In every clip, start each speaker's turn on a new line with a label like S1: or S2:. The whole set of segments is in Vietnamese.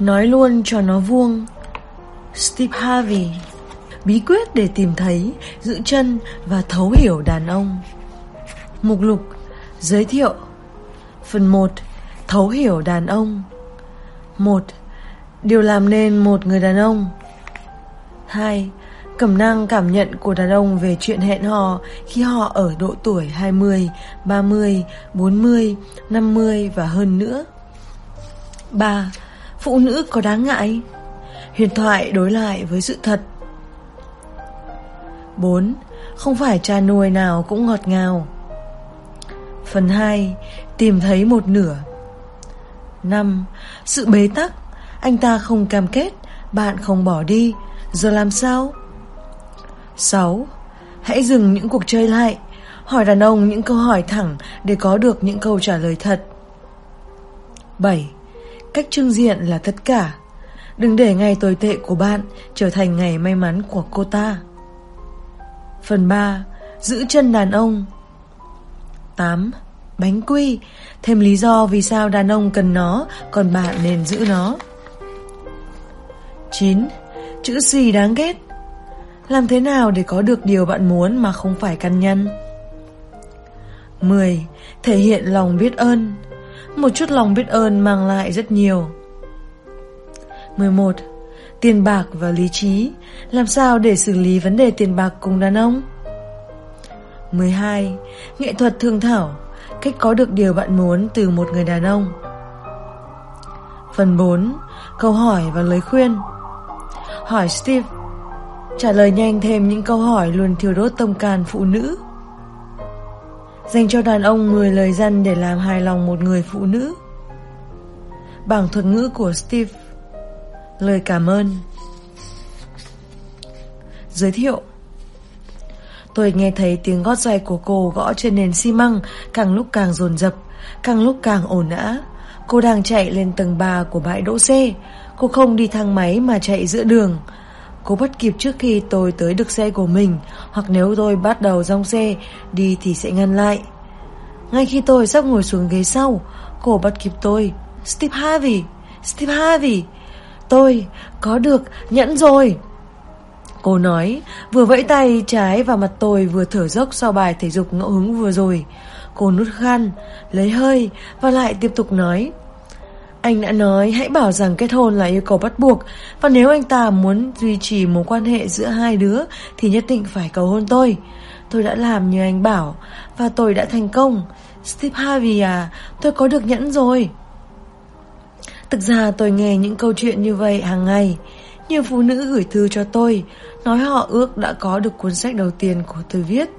S1: Nói luôn cho nó vuông Steve Harvey Bí quyết để tìm thấy, giữ chân và thấu hiểu đàn ông Mục lục Giới thiệu Phần 1 Thấu hiểu đàn ông 1. Điều làm nên một người đàn ông 2. Cẩm năng cảm nhận của đàn ông về chuyện hẹn hò khi họ ở độ tuổi 20, 30, 40, 50 và hơn nữa 3. Phụ nữ có đáng ngại Huyền thoại đối lại với sự thật 4. Không phải cha nuôi nào cũng ngọt ngào Phần 2. Tìm thấy một nửa 5. Sự bế tắc Anh ta không cam kết, Bạn không bỏ đi Giờ làm sao 6. Hãy dừng những cuộc chơi lại Hỏi đàn ông những câu hỏi thẳng Để có được những câu trả lời thật 7. Cách trưng diện là tất cả Đừng để ngày tồi tệ của bạn Trở thành ngày may mắn của cô ta Phần 3. Giữ chân đàn ông 8. Bánh quy Thêm lý do vì sao đàn ông cần nó, Còn bạn nên giữ nó 9. Chữ gì đáng ghét Làm thế nào để có được điều bạn muốn Mà không phải căn nhân 10. Thể hiện lòng biết ơn một chút lòng biết ơn mang lại rất nhiều. 11. Tiền bạc và lý trí. Làm sao để xử lý vấn đề tiền bạc cùng đàn ông? 12. Nghệ thuật thương thảo. Cách có được điều bạn muốn từ một người đàn ông. Phần 4 Câu hỏi và lời khuyên. Hỏi Steve. Trả lời nhanh thêm những câu hỏi luôn thiêu đốt tâm can phụ nữ. Dành cho đàn ông 10 lời dân để làm hài lòng một người phụ nữ. Bảng thuật ngữ của Steve, Lời cảm ơn. Giới thiệu, Tôi nghe thấy tiếng gót giày của cô gõ trên nền xi măng, Càng lúc càng dồn dập, Càng lúc càng ổn ã Cô đang chạy lên tầng 3 của bãi đỗ xe. Cô không đi thang máy mà chạy giữa đường Cô bắt kịp trước khi tôi tới được xe của mình, Hoặc nếu tôi bắt đầu dòng xe Đi thì sẽ ngăn lại. Ngay khi tôi sắp ngồi xuống ghế sau, Cô bắt kịp tôi. Steve Harvey! Steve Harvey! Tôi, có được, nhẫn rồi! Cô nói, Vừa vẫy tay trái vào mặt tôi Vừa thở dốc sau bài thể dục ngẫu hứng vừa rồi. Cô nút khăn Lấy hơi Và lại tiếp tục nói. Anh đã nói, hãy bảo rằng kết hôn là yêu cầu bắt buộc. Và nếu anh ta muốn duy trì mối quan hệ giữa hai đứa, Thì nhất định phải cầu hôn tôi. Tôi đã làm như anh bảo, Và tôi đã thành công. Steve Harvey à Tôi có được nhẫn rồi. Thực ra tôi nghe những câu chuyện như vậy hàng ngày. Nhiều phụ nữ gửi thư cho tôi, Nói họ ước đã có được cuốn sách đầu tiên của tôi viết.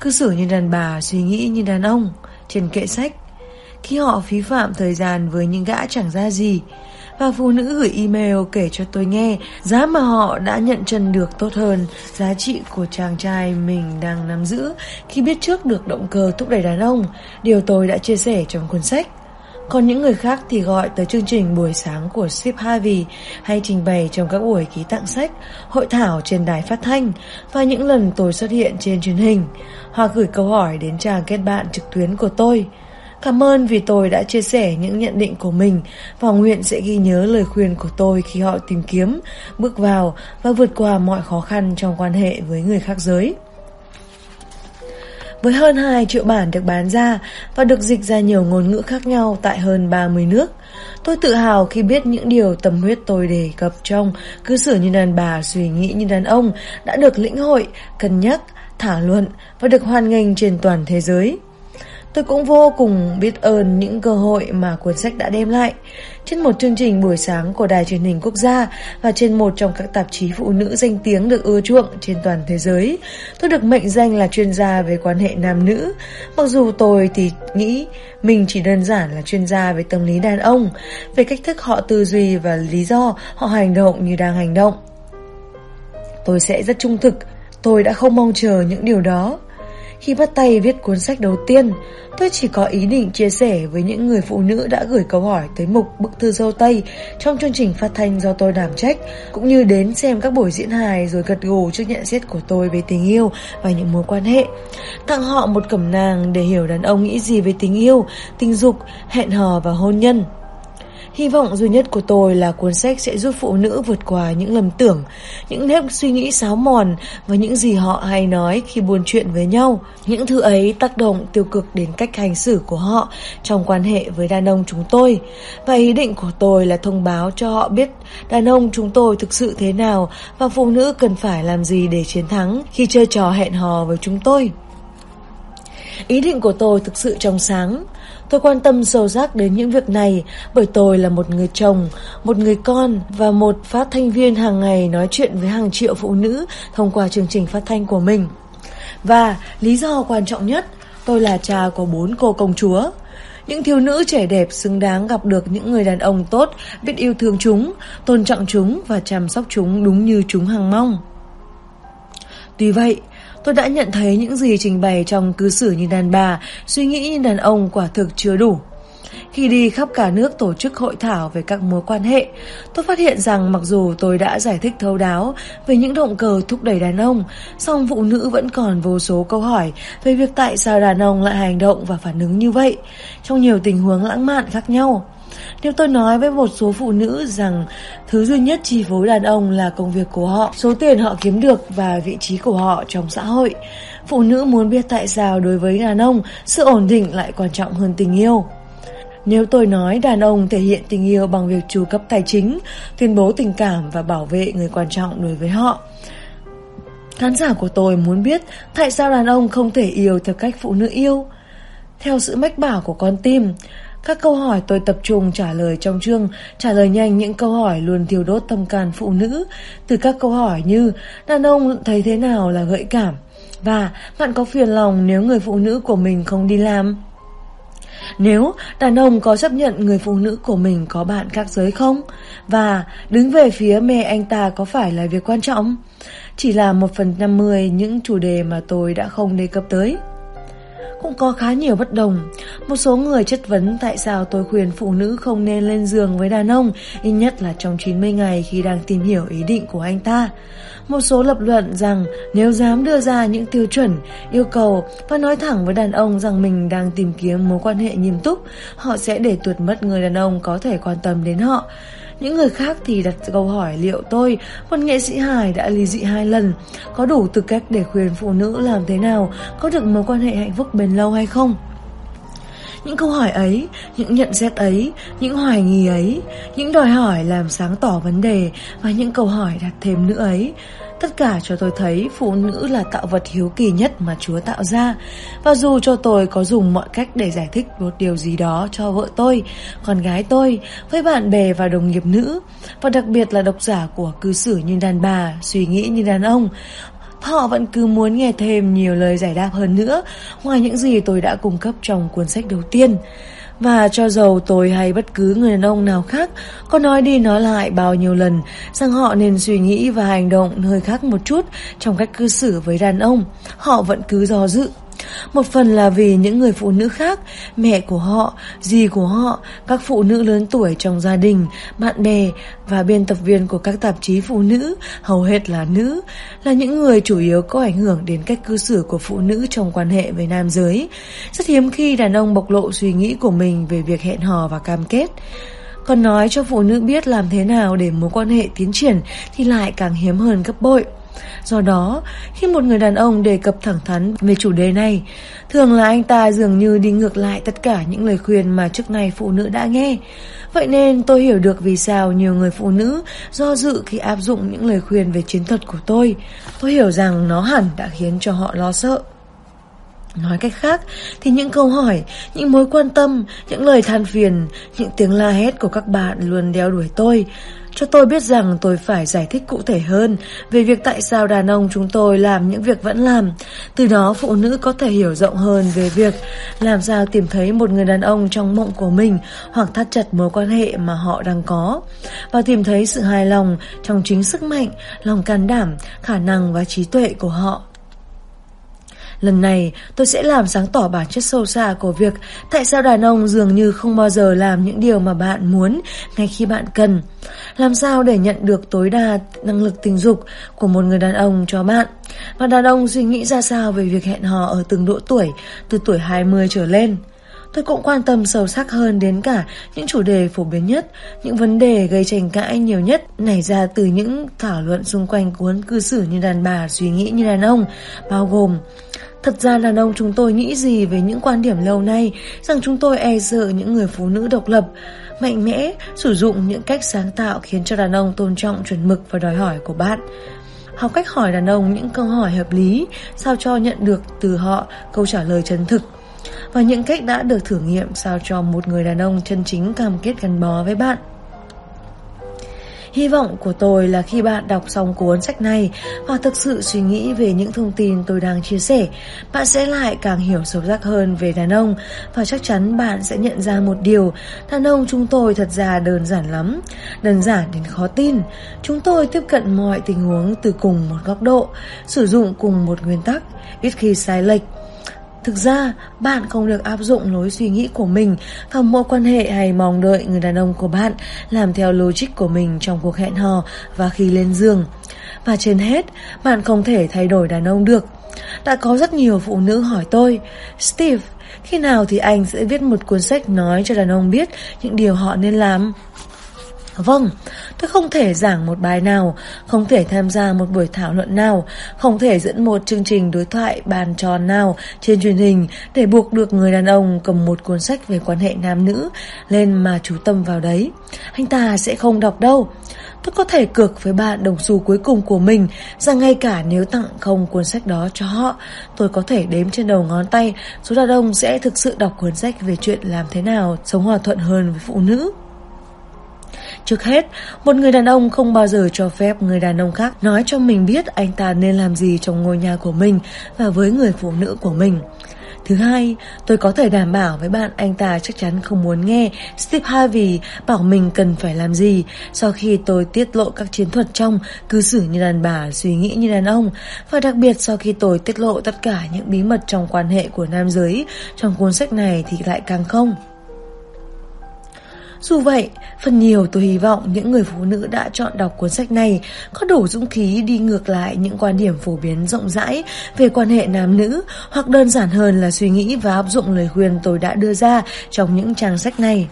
S1: Cứ xử như đàn bà suy nghĩ như đàn ông, Trên kệ sách. Khi họ phí phạm thời gian với những gã chẳng ra gì. Và phụ nữ gửi email kể cho tôi nghe Giá mà họ đã nhận chân được tốt hơn Giá trị của chàng trai mình đang nắm giữ Khi biết trước được động cơ thúc đẩy đàn ông. Điều tôi đã chia sẻ trong cuốn sách. Còn những người khác thì gọi tới chương trình buổi sáng của Steve Harvey hay trình bày trong các buổi ký tặng sách, hội thảo trên đài phát thanh và những lần tôi xuất hiện trên truyền hình hoặc gửi câu hỏi đến trang kết bạn trực tuyến của tôi. Cảm ơn vì tôi đã chia sẻ những nhận định của mình và nguyện sẽ ghi nhớ lời khuyên của tôi khi họ tìm kiếm, bước vào và vượt qua mọi khó khăn trong quan hệ với người khác giới. Với hơn 2 triệu bản được bán ra và được dịch ra nhiều ngôn ngữ khác nhau tại hơn 30 nước, tôi tự hào khi biết những điều tâm huyết tôi đề cập trong cư xử như đàn bà suy nghĩ như đàn ông đã được lĩnh hội, cân nhắc, thảo luận và được hoan nghênh trên toàn thế giới. Tôi cũng vô cùng biết ơn những cơ hội mà cuốn sách đã đem lại trên một chương trình buổi sáng của Đài truyền hình quốc gia và trên một trong các tạp chí phụ nữ danh tiếng được ưa chuộng trên toàn thế giới. Tôi được mệnh danh là chuyên gia về quan hệ nam nữ. Mặc dù tôi thì nghĩ mình chỉ đơn giản là chuyên gia về tâm lý đàn ông, về cách thức họ tư duy và lý do họ hành động như đang hành động. Tôi sẽ rất trung thực, tôi đã không mong chờ những điều đó. Khi bắt tay viết cuốn sách đầu tiên, tôi chỉ có ý định chia sẻ với những người phụ nữ đã gửi câu hỏi tới mục Bức thư dâu Tây trong chương trình phát thanh do tôi đảm trách, cũng như đến xem các buổi diễn hài rồi gật gù trước nhận xét của tôi về tình yêu và những mối quan hệ. Tặng họ một cẩm nàng để hiểu đàn ông nghĩ gì về tình yêu, tình dục, hẹn hò và hôn nhân. Hy vọng duy nhất của tôi là cuốn sách sẽ giúp phụ nữ vượt qua những lầm tưởng, những nếp suy nghĩ xáo mòn và những gì họ hay nói khi buôn chuyện với nhau. Những thứ ấy tác động tiêu cực đến cách hành xử của họ trong quan hệ với đàn ông chúng tôi. Và ý định của tôi là thông báo cho họ biết đàn ông chúng tôi thực sự thế nào và phụ nữ cần phải làm gì để chiến thắng khi chơi trò hẹn hò với chúng tôi. Ý định của tôi thực sự trong sáng. Tôi quan tâm sâu sắc đến những việc này bởi tôi là một người chồng, một người con và một phát thanh viên hàng ngày nói chuyện với hàng triệu phụ nữ thông qua chương trình phát thanh của mình. Và lý do quan trọng nhất, tôi là cha của bốn cô công chúa. Những thiếu nữ trẻ đẹp xứng đáng gặp được những người đàn ông tốt, biết yêu thương chúng, tôn trọng chúng và chăm sóc chúng đúng như chúng hằng mong. Tuy vậy, Tôi đã nhận thấy những gì trình bày trong cư xử như đàn bà, suy nghĩ như đàn ông quả thực chưa đủ. Khi đi khắp cả nước tổ chức hội thảo về các mối quan hệ, tôi phát hiện rằng mặc dù tôi đã giải thích thấu đáo về những động cơ thúc đẩy đàn ông, song phụ nữ vẫn còn vô số câu hỏi về việc tại sao đàn ông lại hành động và phản ứng như vậy, trong nhiều tình huống lãng mạn khác nhau. Nếu tôi nói với một số phụ nữ rằng thứ duy nhất chi phối đàn ông là công việc của họ, số tiền họ kiếm được và vị trí của họ trong xã hội, phụ nữ muốn biết tại sao đối với đàn ông sự ổn định lại quan trọng hơn tình yêu. Nếu tôi nói đàn ông thể hiện tình yêu bằng việc chu cấp tài chính, tuyên bố tình cảm và bảo vệ người quan trọng đối với họ, Khán giả của tôi muốn biết tại sao đàn ông không thể yêu theo cách phụ nữ yêu. Theo sự mách bảo của con tim, các câu hỏi tôi tập trung trả lời trong chương, trả lời nhanh những câu hỏi luôn thiêu đốt tâm can phụ nữ. Từ các câu hỏi như đàn ông thấy thế nào là gợi cảm? Và bạn có phiền lòng nếu người phụ nữ của mình không đi làm? Nếu đàn ông có chấp nhận người phụ nữ của mình có bạn khác giới không? Và đứng về phía mẹ anh ta có phải là việc quan trọng? Chỉ là một phần 50 những chủ đề mà tôi đã không đề cập tới cũng có khá nhiều bất đồng. Một số người chất vấn tại sao tôi khuyên phụ nữ không nên lên giường với đàn ông, ít nhất là trong 90 ngày khi đang tìm hiểu ý định của anh ta. Một số lập luận rằng nếu dám đưa ra những tiêu chuẩn, yêu cầu và nói thẳng với đàn ông rằng mình đang tìm kiếm mối quan hệ nghiêm túc, họ sẽ để tuột mất người đàn ông có thể quan tâm đến họ. Những người khác thì đặt câu hỏi liệu tôi, một nghệ sĩ hài đã ly dị hai lần, có đủ tư cách để khuyên phụ nữ làm thế nào có được mối quan hệ hạnh phúc bền lâu hay không? Những câu hỏi ấy, những nhận xét ấy, những hoài nghi ấy, những đòi hỏi làm sáng tỏ vấn đề và những câu hỏi đặt thêm nữa ấy Tất cả cho tôi thấy phụ nữ là tạo vật hiếu kỳ nhất mà Chúa tạo ra. Và dù cho tôi có dùng mọi cách để giải thích một điều gì đó cho vợ tôi, con gái tôi, với bạn bè và đồng nghiệp nữ, và đặc biệt là độc giả của cư xử như đàn bà, suy nghĩ như đàn ông, họ vẫn cứ muốn nghe thêm nhiều lời giải đáp hơn nữa, ngoài những gì tôi đã cung cấp trong cuốn sách đầu tiên. Và cho dầu tôi hay bất cứ người đàn ông nào khác có nói đi nói lại bao nhiêu lần rằng họ nên suy nghĩ và hành động hơi khác một chút trong cách cư xử với đàn ông, họ vẫn cứ do dự. Một phần là vì những người phụ nữ khác, mẹ của họ, dì của họ, các phụ nữ lớn tuổi trong gia đình, bạn bè và biên tập viên của các tạp chí phụ nữ, hầu hết là nữ, là những người chủ yếu có ảnh hưởng đến cách cư xử của phụ nữ trong quan hệ với nam giới. Rất hiếm khi đàn ông bộc lộ suy nghĩ của mình về việc hẹn hò và cam kết. Còn nói cho phụ nữ biết làm thế nào để mối quan hệ tiến triển thì lại càng hiếm hơn gấp bội. Do đó, khi một người đàn ông đề cập thẳng thắn về chủ đề này, thường là anh ta dường như đi ngược lại tất cả những lời khuyên mà trước nay phụ nữ đã nghe. Vậy nên tôi hiểu được vì sao nhiều người phụ nữ do dự khi áp dụng những lời khuyên về chiến thuật của tôi. Tôi hiểu rằng nó hẳn đã khiến cho họ lo sợ. Nói cách khác thì những câu hỏi, những mối quan tâm, những lời than phiền, những tiếng la hét của các bạn luôn đeo đuổi tôi cho tôi biết rằng tôi phải giải thích cụ thể hơn về việc tại sao đàn ông chúng tôi làm những việc vẫn làm. Từ đó phụ nữ có thể hiểu rộng hơn về việc làm sao tìm thấy một người đàn ông trong mộng của mình hoặc thắt chặt mối quan hệ mà họ đang có và tìm thấy sự hài lòng trong chính sức mạnh, lòng can đảm, khả năng và trí tuệ của họ. Lần này tôi sẽ làm sáng tỏ bản chất sâu xa của việc tại sao đàn ông dường như không bao giờ làm những điều mà bạn muốn ngay khi bạn cần. Làm sao để nhận được tối đa năng lực tình dục của một người đàn ông cho bạn. Và đàn ông suy nghĩ ra sao về việc hẹn hò ở từng độ tuổi, từ tuổi 20 trở lên. Tôi cũng quan tâm sâu sắc hơn đến cả những chủ đề phổ biến nhất, những vấn đề gây tranh cãi nhiều nhất nảy ra từ những thảo luận xung quanh cuốn cư xử như đàn bà, suy nghĩ như đàn ông, bao gồm Thật ra đàn ông chúng tôi nghĩ gì về những quan điểm lâu nay rằng chúng tôi e sợ những người phụ nữ độc lập, mạnh mẽ, sử dụng những cách sáng tạo khiến cho đàn ông tôn trọng chuẩn mực và đòi hỏi của bạn. Học cách hỏi đàn ông những câu hỏi hợp lý, sao cho nhận được từ họ câu trả lời chân thực. Và những cách đã được thử nghiệm sao cho một người đàn ông chân chính cam kết gắn bó với bạn. Hy vọng của tôi là khi bạn đọc xong cuốn sách này và thực sự suy nghĩ về những thông tin tôi đang chia sẻ, bạn sẽ lại càng hiểu sâu sắc hơn về đàn ông và chắc chắn bạn sẽ nhận ra một điều, đàn ông chúng tôi thật ra đơn giản lắm, đơn giản đến khó tin. Chúng tôi tiếp cận mọi tình huống từ cùng một góc độ, sử dụng cùng một nguyên tắc, ít khi sai lệch Thực ra, bạn không được áp dụng lối suy nghĩ của mình vào mối quan hệ hay mong đợi người đàn ông của bạn làm theo logic của mình trong cuộc hẹn hò và khi lên giường. Và trên hết, bạn không thể thay đổi đàn ông được. Đã có rất nhiều phụ nữ hỏi tôi, Steve, khi nào thì anh sẽ viết một cuốn sách nói cho đàn ông biết những điều họ nên làm? Vâng, tôi không thể giảng một bài nào, không thể tham gia một buổi thảo luận nào, không thể dẫn một chương trình đối thoại bàn tròn nào trên truyền hình để buộc được người đàn ông cầm một cuốn sách về quan hệ nam nữ lên mà chú tâm vào đấy. Anh ta sẽ không đọc đâu. Tôi có thể cược với bạn đồng xu cuối cùng của mình rằng ngay cả nếu tặng không cuốn sách đó cho họ, tôi có thể đếm trên đầu ngón tay số đàn ông sẽ thực sự đọc cuốn sách về chuyện làm thế nào sống hòa thuận hơn với phụ nữ. Trước hết, một người đàn ông không bao giờ cho phép người đàn ông khác nói cho mình biết anh ta nên làm gì trong ngôi nhà của mình và với người phụ nữ của mình. Thứ hai, tôi có thể đảm bảo với bạn anh ta chắc chắn không muốn nghe Steve Harvey bảo mình cần phải làm gì sau khi tôi tiết lộ các chiến thuật trong cư xử như đàn bà, suy nghĩ như đàn ông và đặc biệt sau khi tôi tiết lộ tất cả những bí mật trong quan hệ của nam giới trong cuốn sách này thì lại càng không. Dù vậy, phần nhiều tôi hy vọng những người phụ nữ đã chọn đọc cuốn sách này có đủ dũng khí đi ngược lại những quan điểm phổ biến rộng rãi về quan hệ nam nữ hoặc đơn giản hơn là suy nghĩ và áp dụng lời khuyên tôi đã đưa ra trong những trang sách này.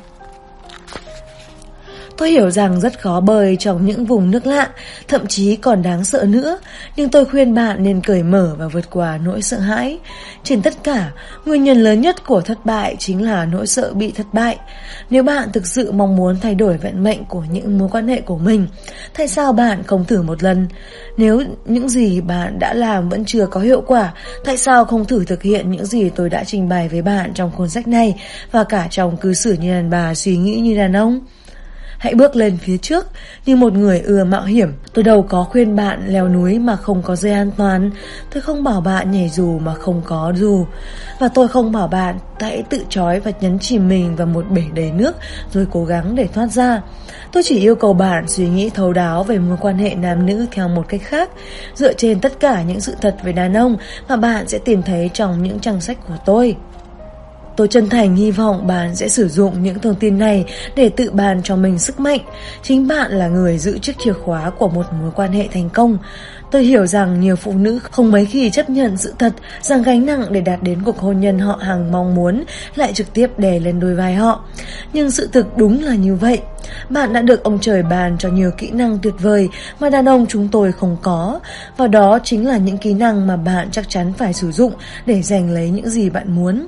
S1: Tôi hiểu rằng rất khó bơi trong những vùng nước lạ, thậm chí còn đáng sợ nữa, nhưng tôi khuyên bạn nên cởi mở và vượt qua nỗi sợ hãi. Trên tất cả, nguyên nhân lớn nhất của thất bại chính là nỗi sợ bị thất bại. Nếu bạn thực sự mong muốn thay đổi vận mệnh của những mối quan hệ của mình, tại sao bạn không thử một lần? Nếu những gì bạn đã làm vẫn chưa có hiệu quả, tại sao không thử thực hiện những gì tôi đã trình bày với bạn trong cuốn sách này và cả trong cư xử như đàn bà suy nghĩ như đàn ông? Hãy bước lên phía trước, Như một người ưa mạo hiểm. Tôi đâu có khuyên bạn leo núi mà không có dây an toàn. Tôi không bảo bạn nhảy dù mà không có dù. Và tôi không bảo bạn hãy tự trói và nhấn chìm mình vào một bể đầy nước Rồi cố gắng để thoát ra. Tôi chỉ yêu cầu bạn suy nghĩ thấu đáo về mối quan hệ nam nữ theo một cách khác, Dựa trên tất cả những sự thật về đàn ông Mà bạn sẽ tìm thấy trong những trang sách của tôi. Tôi chân thành hy vọng bạn sẽ sử dụng những thông tin này để tự bàn cho mình sức mạnh. Chính bạn là người giữ chiếc chìa khóa của một mối quan hệ thành công. Tôi hiểu rằng nhiều phụ nữ không mấy khi chấp nhận sự thật rằng gánh nặng để đạt đến cuộc hôn nhân họ hàng mong muốn lại trực tiếp đè lên đôi vai họ. Nhưng sự thực đúng là như vậy. Bạn đã được ông trời bàn cho nhiều kỹ năng tuyệt vời mà đàn ông chúng tôi không có. Và đó chính là những kỹ năng mà bạn chắc chắn phải sử dụng để giành lấy những gì bạn muốn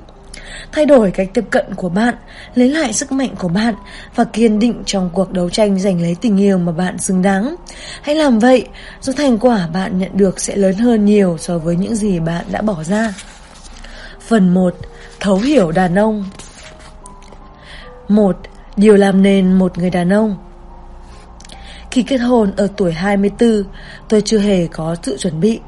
S1: thay đổi cách tiếp cận của bạn, lấy lại sức mạnh của bạn và kiên định trong cuộc đấu tranh giành lấy tình yêu mà bạn xứng đáng. Hãy làm vậy, dù thành quả bạn nhận được sẽ lớn hơn nhiều so với những gì bạn đã bỏ ra. Phần 1. Thấu hiểu đàn ông 1. Điều làm nên một người đàn ông Khi kết hôn ở tuổi 24, tôi chưa hề có sự chuẩn bị.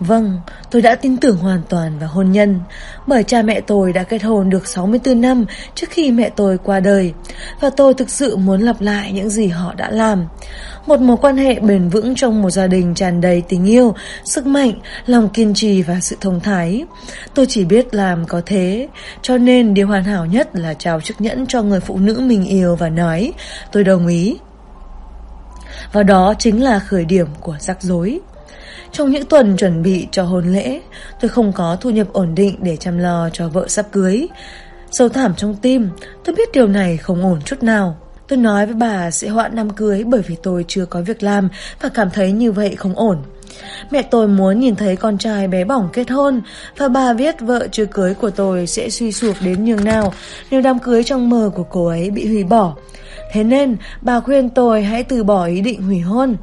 S1: Vâng, tôi đã tin tưởng hoàn toàn vào hôn nhân, bởi cha mẹ tôi đã kết hôn được 64 năm trước khi mẹ tôi qua đời, và tôi thực sự muốn lặp lại những gì họ đã làm. Một mối quan hệ bền vững trong một gia đình tràn đầy tình yêu, sức mạnh, lòng kiên trì và sự thông thái. Tôi chỉ biết làm có thế, cho nên điều hoàn hảo nhất là trao chiếc nhẫn cho người phụ nữ mình yêu và nói, tôi đồng ý. Và đó chính là khởi điểm của rắc rối. Trong những tuần chuẩn bị cho hôn lễ, tôi không có thu nhập ổn định để chăm lo cho vợ sắp cưới. Sâu thẳm trong tim, tôi biết điều này không ổn chút nào. Tôi nói với bà sẽ hoãn năm cưới bởi vì tôi chưa có việc làm và cảm thấy như vậy không ổn. Mẹ tôi muốn nhìn thấy con trai bé bỏng kết hôn và bà biết vợ chưa cưới của tôi sẽ suy sụp đến nhường nào nếu đám cưới trong mơ của cô ấy bị hủy bỏ. Thế nên bà khuyên tôi hãy từ bỏ ý định hủy hôn.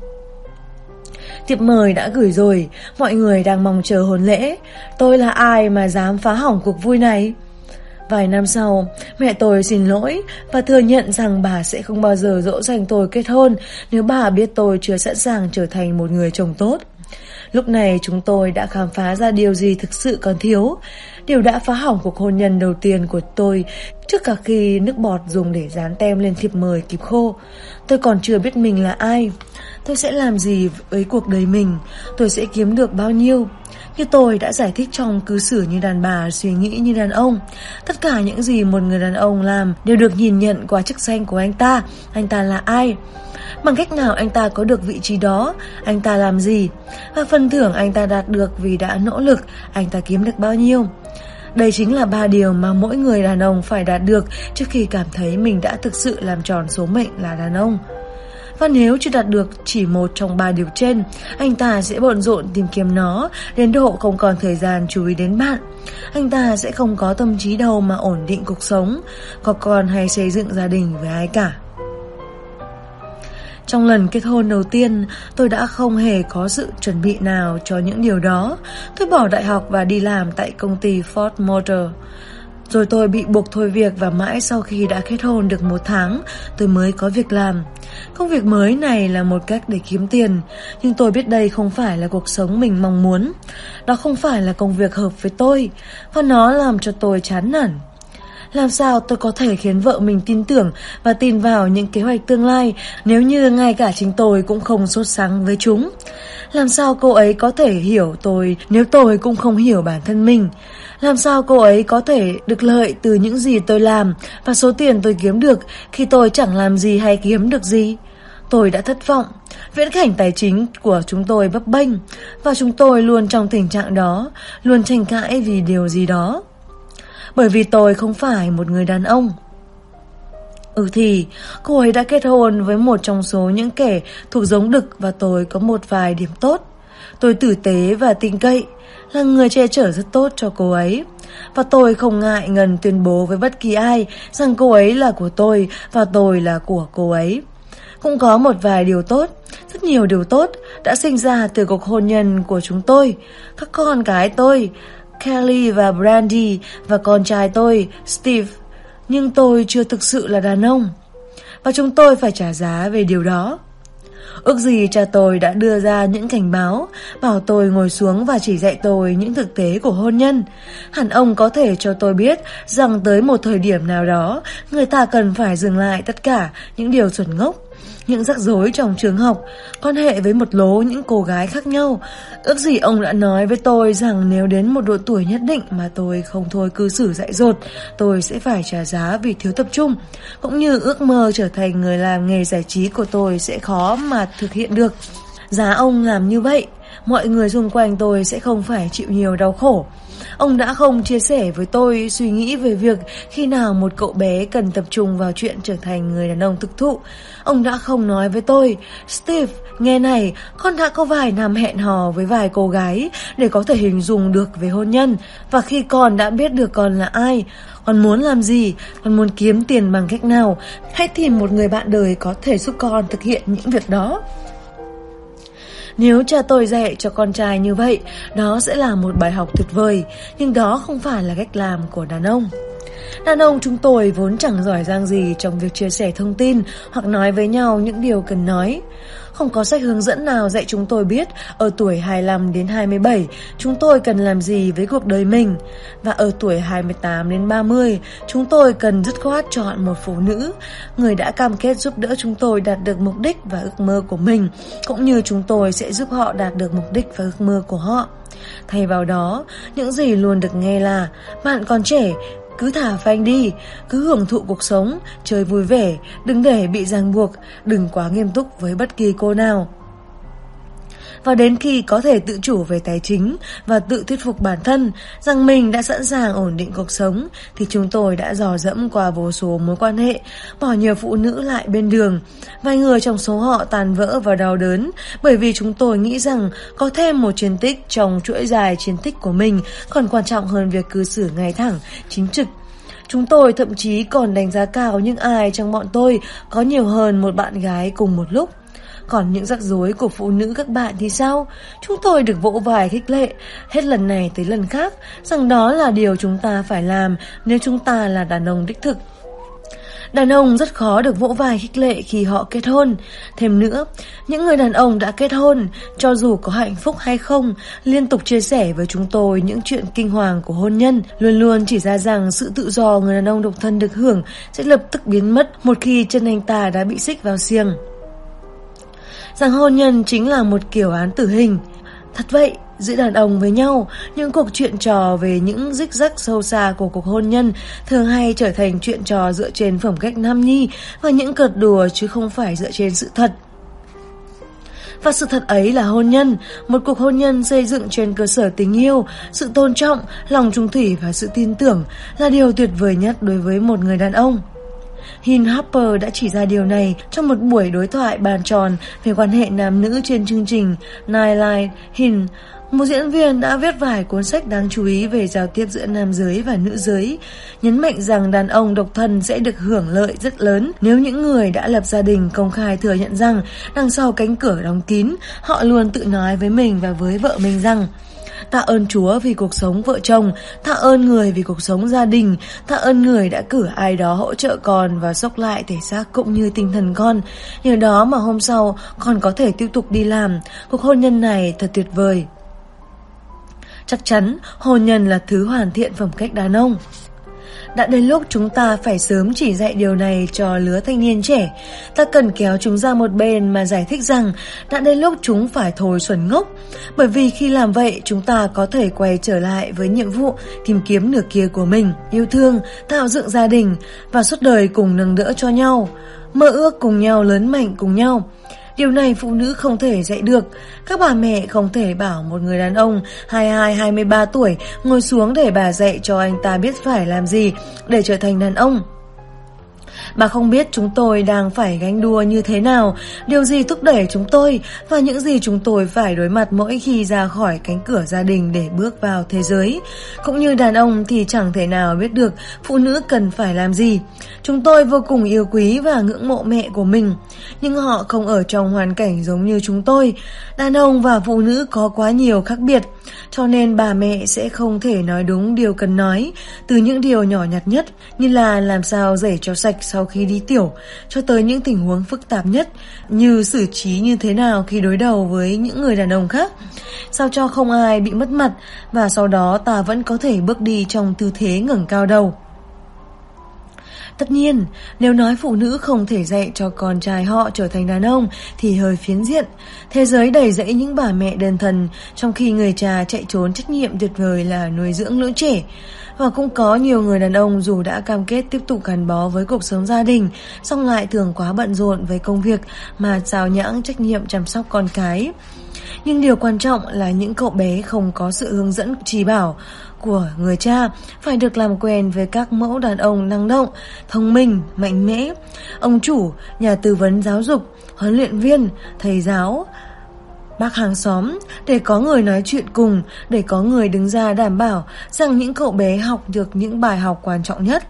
S1: Thiệp mời đã gửi rồi, mọi người đang mong chờ hôn lễ. Tôi là ai mà dám phá hỏng cuộc vui này? Vài năm sau, mẹ tôi xin lỗi và thừa nhận rằng bà sẽ không bao giờ dỗ dành tôi kết hôn nếu bà biết tôi chưa sẵn sàng trở thành một người chồng tốt. Lúc này chúng tôi đã khám phá ra điều gì thực sự còn thiếu. Điều đã phá hỏng cuộc hôn nhân đầu tiên của tôi trước cả khi nước bọt dùng để dán tem lên thiệp mời kịp khô. Tôi còn chưa biết mình là ai. Tôi sẽ làm gì với cuộc đời mình? Tôi sẽ kiếm được bao nhiêu? Như tôi đã giải thích trong cư xử như đàn bà, suy nghĩ như đàn ông. Tất cả những gì một người đàn ông làm đều được nhìn nhận qua chức danh của anh ta. Anh ta là ai? Bằng cách nào anh ta có được vị trí đó, anh ta làm gì, và phần thưởng anh ta đạt được vì đã nỗ lực, anh ta kiếm được bao nhiêu. Đây chính là ba điều mà mỗi người đàn ông phải đạt được trước khi cảm thấy mình đã thực sự làm tròn số mệnh là đàn ông. Và nếu chưa đạt được chỉ một trong ba điều trên, anh ta sẽ bận rộn tìm kiếm nó đến độ không còn thời gian chú ý đến bạn. Anh ta sẽ không có tâm trí đâu mà ổn định cuộc sống, có con hay xây dựng gia đình với ai cả. Trong lần kết hôn đầu tiên, tôi đã không hề có sự chuẩn bị nào cho những điều đó. Tôi bỏ đại học và đi làm tại công ty Ford Motor. Rồi tôi bị buộc thôi việc và mãi sau khi đã kết hôn được một tháng, tôi mới có việc làm. Công việc mới này là một cách để kiếm tiền, nhưng tôi biết đây không phải là cuộc sống mình mong muốn. Đó không phải là công việc hợp với tôi, và nó làm cho tôi chán nản. Làm sao tôi có thể khiến vợ mình tin tưởng và tin vào những kế hoạch tương lai nếu như ngay cả chính tôi cũng không sốt sáng với chúng? Làm sao cô ấy có thể hiểu tôi nếu tôi cũng không hiểu bản thân mình? Làm sao cô ấy có thể được lợi từ những gì tôi làm và số tiền tôi kiếm được khi tôi chẳng làm gì hay kiếm được gì? Tôi đã thất vọng. Viễn cảnh tài chính của chúng tôi bấp bênh và chúng tôi luôn trong tình trạng đó, luôn tranh cãi vì điều gì đó. Bởi vì tôi không phải một người đàn ông. Ừ thì, cô ấy đã kết hôn với một trong số những kẻ thuộc giống đực và tôi có một vài điểm tốt. Tôi tử tế và tin cậy, là người che chở rất tốt cho cô ấy. Và tôi không ngại ngần tuyên bố với bất kỳ ai rằng cô ấy là của tôi và tôi là của cô ấy. Cũng có một vài điều tốt, rất nhiều điều tốt đã sinh ra từ cuộc hôn nhân của chúng tôi. Các con cái tôi, Kelly và Brandy và con trai tôi, Steve. Nhưng tôi chưa thực sự là đàn ông. Và chúng tôi phải trả giá về điều đó. Ước gì cha tôi đã đưa ra những cảnh báo, bảo tôi ngồi xuống và chỉ dạy tôi những thực tế của hôn nhân. Hẳn ông có thể cho tôi biết rằng tới một thời điểm nào đó, người ta cần phải dừng lại tất cả những điều chuẩn ngốc những rắc rối trong trường học, quan hệ với một lố những cô gái khác nhau. Ước gì ông đã nói với tôi rằng nếu đến một độ tuổi nhất định mà tôi không thôi cư xử dại dột, tôi sẽ phải trả giá vì thiếu tập trung. Cũng như ước mơ trở thành người làm nghề giải trí của tôi sẽ khó mà thực hiện được. Giá ông làm như vậy, mọi người xung quanh tôi sẽ không phải chịu nhiều đau khổ. Ông đã không chia sẻ với tôi suy nghĩ về việc khi nào một cậu bé cần tập trung vào chuyện trở thành người đàn ông thực thụ. Ông đã không nói với tôi, Steve, nghe này, con đã có vài năm hẹn hò với vài cô gái để có thể hình dung được về hôn nhân. Và khi con đã biết được con là ai, con muốn làm gì, con muốn kiếm tiền bằng cách nào, hãy tìm một người bạn đời có thể giúp con thực hiện những việc đó. Nếu cha tôi dạy cho con trai như vậy, đó sẽ là một bài học tuyệt vời, nhưng đó không phải là cách làm của đàn ông. Đàn ông chúng tôi vốn chẳng giỏi giang gì trong việc chia sẻ thông tin hoặc nói với nhau những điều cần nói. Không có sách hướng dẫn nào dạy chúng tôi biết ở tuổi 25 đến 27 chúng tôi cần làm gì với cuộc đời mình. Và ở tuổi 28 đến 30 chúng tôi cần dứt khoát chọn một phụ nữ, người đã cam kết giúp đỡ chúng tôi đạt được mục đích và ước mơ của mình, cũng như chúng tôi sẽ giúp họ đạt được mục đích và ước mơ của họ. Thay vào đó, những gì luôn được nghe là bạn còn trẻ, cứ thả phanh đi, cứ hưởng thụ cuộc sống, chơi vui vẻ, đừng để bị ràng buộc, đừng quá nghiêm túc với bất kỳ cô nào và đến khi có thể tự chủ về tài chính và tự thuyết phục bản thân rằng mình đã sẵn sàng ổn định cuộc sống thì chúng tôi đã dò dẫm qua vô số mối quan hệ, bỏ nhiều phụ nữ lại bên đường. Vài người trong số họ tàn vỡ và đau đớn bởi vì chúng tôi nghĩ rằng có thêm một chiến tích trong chuỗi dài chiến tích của mình còn quan trọng hơn việc cư xử ngay thẳng, chính trực Chúng tôi thậm chí còn đánh giá cao những ai trong bọn tôi có nhiều hơn một bạn gái cùng một lúc. Còn những rắc rối của phụ nữ các bạn thì sao? Chúng tôi được vỗ vài khích lệ, hết lần này tới lần khác, rằng đó là điều chúng ta phải làm nếu chúng ta là đàn ông đích thực. Đàn ông rất khó được vỗ vai khích lệ khi họ kết hôn. Thêm nữa, những người đàn ông đã kết hôn, cho dù có hạnh phúc hay không, liên tục chia sẻ với chúng tôi những chuyện kinh hoàng của hôn nhân, luôn luôn chỉ ra rằng sự tự do người đàn ông độc thân được hưởng sẽ lập tức biến mất một khi chân anh ta đã bị xích vào xiềng. Rằng hôn nhân chính là một kiểu án tử hình. Thật vậy, giữa đàn ông với nhau, những cuộc chuyện trò về những rích rắc sâu xa của cuộc hôn nhân thường hay trở thành chuyện trò dựa trên phẩm cách nam nhi và những cợt đùa chứ không phải dựa trên sự thật. Và sự thật ấy là hôn nhân, một cuộc hôn nhân xây dựng trên cơ sở tình yêu, sự tôn trọng, lòng trung thủy và sự tin tưởng là điều tuyệt vời nhất đối với một người đàn ông. Hin Harper đã chỉ ra điều này trong một buổi đối thoại bàn tròn về quan hệ nam nữ trên chương trình Nightline Hin một diễn viên đã viết vài cuốn sách đáng chú ý về giao tiếp giữa nam giới và nữ giới, nhấn mạnh rằng đàn ông độc thân sẽ được hưởng lợi rất lớn nếu những người đã lập gia đình công khai thừa nhận rằng đằng sau cánh cửa đóng kín, họ luôn tự nói với mình và với vợ mình rằng Tạ ơn Chúa vì cuộc sống vợ chồng, tạ ơn người vì cuộc sống gia đình, tạ ơn người đã cử ai đó hỗ trợ con và sốc lại thể xác cũng như tinh thần con. Nhờ đó mà hôm sau con có thể tiếp tục đi làm. Cuộc hôn nhân này thật tuyệt vời. Chắc chắn hôn nhân là thứ hoàn thiện phẩm cách đàn ông. Đã đến lúc chúng ta phải sớm chỉ dạy điều này cho lứa thanh niên trẻ. Ta cần kéo chúng ra một bên mà giải thích rằng đã đến lúc chúng phải thôi xuẩn ngốc. Bởi vì khi làm vậy chúng ta có thể quay trở lại với nhiệm vụ tìm kiếm nửa kia của mình, yêu thương, tạo dựng gia đình và suốt đời cùng nâng đỡ cho nhau. Mơ ước cùng nhau lớn mạnh cùng nhau. Điều này phụ nữ không thể dạy được. Các bà mẹ không thể bảo một người đàn ông 22-23 tuổi ngồi xuống để bà dạy cho anh ta biết phải làm gì để trở thành đàn ông. Bà không biết chúng tôi đang phải gánh đua như thế nào, điều gì thúc đẩy chúng tôi và những gì chúng tôi phải đối mặt mỗi khi ra khỏi cánh cửa gia đình để bước vào thế giới. Cũng như đàn ông thì chẳng thể nào biết được phụ nữ cần phải làm gì. Chúng tôi vô cùng yêu quý và ngưỡng mộ mẹ của mình, nhưng họ không ở trong hoàn cảnh giống như chúng tôi. Đàn ông và phụ nữ có quá nhiều khác biệt, cho nên bà mẹ sẽ không thể nói đúng điều cần nói, từ những điều nhỏ nhặt nhất như là làm sao rể cho sạch sau khi đi tiểu, cho tới những tình huống phức tạp nhất như xử trí như thế nào khi đối đầu với những người đàn ông khác. Sao cho không ai bị mất mặt và sau đó ta vẫn có thể bước đi trong tư thế ngẩng cao đầu. Tất nhiên, nếu nói phụ nữ không thể dạy cho con trai họ trở thành đàn ông thì hơi phiến diện. Thế giới đầy rẫy những bà mẹ đơn thần, trong khi người cha chạy trốn trách nhiệm tuyệt vời là nuôi dưỡng lũ trẻ. Và cũng có nhiều người đàn ông dù đã cam kết tiếp tục gắn bó với cuộc sống gia đình, song lại thường quá bận rộn với công việc mà xào nhãng trách nhiệm chăm sóc con cái. Nhưng điều quan trọng là những cậu bé không có sự hướng dẫn chỉ bảo của người cha phải được làm quen với các mẫu đàn ông năng động, thông minh, mạnh mẽ. Ông chủ, nhà tư vấn giáo dục, huấn luyện viên, thầy giáo, bác hàng xóm để có người nói chuyện cùng, để có người đứng ra đảm bảo rằng những cậu bé học được những bài học quan trọng nhất.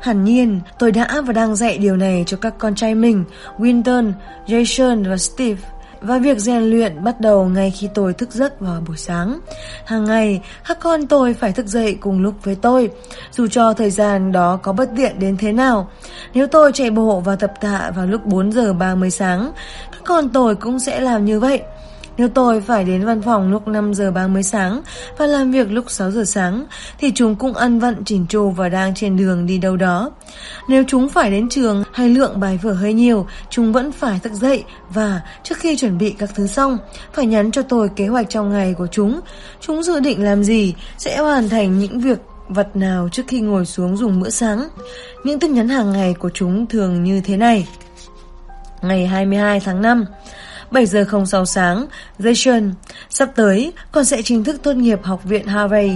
S1: Hẳn nhiên, tôi đã và đang dạy điều này cho các con trai mình, Winton, Jason và Steve. Và việc rèn luyện bắt đầu ngay khi tôi thức giấc vào buổi sáng. Hàng ngày, các con tôi phải thức dậy cùng lúc với tôi, dù cho thời gian đó có bất tiện đến thế nào. Nếu tôi chạy bộ và tập tạ vào lúc 4 giờ 30 sáng, các con tôi cũng sẽ làm như vậy. Nếu tôi phải đến văn phòng lúc 5 giờ 30 sáng và làm việc lúc 6 giờ sáng thì chúng cũng ăn vận chỉnh chu và đang trên đường đi đâu đó. Nếu chúng phải đến trường hay lượng bài vở hơi nhiều, chúng vẫn phải thức dậy và trước khi chuẩn bị các thứ xong, phải nhắn cho tôi kế hoạch trong ngày của chúng. Chúng dự định làm gì, sẽ hoàn thành những việc vật nào trước khi ngồi xuống dùng bữa sáng. Những tin nhắn hàng ngày của chúng thường như thế này. Ngày 22 tháng 5 7 giờ 06 sáng, Jason, sắp tới con sẽ chính thức tốt nghiệp học viện Harvard.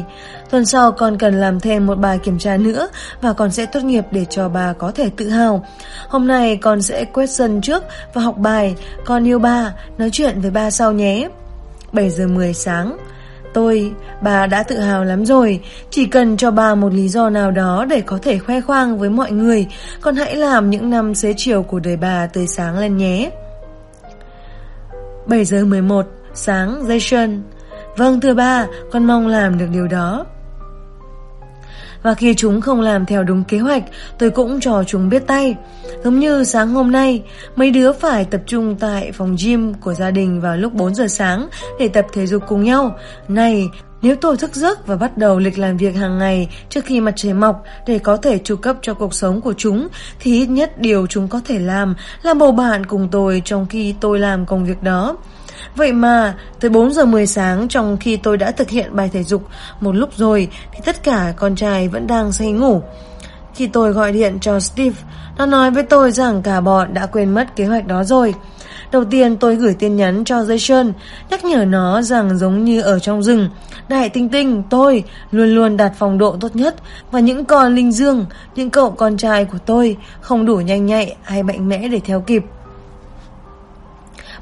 S1: Tuần sau con cần làm thêm một bài kiểm tra nữa và con sẽ tốt nghiệp để cho bà có thể tự hào. Hôm nay con sẽ quét sân trước và học bài. Con yêu ba, nói chuyện với ba sau nhé. 7 giờ 10 sáng. Tôi, bà đã tự hào lắm rồi, chỉ cần cho bà một lý do nào đó để có thể khoe khoang với mọi người, con hãy làm những năm xế chiều của đời bà tươi sáng lên nhé. 7 giờ 11, sáng, Jason. Vâng thưa ba, con mong làm được điều đó. Và khi chúng không làm theo đúng kế hoạch, tôi cũng cho chúng biết tay. Giống như sáng hôm nay, mấy đứa phải tập trung tại phòng gym của gia đình vào lúc 4 giờ sáng để tập thể dục cùng nhau. Này, nếu tôi thức giấc và bắt đầu lịch làm việc hàng ngày trước khi mặt trời mọc để có thể tru cấp cho cuộc sống của chúng, thì ít nhất điều chúng có thể làm là bầu bạn cùng tôi trong khi tôi làm công việc đó. Vậy mà, tới 4 giờ 10 sáng trong khi tôi đã thực hiện bài thể dục một lúc rồi thì tất cả con trai vẫn đang say ngủ. Khi tôi gọi điện cho Steve, nó nói với tôi rằng cả bọn đã quên mất kế hoạch đó rồi. Đầu tiên tôi gửi tin nhắn cho Jason, nhắc nhở nó rằng giống như ở trong rừng, Đại Tinh Tinh, tôi luôn luôn đạt phòng độ tốt nhất và những con linh dương, những cậu con trai của tôi không đủ nhanh nhạy hay mạnh mẽ để theo kịp.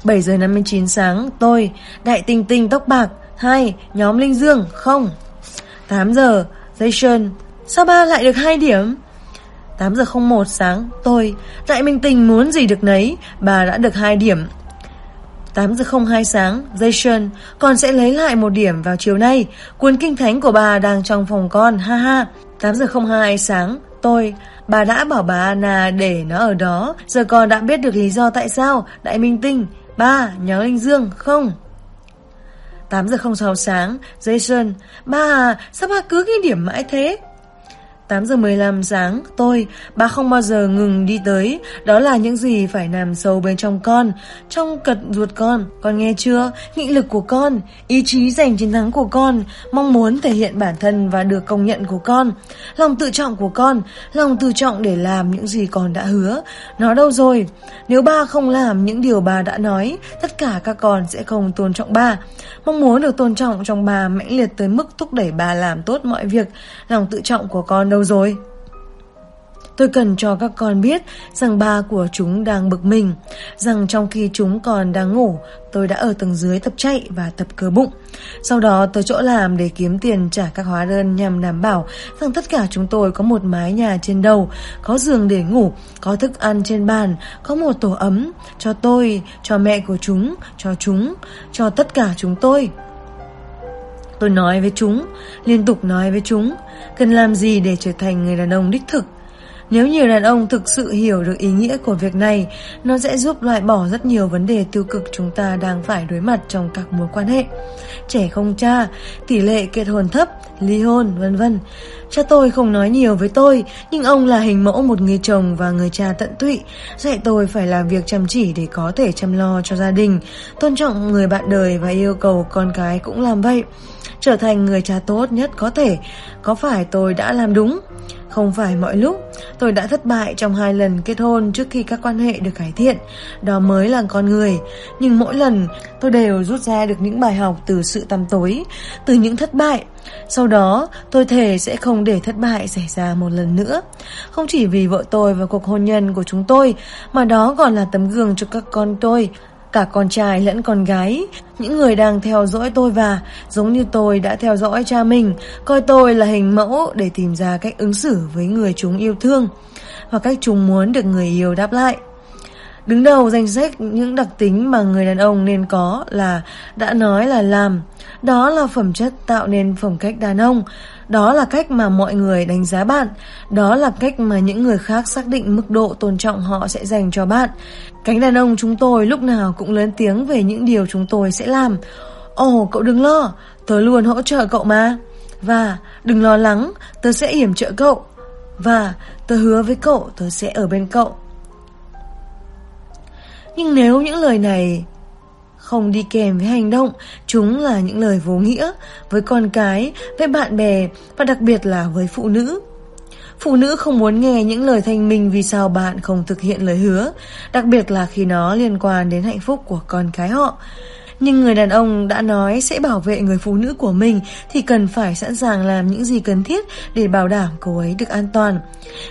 S1: 7 giờ 59 sáng, tôi, Đại Tinh Tinh tóc bạc, 2, nhóm Linh Dương, không. 8 giờ, Jason, sao ba lại được 2 điểm? 8 giờ 01 sáng, tôi, Đại Minh Tình muốn gì được nấy, bà đã được 2 điểm. 8 giờ 02 sáng, Jason, còn sẽ lấy lại một điểm vào chiều nay. Cuốn kinh thánh của bà đang trong phòng con, ha ha. 8 giờ 02 sáng, tôi, bà đã bảo bà Anna để nó ở đó. Giờ con đã biết được lý do tại sao, Đại Minh Tinh, ba, nhớ Linh Dương, không? 8 giờ 06 sáng, Jason, ba sao ba cứ ghi điểm mãi thế? 8 giờ 15 sáng, tôi, bà không bao giờ ngừng đi tới, đó là những gì phải nằm sâu bên trong con, trong cật ruột con, con nghe chưa? Nghị lực của con, ý chí giành chiến thắng của con, mong muốn thể hiện bản thân và được công nhận của con, lòng tự trọng của con, lòng tự trọng để làm những gì con đã hứa. Nó đâu rồi? Nếu ba không làm những điều bà đã nói, tất cả các con sẽ không tôn trọng ba. Mong muốn được tôn trọng trong bà mãnh liệt tới mức thúc đẩy bà làm tốt mọi việc, lòng tự trọng của con đâu đâu rồi? Tôi cần cho các con biết rằng ba của chúng đang bực mình, rằng trong khi chúng còn đang ngủ, tôi đã ở tầng dưới tập chạy và tập cơ bụng. Sau đó tới chỗ làm để kiếm tiền trả các hóa đơn nhằm đảm bảo rằng tất cả chúng tôi có một mái nhà trên đầu, có giường để ngủ, có thức ăn trên bàn, có một tổ ấm cho tôi, cho mẹ của chúng, cho chúng, cho tất cả chúng tôi. Tôi nói với chúng, liên tục nói với chúng, cần làm gì để trở thành người đàn ông đích thực. Nếu nhiều đàn ông thực sự hiểu được ý nghĩa của việc này, nó sẽ giúp loại bỏ rất nhiều vấn đề tiêu cực chúng ta đang phải đối mặt trong các mối quan hệ. Trẻ không cha, tỷ lệ kết hôn thấp, ly hôn, vân vân. Cha tôi không nói nhiều với tôi, nhưng ông là hình mẫu một người chồng và người cha tận tụy, dạy tôi phải làm việc chăm chỉ để có thể chăm lo cho gia đình, tôn trọng người bạn đời và yêu cầu con cái cũng làm vậy trở thành người cha tốt nhất có thể. Có phải tôi đã làm đúng? Không phải mọi lúc, tôi đã thất bại trong hai lần kết hôn trước khi các quan hệ được cải thiện. Đó mới là con người. Nhưng mỗi lần tôi đều rút ra được những bài học từ sự tăm tối, từ những thất bại. Sau đó, tôi thề sẽ không để thất bại xảy ra một lần nữa. Không chỉ vì vợ tôi và cuộc hôn nhân của chúng tôi, mà đó còn là tấm gương cho các con tôi cả con trai lẫn con gái, những người đang theo dõi tôi và, giống như tôi đã theo dõi cha mình, coi tôi là hình mẫu để tìm ra cách ứng xử với người chúng yêu thương, và cách chúng muốn được người yêu đáp lại. Đứng đầu danh sách những đặc tính mà người đàn ông nên có là đã nói là làm. Đó là phẩm chất tạo nên phẩm cách đàn ông. Đó là cách mà mọi người đánh giá bạn. Đó là cách mà những người khác xác định mức độ tôn trọng họ sẽ dành cho bạn. Cánh đàn ông chúng tôi lúc nào cũng lớn tiếng về những điều chúng tôi sẽ làm. Ồ, cậu đừng lo, tớ luôn hỗ trợ cậu mà. Và đừng lo lắng, tớ sẽ yểm trợ cậu. Và tớ hứa với cậu tớ sẽ ở bên cậu. Nhưng nếu những lời này không đi kèm với hành động, chúng là những lời vô nghĩa với con cái, với bạn bè và đặc biệt là với phụ nữ. Phụ nữ không muốn nghe những lời thanh minh vì sao bạn không thực hiện lời hứa, đặc biệt là khi nó liên quan đến hạnh phúc của con cái họ. Nhưng người đàn ông đã nói sẽ bảo vệ người phụ nữ của mình thì cần phải sẵn sàng làm những gì cần thiết để bảo đảm cô ấy được an toàn.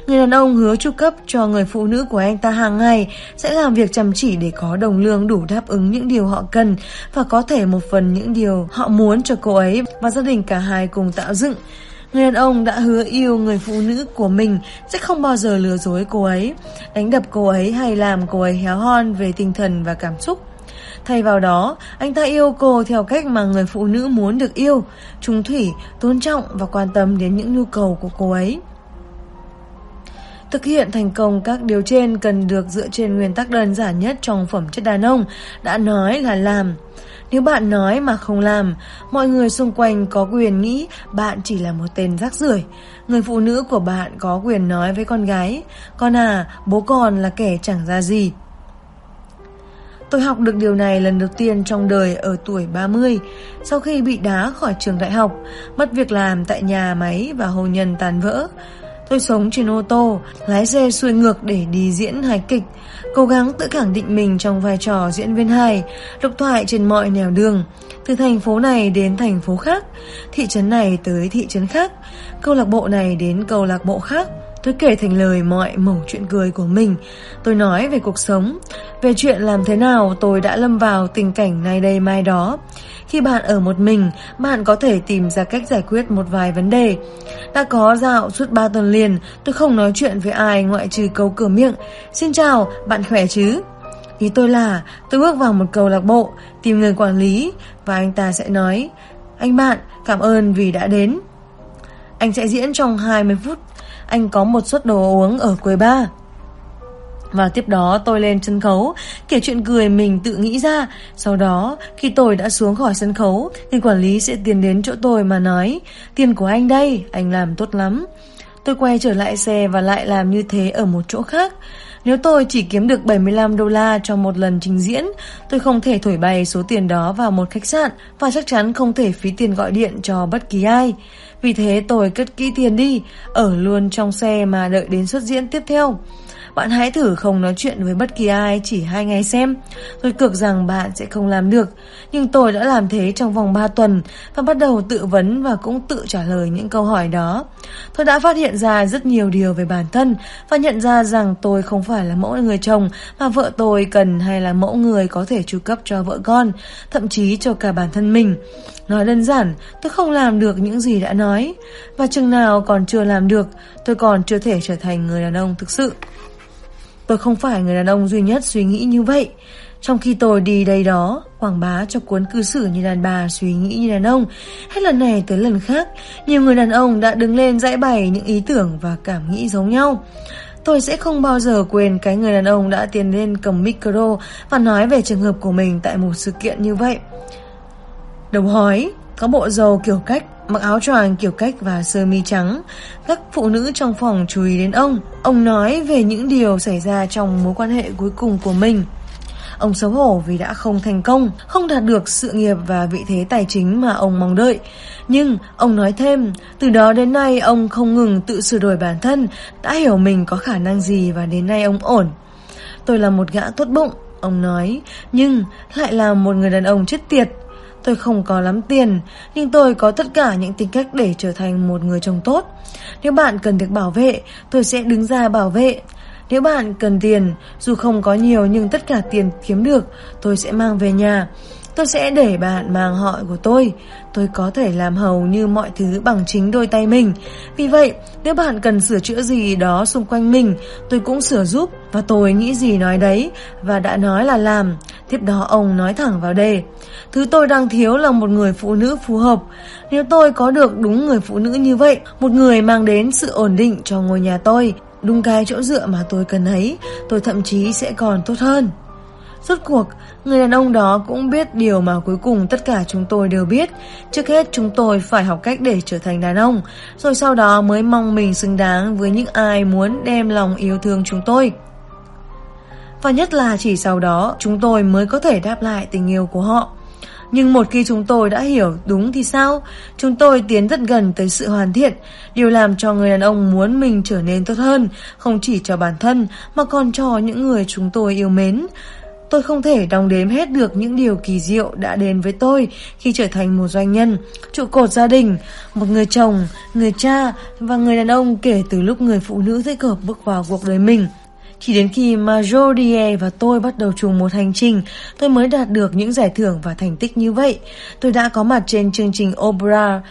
S1: Người đàn ông hứa chu cấp cho người phụ nữ của anh ta hàng ngày sẽ làm việc chăm chỉ để có đồng lương đủ đáp ứng những điều họ cần và có thể một phần những điều họ muốn cho cô ấy và gia đình cả hai cùng tạo dựng. Người đàn ông đã hứa yêu người phụ nữ của mình sẽ không bao giờ lừa dối cô ấy, đánh đập cô ấy hay làm cô ấy héo hon về tinh thần và cảm xúc. Thay vào đó, anh ta yêu cô theo cách mà người phụ nữ muốn được yêu, trung thủy, tôn trọng và quan tâm đến những nhu cầu của cô ấy. Thực hiện thành công các điều trên cần được dựa trên nguyên tắc đơn giản nhất trong phẩm chất đàn ông, đã nói là làm. Nếu bạn nói mà không làm, mọi người xung quanh có quyền nghĩ bạn chỉ là một tên rác rưởi. Người phụ nữ của bạn có quyền nói với con gái, con à, bố con là kẻ chẳng ra gì. Tôi học được điều này lần đầu tiên trong đời ở tuổi 30, sau khi bị đá khỏi trường đại học, mất việc làm tại nhà máy và hôn nhân tàn vỡ. Tôi sống trên ô tô, lái xe xuôi ngược để đi diễn hài kịch, cố gắng tự khẳng định mình trong vai trò diễn viên hài, độc thoại trên mọi nẻo đường, từ thành phố này đến thành phố khác, thị trấn này tới thị trấn khác, câu lạc bộ này đến câu lạc bộ khác. Tôi kể thành lời mọi mẩu chuyện cười của mình. Tôi nói về cuộc sống, về chuyện làm thế nào tôi đã lâm vào tình cảnh này đây mai đó. Khi bạn ở một mình, bạn có thể tìm ra cách giải quyết một vài vấn đề. Đã có dạo suốt 3 tuần liền, tôi không nói chuyện với ai ngoại trừ câu cửa miệng. Xin chào, bạn khỏe chứ? Ý tôi là tôi bước vào một câu lạc bộ, tìm người quản lý và anh ta sẽ nói Anh bạn, cảm ơn vì đã đến. Anh sẽ diễn trong 20 phút anh có một suất đồ uống ở quầy ba. Và tiếp đó tôi lên sân khấu, kể chuyện cười mình tự nghĩ ra. Sau đó, khi tôi đã xuống khỏi sân khấu, thì quản lý sẽ tiến đến chỗ tôi mà nói, tiền của anh đây, anh làm tốt lắm. Tôi quay trở lại xe và lại làm như thế ở một chỗ khác. Nếu tôi chỉ kiếm được 75 đô la cho một lần trình diễn, tôi không thể thổi bay số tiền đó vào một khách sạn và chắc chắn không thể phí tiền gọi điện cho bất kỳ ai. Vì thế tôi cất kỹ tiền đi, ở luôn trong xe mà đợi đến xuất diễn tiếp theo. Bạn hãy thử không nói chuyện với bất kỳ ai chỉ hai ngày xem. Tôi cược rằng bạn sẽ không làm được. Nhưng tôi đã làm thế trong vòng 3 tuần và bắt đầu tự vấn và cũng tự trả lời những câu hỏi đó. Tôi đã phát hiện ra rất nhiều điều về bản thân và nhận ra rằng tôi không phải là mẫu người chồng mà vợ tôi cần hay là mẫu người có thể chu cấp cho vợ con, thậm chí cho cả bản thân mình. Nói đơn giản, tôi không làm được những gì đã nói. Và chừng nào còn chưa làm được, tôi còn chưa thể trở thành người đàn ông thực sự. Tôi không phải người đàn ông duy nhất suy nghĩ như vậy. Trong khi tôi đi đây đó, quảng bá cho cuốn cư xử như đàn bà suy nghĩ như đàn ông, hết lần này tới lần khác, nhiều người đàn ông đã đứng lên giải bày những ý tưởng và cảm nghĩ giống nhau. Tôi sẽ không bao giờ quên cái người đàn ông đã tiến lên cầm micro và nói về trường hợp của mình tại một sự kiện như vậy. Đầu hói, có bộ dầu kiểu cách, mặc áo choàng kiểu cách và sơ mi trắng. Các phụ nữ trong phòng chú ý đến ông. Ông nói về những điều xảy ra trong mối quan hệ cuối cùng của mình. Ông xấu hổ vì đã không thành công, không đạt được sự nghiệp và vị thế tài chính mà ông mong đợi. Nhưng ông nói thêm, từ đó đến nay ông không ngừng tự sửa đổi bản thân, đã hiểu mình có khả năng gì và đến nay ông ổn. Tôi là một gã tốt bụng, ông nói, nhưng lại là một người đàn ông chết tiệt. Tôi không có lắm tiền, nhưng tôi có tất cả những tính cách để trở thành một người chồng tốt. Nếu bạn cần được bảo vệ, tôi sẽ đứng ra bảo vệ. Nếu bạn cần tiền, dù không có nhiều nhưng tất cả tiền kiếm được, tôi sẽ mang về nhà. Tôi sẽ để bạn mang họ của tôi. Tôi có thể làm hầu như mọi thứ bằng chính đôi tay mình. Vì vậy, nếu bạn cần sửa chữa gì đó xung quanh mình, tôi cũng sửa giúp. Và tôi nghĩ gì nói đấy, và đã nói là làm. Tiếp đó ông nói thẳng vào đề. Thứ tôi đang thiếu là một người phụ nữ phù hợp. Nếu tôi có được đúng người phụ nữ như vậy, một người mang đến sự ổn định cho ngôi nhà tôi, đúng cái chỗ dựa mà tôi cần ấy, tôi thậm chí sẽ còn tốt hơn. Rốt cuộc, người đàn ông đó cũng biết điều mà cuối cùng tất cả chúng tôi đều biết. Trước hết chúng tôi phải học cách để trở thành đàn ông, rồi sau đó mới mong mình xứng đáng với những ai muốn đem lòng yêu thương chúng tôi. Và nhất là chỉ sau đó chúng tôi mới có thể đáp lại tình yêu của họ. Nhưng một khi chúng tôi đã hiểu đúng thì sao? Chúng tôi tiến rất gần tới sự hoàn thiện, điều làm cho người đàn ông muốn mình trở nên tốt hơn, không chỉ cho bản thân mà còn cho những người chúng tôi yêu mến. Tôi không thể đong đếm hết được những điều kỳ diệu đã đến với tôi khi trở thành một doanh nhân, trụ cột gia đình, một người chồng, người cha và người đàn ông kể từ lúc người phụ nữ thích hợp bước vào cuộc đời mình. Chỉ đến khi mà Jodie và tôi bắt đầu chung một hành trình, tôi mới đạt được những giải thưởng và thành tích như vậy. Tôi đã có mặt trên chương trình Oprah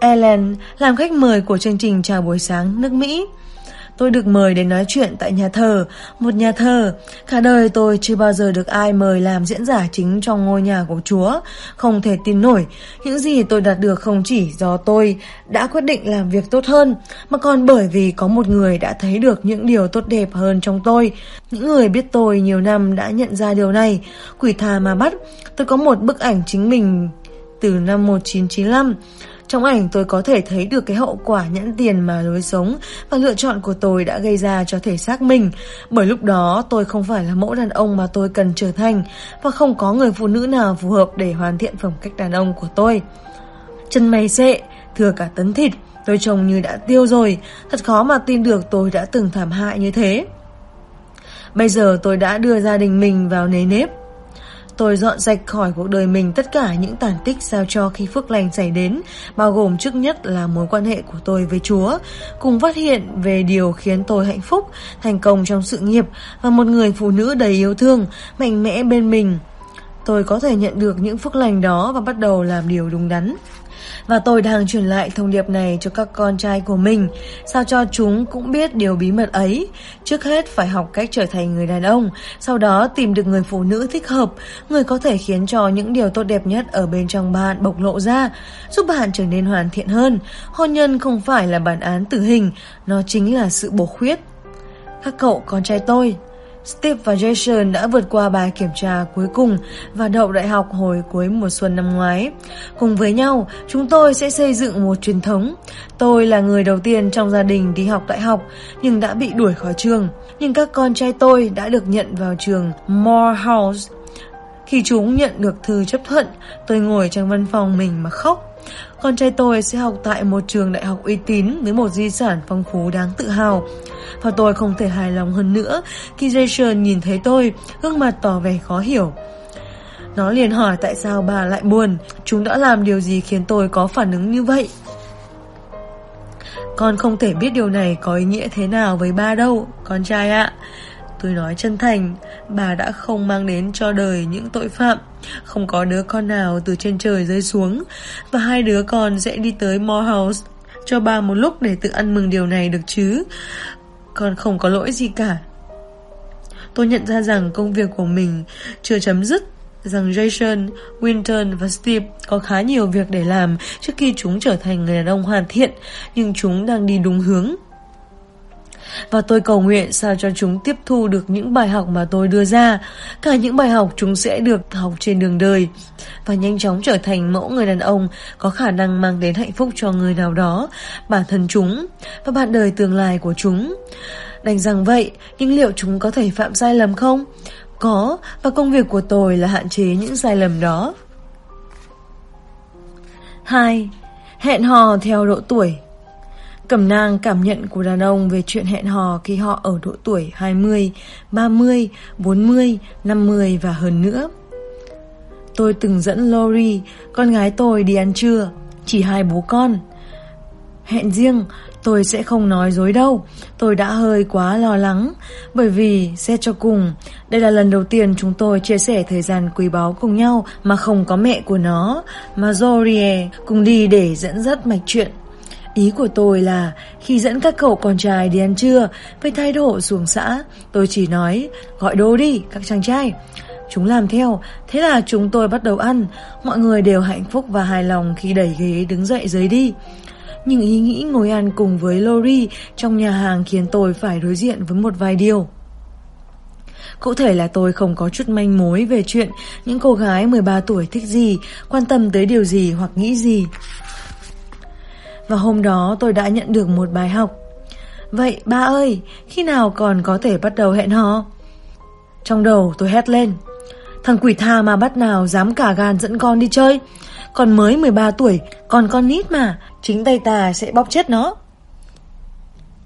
S1: Ellen làm khách mời của chương trình chào buổi sáng nước Mỹ. Tôi được mời đến nói chuyện tại nhà thờ, một nhà thờ. Cả đời tôi chưa bao giờ được ai mời làm diễn giả chính trong ngôi nhà của Chúa. Không thể tin nổi, những gì tôi đạt được không chỉ do tôi đã quyết định làm việc tốt hơn, mà còn bởi vì có một người đã thấy được những điều tốt đẹp hơn trong tôi. Những người biết tôi nhiều năm đã nhận ra điều này. Quỷ thà mà bắt, tôi có một bức ảnh chính mình từ năm 1995. Trong ảnh tôi có thể thấy được cái hậu quả nhãn tiền mà lối sống và lựa chọn của tôi đã gây ra cho thể xác mình. Bởi lúc đó tôi không phải là mẫu đàn ông mà tôi cần trở thành và không có người phụ nữ nào phù hợp để hoàn thiện phẩm cách đàn ông của tôi. Chân mày xệ, thừa cả tấn thịt, tôi trông như đã tiêu rồi, thật khó mà tin được tôi đã từng thảm hại như thế. Bây giờ tôi đã đưa gia đình mình vào nề nếp Tôi dọn sạch khỏi cuộc đời mình tất cả những tàn tích sao cho khi phước lành xảy đến, bao gồm trước nhất là mối quan hệ của tôi với Chúa, cùng phát hiện về điều khiến tôi hạnh phúc, thành công trong sự nghiệp và một người phụ nữ đầy yêu thương, mạnh mẽ bên mình. Tôi có thể nhận được những phước lành đó và bắt đầu làm điều đúng đắn. Và tôi đang truyền lại thông điệp này cho các con trai của mình, sao cho chúng cũng biết điều bí mật ấy. Trước hết phải học cách trở thành người đàn ông, sau đó tìm được người phụ nữ thích hợp, người có thể khiến cho những điều tốt đẹp nhất ở bên trong bạn bộc lộ ra, giúp bạn trở nên hoàn thiện hơn. Hôn nhân không phải là bản án tử hình, nó chính là sự bổ khuyết. Các cậu con trai tôi, Steve và Jason đã vượt qua bài kiểm tra cuối cùng và đậu đại học hồi cuối mùa xuân năm ngoái. Cùng với nhau, chúng tôi sẽ xây dựng một truyền thống. Tôi là người đầu tiên trong gia đình đi học đại học nhưng đã bị đuổi khỏi trường. Nhưng các con trai tôi đã được nhận vào trường Morehouse. Khi chúng nhận được thư chấp thuận, tôi ngồi trong văn phòng mình mà khóc. Con trai tôi sẽ học tại một trường đại học uy tín với một di sản phong phú đáng tự hào. Và tôi không thể hài lòng hơn nữa khi Jason nhìn thấy tôi, gương mặt tỏ vẻ khó hiểu. Nó liền hỏi tại sao bà lại buồn, chúng đã làm điều gì khiến tôi có phản ứng như vậy. Con không thể biết điều này có ý nghĩa thế nào với ba đâu, con trai ạ. Tôi nói chân thành, bà đã không mang đến cho đời những tội phạm. Không có đứa con nào từ trên trời rơi xuống. Và hai đứa con sẽ đi tới Morehouse cho bà một lúc để tự ăn mừng điều này được chứ. Con không có lỗi gì cả. Tôi nhận ra rằng công việc của mình chưa chấm dứt rằng Jason, Winton và Steve có khá nhiều việc để làm trước khi chúng trở thành người đàn ông hoàn thiện, nhưng chúng đang đi đúng hướng. Và tôi cầu nguyện sao cho chúng tiếp thu được những bài học mà tôi đưa ra, cả những bài học chúng sẽ được học trên đường đời, và nhanh chóng trở thành mẫu người đàn ông có khả năng mang đến hạnh phúc cho người nào đó, bản thân chúng, và bạn đời tương lai của chúng. Đành rằng vậy, nhưng liệu chúng có thể phạm sai lầm không? Có, và công việc của tôi là hạn chế những sai lầm đó. 2. Hẹn hò theo độ tuổi Cẩm nang cảm nhận của đàn ông về chuyện hẹn hò khi họ ở độ tuổi 20, 30, 40, 50 và hơn nữa. Tôi từng dẫn Lori, con gái tôi đi ăn trưa, chỉ hai bố con. Hẹn riêng, tôi sẽ không nói dối đâu, tôi đã hơi quá lo lắng, bởi vì, xét cho cùng, đây là lần đầu tiên chúng tôi chia sẻ thời gian quý báu cùng nhau mà không có mẹ của nó, mà Zorie cùng đi để dẫn dắt mạch chuyện. Ý của tôi là khi dẫn các cậu con trai đi ăn trưa với thái độ xuống xã, tôi chỉ nói gọi đồ đi các chàng trai. Chúng làm theo, thế là chúng tôi bắt đầu ăn, mọi người đều hạnh phúc và hài lòng khi đẩy ghế đứng dậy rời đi. Nhưng ý nghĩ ngồi ăn cùng với Lori trong nhà hàng khiến tôi phải đối diện với một vài điều. Cụ thể là tôi không có chút manh mối về chuyện những cô gái 13 tuổi thích gì, quan tâm tới điều gì hoặc nghĩ gì. Và hôm đó tôi đã nhận được một bài học. Vậy ba ơi Khi nào còn có thể bắt đầu hẹn hò? Trong đầu tôi hét lên. Thằng quỷ tha mà bắt nào dám cả gan dẫn con đi chơi. Còn mới 13 tuổi Còn con nít mà Chính tay ta sẽ bóp chết nó.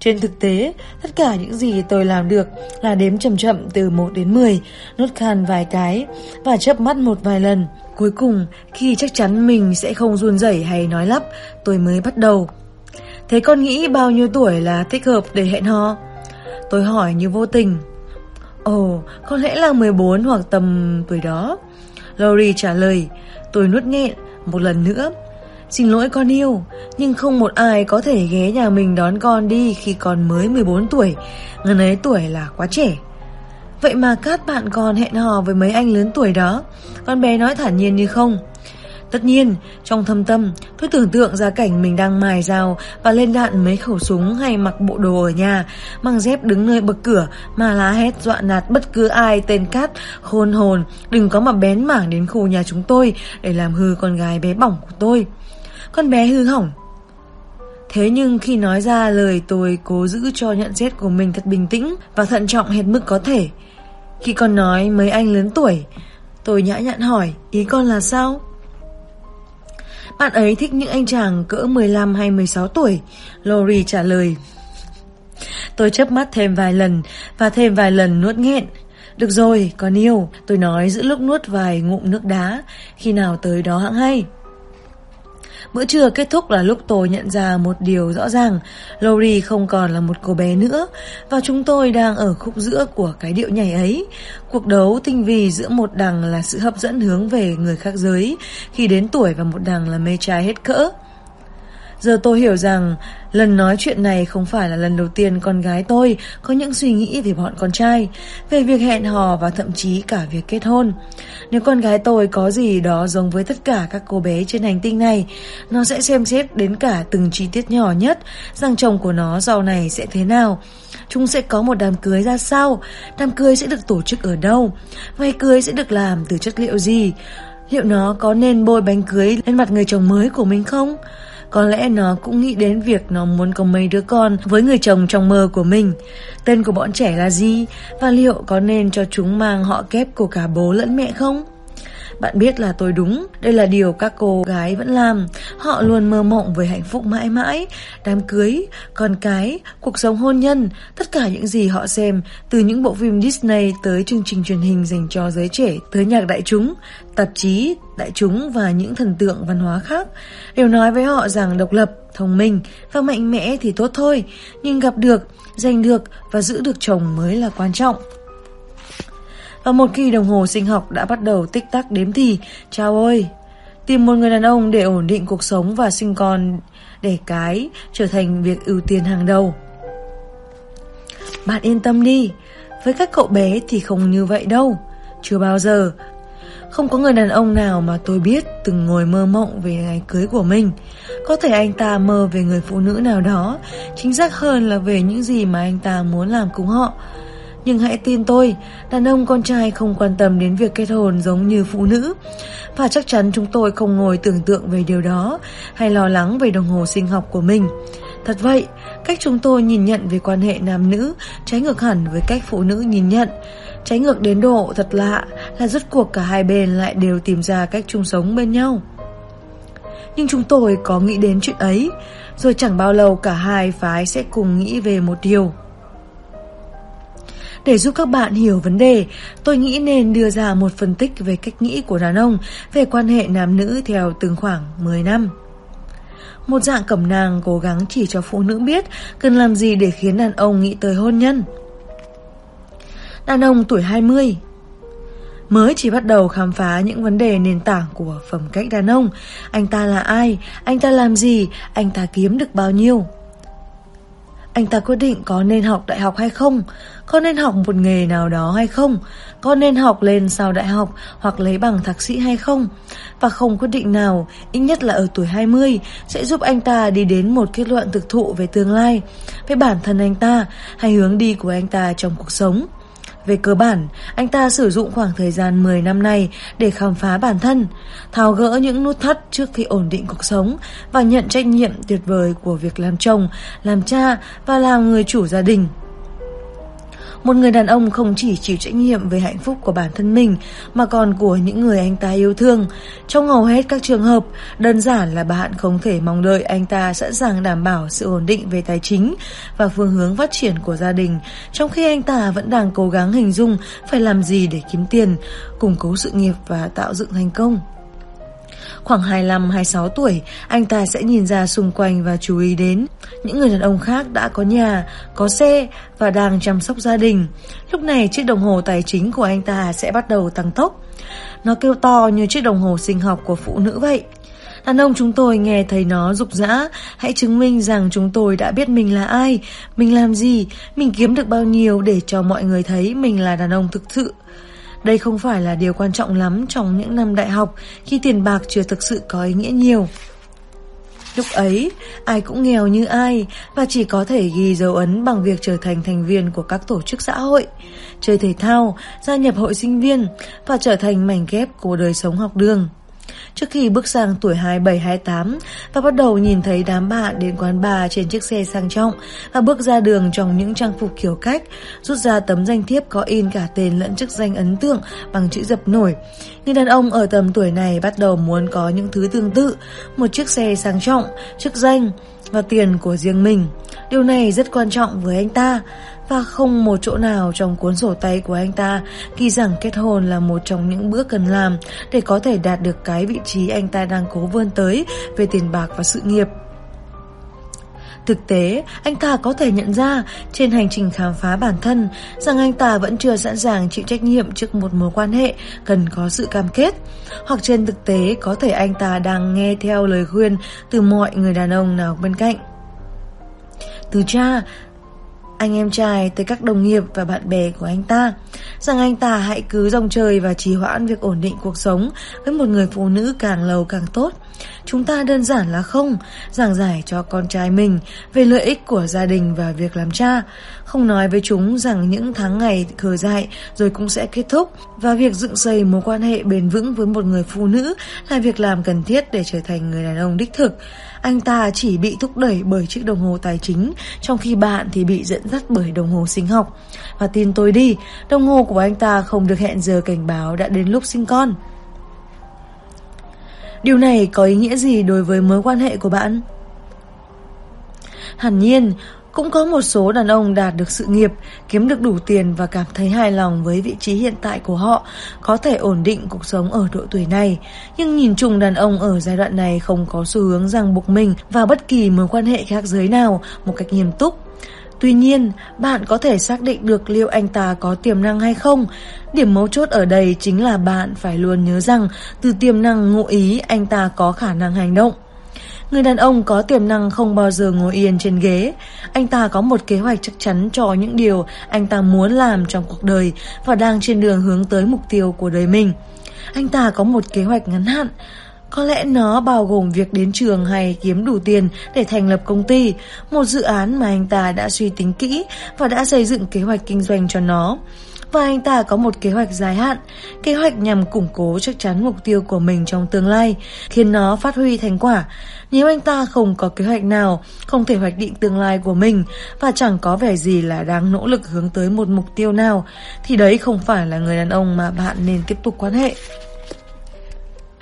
S1: Trên thực tế, tất cả những gì tôi làm được là đếm chậm chậm từ 1 đến 10, nốt khan vài cái và chớp mắt một vài lần. Cuối cùng, khi chắc chắn mình sẽ không run rẩy hay nói lắp, tôi mới bắt đầu. Thế con nghĩ bao nhiêu tuổi là thích hợp để hẹn hò? Tôi hỏi như vô tình. Ồ, có lẽ là 14 hoặc tầm tuổi đó. Lori trả lời, tôi nuốt nghẹn một lần nữa. Xin lỗi con yêu, nhưng không một ai có thể ghé nhà mình đón con đi khi còn mới 14 tuổi. Ngân ấy tuổi là quá trẻ. Vậy mà các bạn còn hẹn hò với mấy anh lớn tuổi đó. Con bé nói thản nhiên như không. Tất nhiên, trong thâm tâm, tôi tưởng tượng ra cảnh mình đang mài dao và lên đạn mấy khẩu súng hay mặc bộ đồ ở nhà, mang dép đứng nơi bậc cửa mà lá hét dọa nạt bất cứ ai tên cát, khôn hồn, đừng có mà bén mảng đến khu nhà chúng tôi để làm hư con gái bé bỏng của tôi. Con bé hư hỏng Thế nhưng khi nói ra lời tôi cố giữ cho nhận xét của mình thật bình tĩnh và thận trọng hết mức có thể. Khi con nói mấy anh lớn tuổi, tôi nhã nhặn hỏi ý con là sao? Bạn ấy thích những anh chàng cỡ 15 hay 16 tuổi, Lori trả lời. Tôi chớp mắt thêm vài lần và thêm vài lần nuốt nghẹn. Được rồi, con yêu, tôi nói giữa lúc nuốt vài ngụm nước đá, khi nào tới đó hãng hay. Bữa trưa kết thúc là lúc tôi nhận ra một điều rõ ràng, Lori không còn là một cô bé nữa và chúng tôi đang ở khúc giữa của cái điệu nhảy ấy. Cuộc đấu tinh vi giữa một đằng là sự hấp dẫn hướng về người khác giới khi đến tuổi và một đằng là mê trai hết cỡ. Giờ tôi hiểu rằng lần nói chuyện này không phải là lần đầu tiên con gái tôi có những suy nghĩ về bọn con trai, về việc hẹn hò và thậm chí cả việc kết hôn. Nếu con gái tôi có gì đó giống với tất cả các cô bé trên hành tinh này, nó sẽ xem xét đến cả từng chi tiết nhỏ nhất rằng chồng của nó sau này sẽ thế nào. Chúng sẽ có một đám cưới ra sao, đám cưới sẽ được tổ chức ở đâu, váy cưới sẽ được làm từ chất liệu gì, liệu nó có nên bôi bánh cưới lên mặt người chồng mới của mình không? Có lẽ nó cũng nghĩ đến việc nó muốn có mấy đứa con với người chồng trong mơ của mình. Tên của bọn trẻ là gì? Và liệu có nên cho chúng mang họ kép của cả bố lẫn mẹ không? Bạn biết là tôi đúng, đây là điều các cô gái vẫn làm. Họ luôn mơ mộng về hạnh phúc mãi mãi, đám cưới, con cái, cuộc sống hôn nhân, tất cả những gì họ xem, từ những bộ phim Disney tới chương trình truyền hình dành cho giới trẻ, tới nhạc đại chúng, tạp chí, đại chúng và những thần tượng văn hóa khác, đều nói với họ rằng độc lập, thông minh và mạnh mẽ thì tốt thôi, nhưng gặp được, giành được và giữ được chồng mới là quan trọng. Và một khi đồng hồ sinh học đã bắt đầu tích tắc đếm thì, chào ơi, tìm một người đàn ông để ổn định cuộc sống và sinh con để cái trở thành việc ưu tiên hàng đầu. Bạn yên tâm đi, với các cậu bé thì không như vậy đâu. Chưa bao giờ, không có người đàn ông nào mà tôi biết từng ngồi mơ mộng về ngày cưới của mình. Có thể anh ta mơ về người phụ nữ nào đó, chính xác hơn là về những gì mà anh ta muốn làm cùng họ. Nhưng hãy tin tôi, đàn ông con trai không quan tâm đến việc kết hôn giống như phụ nữ. Và chắc chắn chúng tôi không ngồi tưởng tượng về điều đó hay lo lắng về đồng hồ sinh học của mình. Thật vậy, cách chúng tôi nhìn nhận về quan hệ nam nữ trái ngược hẳn với cách phụ nữ nhìn nhận. Trái ngược đến độ thật lạ là rốt cuộc cả hai bên lại đều tìm ra cách chung sống bên nhau. Nhưng chúng tôi có nghĩ đến chuyện ấy, rồi chẳng bao lâu cả hai phái sẽ cùng nghĩ về một điều. Để giúp các bạn hiểu vấn đề, tôi nghĩ nên đưa ra một phân tích về cách nghĩ của đàn ông về quan hệ nam nữ theo từng khoảng 10 năm. Một dạng cẩm nang cố gắng chỉ cho phụ nữ biết cần làm gì để khiến đàn ông nghĩ tới hôn nhân. Đàn ông tuổi 20 Mới chỉ bắt đầu khám phá những vấn đề nền tảng của phẩm cách đàn ông Anh ta là ai? Anh ta làm gì? Anh ta kiếm được bao nhiêu? Anh ta quyết định có nên học đại học hay không có nên học một nghề nào đó hay không? Có nên học lên sau đại học Hoặc lấy bằng thạc sĩ hay không? Và không quyết định nào Ít nhất là ở tuổi 20 Sẽ giúp anh ta đi đến một kết luận thực thụ về tương lai Về bản thân anh ta Hay hướng đi của anh ta trong cuộc sống. Về cơ bản, anh ta sử dụng khoảng thời gian 10 năm này để khám phá bản thân, tháo gỡ những nút thắt trước khi ổn định cuộc sống và nhận trách nhiệm tuyệt vời của việc làm chồng, làm cha và làm người chủ gia đình. Một người đàn ông không chỉ chịu trách nhiệm về hạnh phúc của bản thân mình mà còn của những người anh ta yêu thương. Trong hầu hết các trường hợp, đơn giản là bạn không thể mong đợi anh ta sẵn sàng đảm bảo sự ổn định về tài chính và phương hướng phát triển của gia đình, trong khi anh ta vẫn đang cố gắng hình dung phải làm gì để kiếm tiền, củng cố sự nghiệp và tạo dựng thành công. Khoảng 25-26 tuổi, anh ta sẽ nhìn ra xung quanh và chú ý đến những người đàn ông khác đã có nhà, có xe và đang chăm sóc gia đình. Lúc này chiếc đồng hồ tài chính của anh ta sẽ bắt đầu tăng tốc. Nó kêu to như chiếc đồng hồ sinh học của phụ nữ vậy. Đàn ông chúng tôi nghe thấy nó rục rã, hãy chứng minh rằng chúng tôi đã biết mình là ai, mình làm gì, mình kiếm được bao nhiêu để cho mọi người thấy mình là đàn ông thực sự. Đây không phải là điều quan trọng lắm trong những năm đại học khi tiền bạc chưa thực sự có ý nghĩa nhiều. Lúc ấy, ai cũng nghèo như ai và chỉ có thể ghi dấu ấn bằng việc trở thành thành viên của các tổ chức xã hội, chơi thể thao, gia nhập hội sinh viên và trở thành mảnh ghép của đời sống học đường. Trước khi bước sang tuổi 27-28 và bắt đầu nhìn thấy đám bạn đến quán bar trên chiếc xe sang trọng và bước ra đường trong những trang phục kiểu cách, rút ra tấm danh thiếp có in cả tên lẫn chức danh ấn tượng bằng chữ dập nổi. Người đàn ông ở tầm tuổi này bắt đầu muốn có những thứ tương tự, một chiếc xe sang trọng, chức danh và tiền của riêng mình. Điều này rất quan trọng với anh ta và không một chỗ nào trong cuốn sổ tay của anh ta ghi rằng kết hôn là một trong những bước cần làm để có thể đạt được cái vị trí anh ta đang cố vươn tới về tiền bạc và sự nghiệp. Thực tế, anh ta có thể nhận ra trên hành trình khám phá bản thân rằng anh ta vẫn chưa sẵn sàng chịu trách nhiệm trước một mối quan hệ cần có sự cam kết. Hoặc trên thực tế, có thể anh ta đang nghe theo lời khuyên từ mọi người đàn ông nào bên cạnh. Từ cha, anh em trai tới các đồng nghiệp và bạn bè của anh ta rằng anh ta hãy cứ rong trời và trì hoãn việc ổn định cuộc sống với một người phụ nữ càng lâu càng tốt. Chúng ta đơn giản là không giảng giải cho con trai mình về lợi ích của gia đình và việc làm cha, không nói với chúng rằng những tháng ngày khờ dại rồi cũng sẽ kết thúc và việc dựng xây mối quan hệ bền vững với một người phụ nữ là việc làm cần thiết để trở thành người đàn ông đích thực. Anh ta chỉ bị thúc đẩy bởi chiếc đồng hồ tài chính, trong khi bạn thì bị dẫn dắt bởi đồng hồ sinh học. Và tin tôi đi, đồng hồ của anh ta không được hẹn giờ cảnh báo đã đến lúc sinh con. Điều này có ý nghĩa gì đối với mối quan hệ của bạn? Hẳn nhiên, cũng có một số đàn ông đạt được sự nghiệp, kiếm được đủ tiền và cảm thấy hài lòng với vị trí hiện tại của họ, có thể ổn định cuộc sống ở độ tuổi này. Nhưng nhìn chung đàn ông ở giai đoạn này không có xu hướng ràng buộc mình vào bất kỳ mối quan hệ khác giới nào một cách nghiêm túc. Tuy nhiên, bạn có thể xác định được liệu anh ta có tiềm năng hay không. Điểm mấu chốt ở đây chính là bạn phải luôn nhớ rằng từ tiềm năng ngụ ý anh ta có khả năng hành động. Người đàn ông có tiềm năng không bao giờ ngồi yên trên ghế. Anh ta có một kế hoạch chắc chắn cho những điều anh ta muốn làm trong cuộc đời và đang trên đường hướng tới mục tiêu của đời mình. Anh ta có một kế hoạch ngắn hạn. Có lẽ nó bao gồm việc đến trường hay kiếm đủ tiền để thành lập công ty, một dự án mà anh ta đã suy tính kỹ và đã xây dựng kế hoạch kinh doanh cho nó và anh ta có một kế hoạch dài hạn, kế hoạch nhằm củng cố chắc chắn mục tiêu của mình trong tương lai, khiến nó phát huy thành quả. Nếu anh ta không có kế hoạch nào, không thể hoạch định tương lai của mình và chẳng có vẻ gì là đang nỗ lực hướng tới một mục tiêu nào, thì đấy không phải là người đàn ông mà bạn nên tiếp tục quan hệ.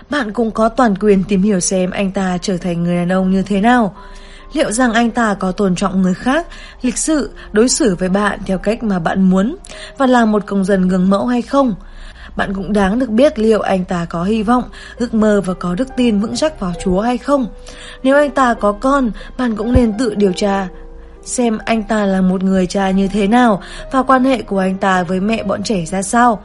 S1: Bạn cũng có toàn quyền tìm hiểu xem anh ta trở thành người đàn ông như thế nào. Liệu rằng anh ta có tôn trọng người khác, lịch sự, đối xử với bạn theo cách mà bạn muốn và là một công dân gương mẫu hay không? Bạn cũng đáng được biết liệu anh ta có hy vọng, ước mơ và có đức tin vững chắc vào Chúa hay không. Nếu anh ta có con, bạn cũng nên tự điều tra xem anh ta là một người cha như thế nào và quan hệ của anh ta với mẹ bọn trẻ ra sao.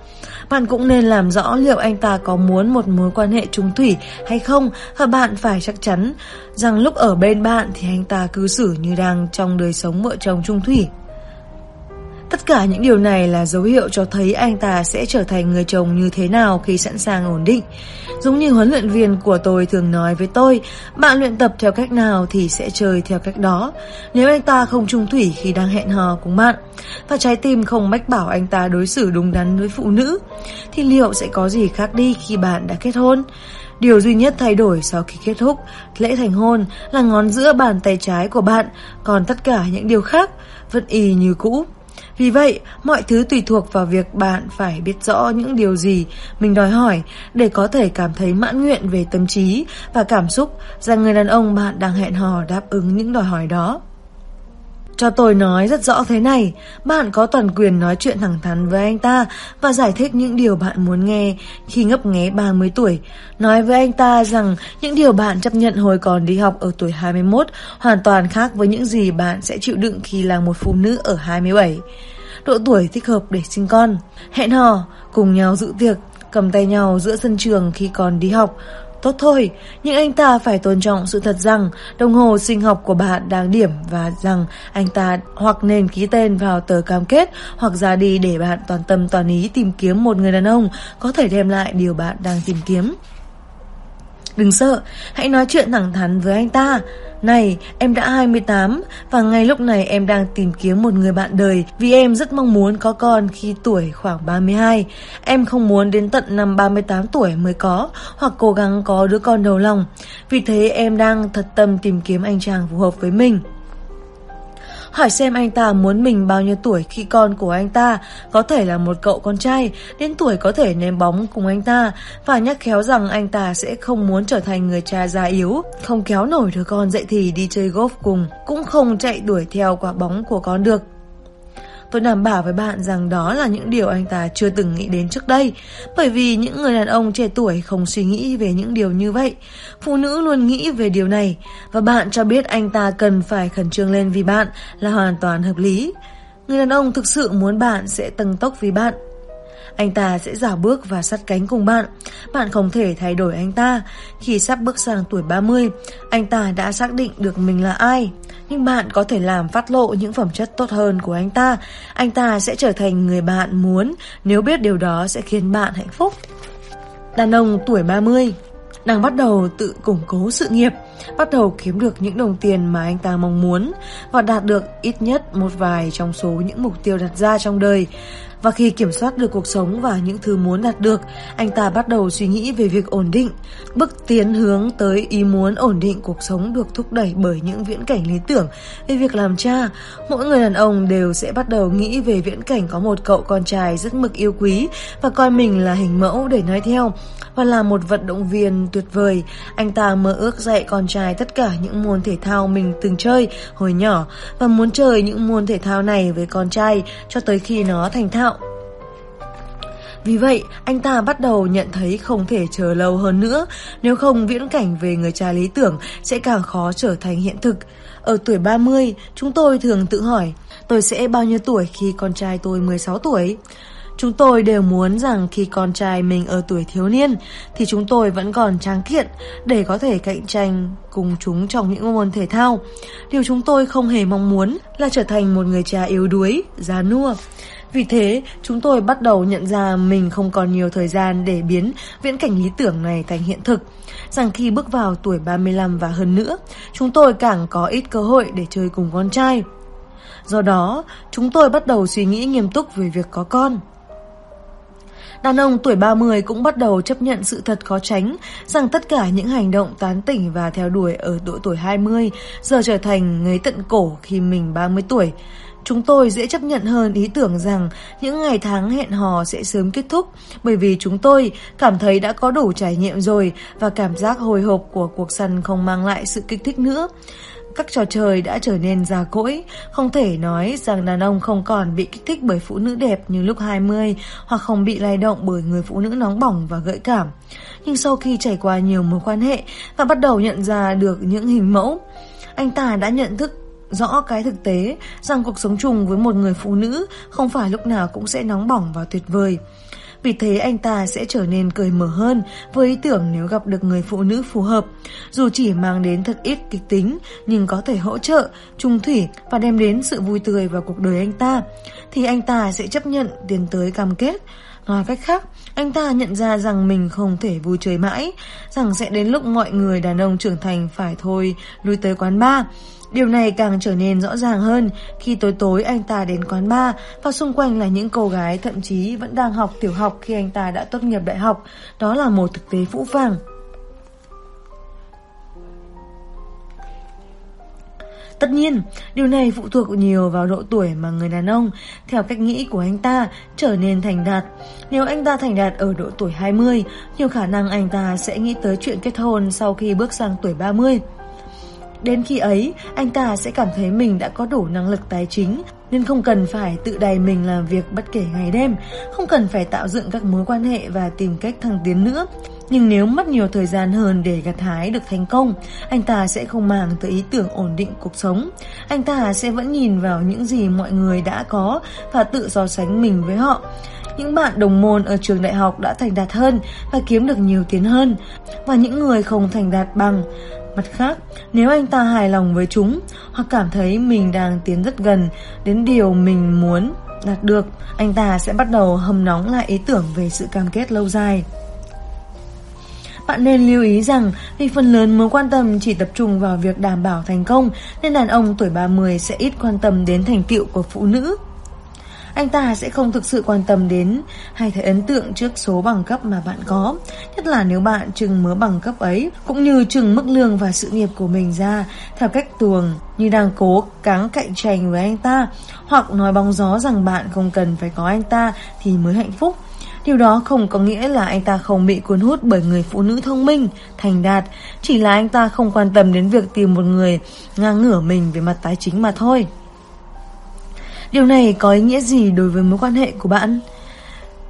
S1: Bạn cũng nên làm rõ liệu anh ta có muốn một mối quan hệ trung thủy hay không và bạn phải chắc chắn rằng lúc ở bên bạn thì anh ta cư xử như đang trong đời sống vợ chồng trung thủy. Tất cả những điều này là dấu hiệu cho thấy anh ta sẽ trở thành người chồng như thế nào khi sẵn sàng ổn định. Giống như huấn luyện viên của tôi thường nói với tôi, bạn luyện tập theo cách nào thì sẽ chơi theo cách đó. Nếu anh ta không trung thủy khi đang hẹn hò cùng bạn, và trái tim không mách bảo anh ta đối xử đúng đắn với phụ nữ, thì liệu sẽ có gì khác đi khi bạn đã kết hôn? Điều duy nhất thay đổi sau khi kết thúc lễ thành hôn là ngón giữa bàn tay trái của bạn, còn tất cả những điều khác vẫn y như cũ. Vì vậy, mọi thứ tùy thuộc vào việc bạn phải biết rõ những điều gì mình đòi hỏi để có thể cảm thấy mãn nguyện về tâm trí và cảm xúc rằng người đàn ông bạn đang hẹn hò đáp ứng những đòi hỏi đó. Cho tôi nói rất rõ thế này, bạn có toàn quyền nói chuyện thẳng thắn với anh ta và giải thích những điều bạn muốn nghe khi ngấp nghé 30 tuổi. Nói với anh ta rằng những điều bạn chấp nhận hồi còn đi học ở tuổi 21 hoàn toàn khác với những gì bạn sẽ chịu đựng khi là một phụ nữ ở 27. Độ tuổi thích hợp để sinh con, hẹn hò, cùng nhau dự tiệc, cầm tay nhau giữa sân trường khi còn đi học, Tốt thôi, nhưng anh ta phải tôn trọng sự thật rằng đồng hồ sinh học của bạn đang điểm và rằng anh ta hoặc nên ký tên vào tờ cam kết hoặc ra đi để bạn toàn tâm toàn ý tìm kiếm một người đàn ông có thể đem lại điều bạn đang tìm kiếm. Đừng sợ, hãy nói chuyện thẳng thắn với anh ta. Này, em đã 28 và ngay lúc này em đang tìm kiếm một người bạn đời vì em rất mong muốn có con khi tuổi khoảng 32. Em không muốn đến tận năm 38 tuổi mới có hoặc cố gắng có đứa con đầu lòng. Vì thế em đang thật tâm tìm kiếm anh chàng phù hợp với mình. Hỏi xem anh ta muốn mình bao nhiêu tuổi khi con của anh ta có thể là một cậu con trai, đến tuổi có thể ném bóng cùng anh ta và nhắc khéo rằng anh ta sẽ không muốn trở thành người cha già yếu, không kéo nổi đứa con dậy thì đi chơi golf cùng, cũng không chạy đuổi theo quả bóng của con được. Tôi đảm bảo với bạn rằng đó là những điều anh ta chưa từng nghĩ đến trước đây. Bởi vì những người đàn ông trẻ tuổi không suy nghĩ về những điều như vậy. Phụ nữ luôn nghĩ về điều này. Và bạn cho biết anh ta cần phải khẩn trương lên vì bạn là hoàn toàn hợp lý. Người đàn ông thực sự muốn bạn sẽ tăng tốc vì bạn. Anh ta sẽ giả bước và sát cánh cùng bạn. Bạn không thể thay đổi anh ta. Khi sắp bước sang tuổi 30, anh ta đã xác định được mình là ai. Nhưng bạn có thể làm phát lộ những phẩm chất tốt hơn của anh ta. Anh ta sẽ trở thành người bạn muốn nếu biết điều đó sẽ khiến bạn hạnh phúc. Đàn ông tuổi 30 đang bắt đầu tự củng cố sự nghiệp, bắt đầu kiếm được những đồng tiền mà anh ta mong muốn và đạt được ít nhất một vài trong số những mục tiêu đặt ra trong đời. Và khi kiểm soát được cuộc sống và những thứ muốn đạt được, anh ta bắt đầu suy nghĩ về việc ổn định. Bước tiến hướng tới ý muốn ổn định cuộc sống được thúc đẩy bởi những viễn cảnh lý tưởng về việc làm cha. Mỗi người đàn ông đều sẽ bắt đầu nghĩ về viễn cảnh có một cậu con trai rất mực yêu quý và coi mình là hình mẫu để nói theo. Và là một vận động viên tuyệt vời, anh ta mơ ước dạy con trai tất cả những môn thể thao mình từng chơi hồi nhỏ và muốn chơi những môn thể thao này với con trai cho tới khi nó thành thạo. Vì vậy, anh ta bắt đầu nhận thấy không thể chờ lâu hơn nữa, nếu không viễn cảnh về người cha lý tưởng sẽ càng khó trở thành hiện thực. Ở tuổi 30, chúng tôi thường tự hỏi, tôi sẽ bao nhiêu tuổi khi con trai tôi 16 tuổi? Chúng tôi đều muốn rằng khi con trai mình ở tuổi thiếu niên thì chúng tôi vẫn còn tráng kiện để có thể cạnh tranh cùng chúng trong những môn thể thao. Điều chúng tôi không hề mong muốn là trở thành một người cha yếu đuối, già nua. Vì thế, chúng tôi bắt đầu nhận ra mình không còn nhiều thời gian để biến viễn cảnh lý tưởng này thành hiện thực. Rằng khi bước vào tuổi 35 và hơn nữa, chúng tôi càng có ít cơ hội để chơi cùng con trai. Do đó, chúng tôi bắt đầu suy nghĩ nghiêm túc về việc có con. Đàn ông tuổi 30 cũng bắt đầu chấp nhận sự thật khó tránh rằng tất cả những hành động tán tỉnh và theo đuổi ở độ tuổi 20 giờ trở thành ngấy tận cổ khi mình 30 tuổi. Chúng tôi dễ chấp nhận hơn ý tưởng rằng những ngày tháng hẹn hò sẽ sớm kết thúc, bởi vì chúng tôi cảm thấy đã có đủ trải nghiệm rồi và cảm giác hồi hộp của cuộc săn không mang lại sự kích thích nữa. Các trò chơi đã trở nên già cỗi, không thể nói rằng đàn ông không còn bị kích thích bởi phụ nữ đẹp như lúc 20 hoặc không bị lay động bởi người phụ nữ nóng bỏng và gợi cảm. Nhưng sau khi trải qua nhiều mối quan hệ và bắt đầu nhận ra được những hình mẫu, anh ta đã nhận thức rõ cái thực tế rằng cuộc sống chung với một người phụ nữ không phải lúc nào cũng sẽ nóng bỏng và tuyệt vời. Vì thế anh ta sẽ trở nên cười mở hơn với ý tưởng nếu gặp được người phụ nữ phù hợp. Dù chỉ mang đến thật ít kịch tính, nhưng có thể hỗ trợ, trung thủy và đem đến sự vui tươi vào cuộc đời anh ta, thì anh ta sẽ chấp nhận tiến tới cam kết. Nói cách khác, anh ta nhận ra rằng mình không thể vui chơi mãi, rằng sẽ đến lúc mọi người đàn ông trưởng thành phải thôi lui tới quán bar. Điều này càng trở nên rõ ràng hơn khi tối tối anh ta đến quán bar và xung quanh là những cô gái thậm chí vẫn đang học tiểu học khi anh ta đã tốt nghiệp đại học. Đó là một thực tế phũ phàng. Tất nhiên, điều này phụ thuộc nhiều vào độ tuổi mà người đàn ông, theo cách nghĩ của anh ta, trở nên thành đạt. Nếu anh ta thành đạt ở độ tuổi 20, nhiều khả năng anh ta sẽ nghĩ tới chuyện kết hôn sau khi bước sang tuổi 30. Đến khi ấy, anh ta sẽ cảm thấy mình đã có đủ năng lực tài chính nên không cần phải tự đầy mình làm việc bất kể ngày đêm, không cần phải tạo dựng các mối quan hệ và tìm cách thăng tiến nữa. Nhưng nếu mất nhiều thời gian hơn để gặt hái được thành công, anh ta sẽ không màng tới ý tưởng ổn định cuộc sống. Anh ta sẽ vẫn nhìn vào những gì mọi người đã có và tự so sánh mình với họ. Những bạn đồng môn ở trường đại học đã thành đạt hơn và kiếm được nhiều tiền hơn, và những người không thành đạt bằng Mặt khác, nếu anh ta hài lòng với chúng hoặc cảm thấy mình đang tiến rất gần đến điều mình muốn đạt được, anh ta sẽ bắt đầu hầm nóng lại ý tưởng về sự cam kết lâu dài. Bạn nên lưu ý rằng vì phần lớn mối quan tâm chỉ tập trung vào việc đảm bảo thành công nên đàn ông tuổi 30 sẽ ít quan tâm đến thành tựu của phụ nữ anh ta sẽ không thực sự quan tâm đến hay thấy ấn tượng trước số bằng cấp mà bạn có. Nhất là nếu bạn trừng mớ bằng cấp ấy, cũng như trừng mức lương và sự nghiệp của mình ra theo cách tuồng như đang cố gắng cạnh tranh với anh ta, hoặc nói bóng gió rằng bạn không cần phải có anh ta thì mới hạnh phúc. Điều đó không có nghĩa là anh ta không bị cuốn hút bởi người phụ nữ thông minh, thành đạt, chỉ là anh ta không quan tâm đến việc tìm một người ngang ngửa mình về mặt tài chính mà thôi. Điều này có ý nghĩa gì đối với mối quan hệ của bạn?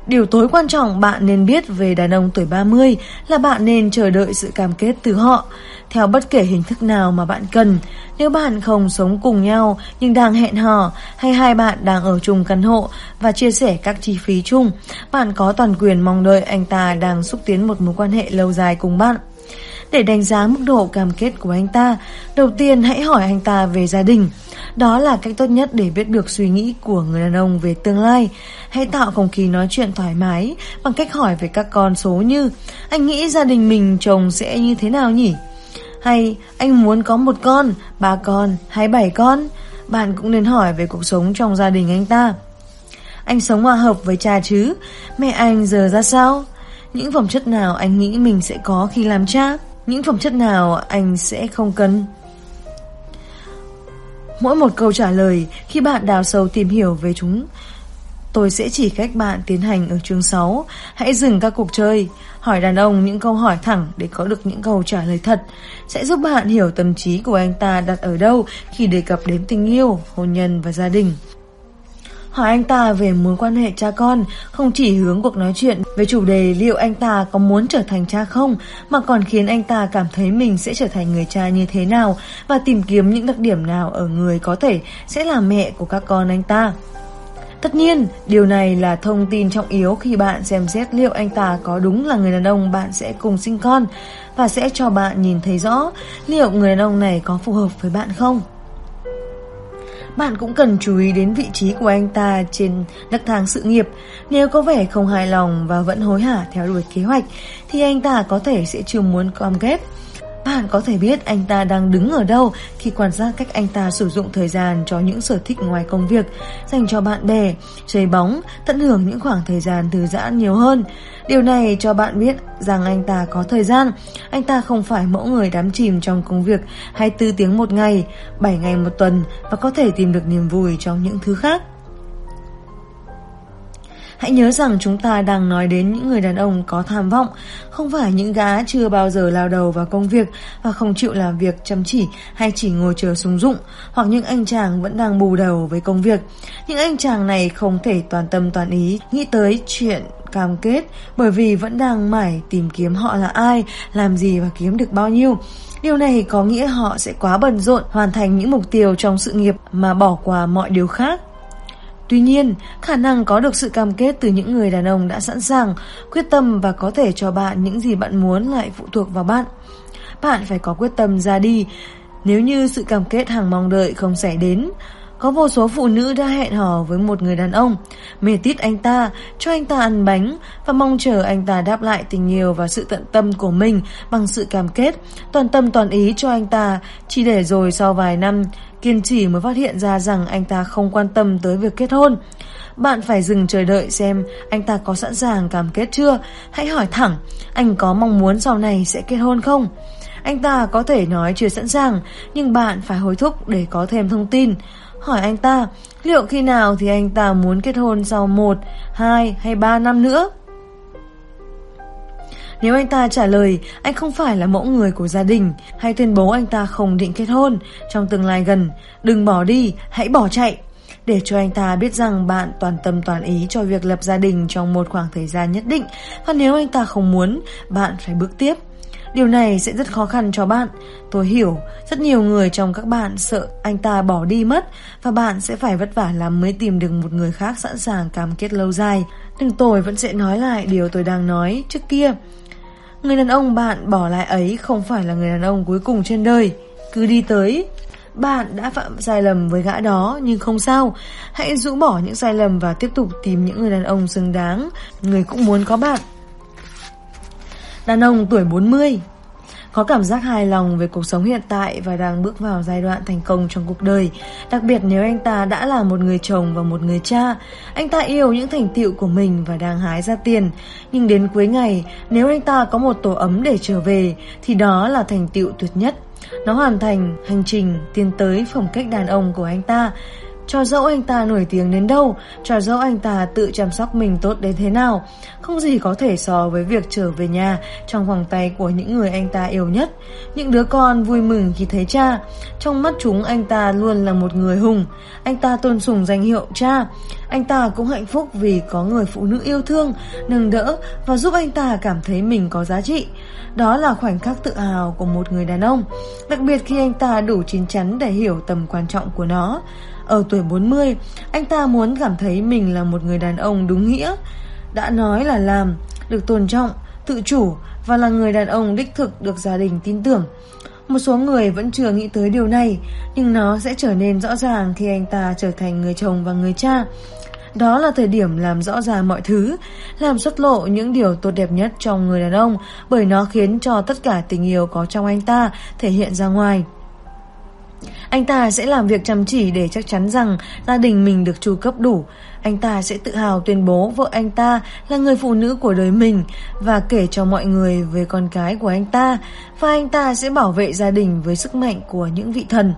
S1: Điều tối quan trọng bạn nên biết về đàn ông tuổi 30 là bạn nên chờ đợi sự cam kết từ họ, theo bất kể hình thức nào mà bạn cần. Nếu bạn không sống cùng nhau nhưng đang hẹn hò hay hai bạn đang ở chung căn hộ và chia sẻ các chi phí chung, bạn có toàn quyền mong đợi anh ta đang xúc tiến một mối quan hệ lâu dài cùng bạn. Để đánh giá mức độ cam kết của anh ta, đầu tiên hãy hỏi anh ta về gia đình. Đó là cách tốt nhất để biết được suy nghĩ của người đàn ông về tương lai. Hãy tạo không khí nói chuyện thoải mái bằng cách hỏi về các con số như Anh nghĩ gia đình mình chồng sẽ như thế nào nhỉ? Hay anh muốn có một con, ba con hay bảy con? Bạn cũng nên hỏi về cuộc sống trong gia đình anh ta. Anh sống hòa hợp với cha chứ? Mẹ anh giờ ra sao? Những phẩm chất nào anh nghĩ mình sẽ có khi làm cha? Những phẩm chất nào anh sẽ không cần? Mỗi một câu trả lời khi bạn đào sâu tìm hiểu về chúng Tôi sẽ chỉ cách bạn tiến hành ở chương 6 Hãy dừng các cuộc chơi. Hỏi đàn ông những câu hỏi thẳng để có được những câu trả lời thật. Sẽ giúp bạn hiểu tâm trí của anh ta đặt ở đâu khi đề cập đến tình yêu, hôn nhân và gia đình hỏi anh ta về mối quan hệ cha con, không chỉ hướng cuộc nói chuyện về chủ đề liệu anh ta có muốn trở thành cha không, mà còn khiến anh ta cảm thấy mình sẽ trở thành người cha như thế nào và tìm kiếm những đặc điểm nào ở người có thể sẽ là mẹ của các con anh ta. Tất nhiên, điều này là thông tin trọng yếu khi bạn xem xét liệu anh ta có đúng là người đàn ông bạn sẽ cùng sinh con và sẽ cho bạn nhìn thấy rõ liệu người đàn ông này có phù hợp với bạn không. Bạn cũng cần chú ý đến vị trí của anh ta trên nấc thang sự nghiệp. Nếu có vẻ không hài lòng và vẫn hối hả theo đuổi kế hoạch, thì anh ta có thể sẽ chưa muốn cam kết. Bạn có thể biết anh ta đang đứng ở đâu khi quan sát cách anh ta sử dụng thời gian cho những sở thích ngoài công việc, dành cho bạn bè, chơi bóng, tận hưởng những khoảng thời gian thư giãn nhiều hơn. Điều này cho bạn biết rằng anh ta có thời gian. Anh ta không phải mẫu người đắm chìm trong công việc 24 tiếng một ngày, 7 ngày một tuần và có thể tìm được niềm vui trong những thứ khác. Hãy nhớ rằng chúng ta đang nói đến những người đàn ông có tham vọng, không phải những gã chưa bao giờ lao đầu vào công việc và không chịu làm việc chăm chỉ hay chỉ ngồi chờ sung dụng, hoặc những anh chàng vẫn đang bù đầu với công việc. Những anh chàng này không thể toàn tâm toàn ý nghĩ tới chuyện cam kết bởi vì vẫn đang mải tìm kiếm họ là ai, làm gì và kiếm được bao nhiêu. Điều này có nghĩa họ sẽ quá bận rộn hoàn thành những mục tiêu trong sự nghiệp mà bỏ qua mọi điều khác. Tuy nhiên, khả năng có được sự cam kết từ những người đàn ông đã sẵn sàng, quyết tâm và có thể cho bạn những gì bạn muốn lại phụ thuộc vào bạn. Bạn phải có quyết tâm ra đi. Nếu như sự cam kết hàng mong đợi không xảy đến, có vô số phụ nữ đã hẹn hò với một người đàn ông, mê tít anh ta, cho anh ta ăn bánh và mong chờ anh ta đáp lại tình yêu và sự tận tâm của mình bằng sự cam kết, toàn tâm toàn ý cho anh ta, chỉ để rồi sau vài năm kiên trì mới phát hiện ra rằng anh ta không quan tâm tới việc kết hôn. Bạn phải dừng chờ đợi xem anh ta có sẵn sàng cam kết chưa. Hãy hỏi thẳng, anh có mong muốn sau này sẽ kết hôn không? Anh ta có thể nói chưa sẵn sàng, nhưng bạn phải hối thúc để có thêm thông tin. Hỏi anh ta, liệu khi nào thì anh ta muốn kết hôn sau 1, 2 hay 3 năm nữa? Nếu anh ta trả lời anh không phải là mẫu người của gia đình hay tuyên bố anh ta không định kết hôn trong tương lai gần, đừng bỏ đi, hãy bỏ chạy. Để cho anh ta biết rằng bạn toàn tâm toàn ý cho việc lập gia đình trong một khoảng thời gian nhất định và nếu anh ta không muốn, bạn phải bước tiếp. Điều này sẽ rất khó khăn cho bạn. Tôi hiểu, rất nhiều người trong các bạn sợ anh ta bỏ đi mất và bạn sẽ phải vất vả lắm mới tìm được một người khác sẵn sàng cam kết lâu dài. Nhưng tôi vẫn sẽ nói lại điều tôi đang nói trước kia. Người đàn ông bạn bỏ lại ấy không phải là người đàn ông cuối cùng trên đời. Cứ đi tới. Bạn đã phạm sai lầm với gã đó, nhưng không sao. Hãy rũ bỏ những sai lầm và tiếp tục tìm những người đàn ông xứng đáng. Người cũng muốn có bạn. Đàn ông tuổi 40 có cảm giác hài lòng về cuộc sống hiện tại và đang bước vào giai đoạn thành công trong cuộc đời. Đặc biệt nếu anh ta đã là một người chồng và một người cha, anh ta yêu những thành tựu của mình và đang hái ra tiền. Nhưng đến cuối ngày, nếu anh ta có một tổ ấm để trở về, thì đó là thành tựu tuyệt nhất. Nó hoàn thành hành trình tiến tới phong cách đàn ông của anh ta. Cho dẫu anh ta nổi tiếng đến đâu, cho dẫu anh ta tự chăm sóc mình tốt đến thế nào, không gì có thể so với việc trở về nhà trong vòng tay của những người anh ta yêu nhất. Những đứa con vui mừng khi thấy cha, trong mắt chúng anh ta luôn là một người hùng. Anh ta tôn sùng danh hiệu cha. Anh ta cũng hạnh phúc vì có người phụ nữ yêu thương, nâng đỡ và giúp anh ta cảm thấy mình có giá trị. Đó là khoảnh khắc tự hào của một người đàn ông, đặc biệt khi anh ta đủ chín chắn để hiểu tầm quan trọng của nó. Ở tuổi 40, anh ta muốn cảm thấy mình là một người đàn ông đúng nghĩa. Đã nói là làm, được tôn trọng, tự chủ và là người đàn ông đích thực được gia đình tin tưởng. Một số người vẫn chưa nghĩ tới điều này, nhưng nó sẽ trở nên rõ ràng khi anh ta trở thành người chồng và người cha. Đó là thời điểm làm rõ ràng mọi thứ, làm xuất lộ những điều tốt đẹp nhất trong người đàn ông bởi nó khiến cho tất cả tình yêu có trong anh ta thể hiện ra ngoài. Anh ta sẽ làm việc chăm chỉ để chắc chắn rằng gia đình mình được chu cấp đủ. Anh ta sẽ tự hào tuyên bố vợ anh ta là người phụ nữ của đời mình và kể cho mọi người về con cái của anh ta và anh ta sẽ bảo vệ gia đình với sức mạnh của những vị thần.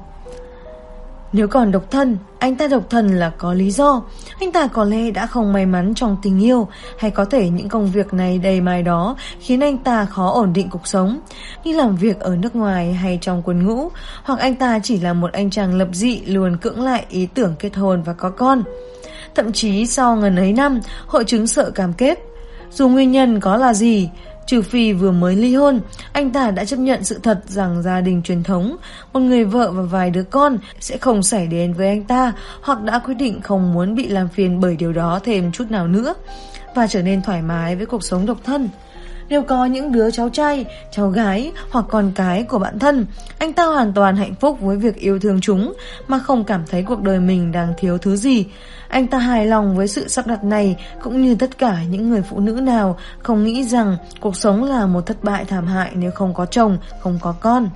S1: Nếu còn độc thân, anh ta độc thân là có lý do. Anh ta có lẽ đã không may mắn trong tình yêu, hay có thể những công việc này đầy mai đó khiến anh ta khó ổn định cuộc sống, như làm việc ở nước ngoài hay trong quân ngũ, hoặc anh ta chỉ là một anh chàng lập dị luôn cưỡng lại ý tưởng kết hôn và có con. Thậm chí sau ngần ấy năm, hội chứng sợ cam kết. Dù nguyên nhân có là gì, Trừ phi vừa mới ly hôn, anh ta đã chấp nhận sự thật rằng gia đình truyền thống, một người vợ và vài đứa con sẽ không xảy đến với anh ta hoặc đã quyết định không muốn bị làm phiền bởi điều đó thêm chút nào nữa và trở nên thoải mái với cuộc sống độc thân. Nếu có những đứa cháu trai, cháu gái hoặc con cái của bạn thân, anh ta hoàn toàn hạnh phúc với việc yêu thương chúng mà không cảm thấy cuộc đời mình đang thiếu thứ gì. Anh ta hài lòng với sự sắp đặt này cũng như tất cả những người phụ nữ nào không nghĩ rằng cuộc sống là một thất bại thảm hại nếu không có chồng, không có con.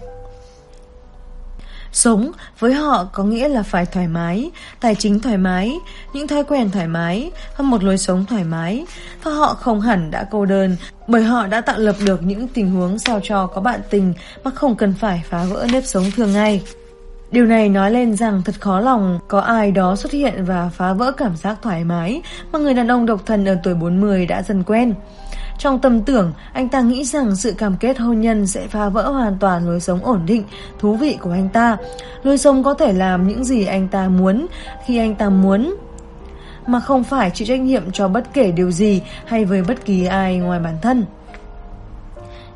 S1: Sống với họ có nghĩa là phải thoải mái, tài chính thoải mái, những thói quen thoải mái và một lối sống thoải mái. Và họ không hẳn đã cô đơn bởi họ đã tạo lập được những tình huống sao cho có bạn tình mà không cần phải phá vỡ nếp sống thường ngày. Điều này nói lên rằng thật khó lòng có ai đó xuất hiện và phá vỡ cảm giác thoải mái mà người đàn ông độc thân ở tuổi 40 đã dần quen. Trong tâm tưởng, anh ta nghĩ rằng sự cam kết hôn nhân sẽ phá vỡ hoàn toàn lối sống ổn định, thú vị của anh ta. Lối sống có thể làm những gì anh ta muốn, khi anh ta muốn, mà không phải chịu trách nhiệm cho bất kể điều gì hay với bất kỳ ai ngoài bản thân.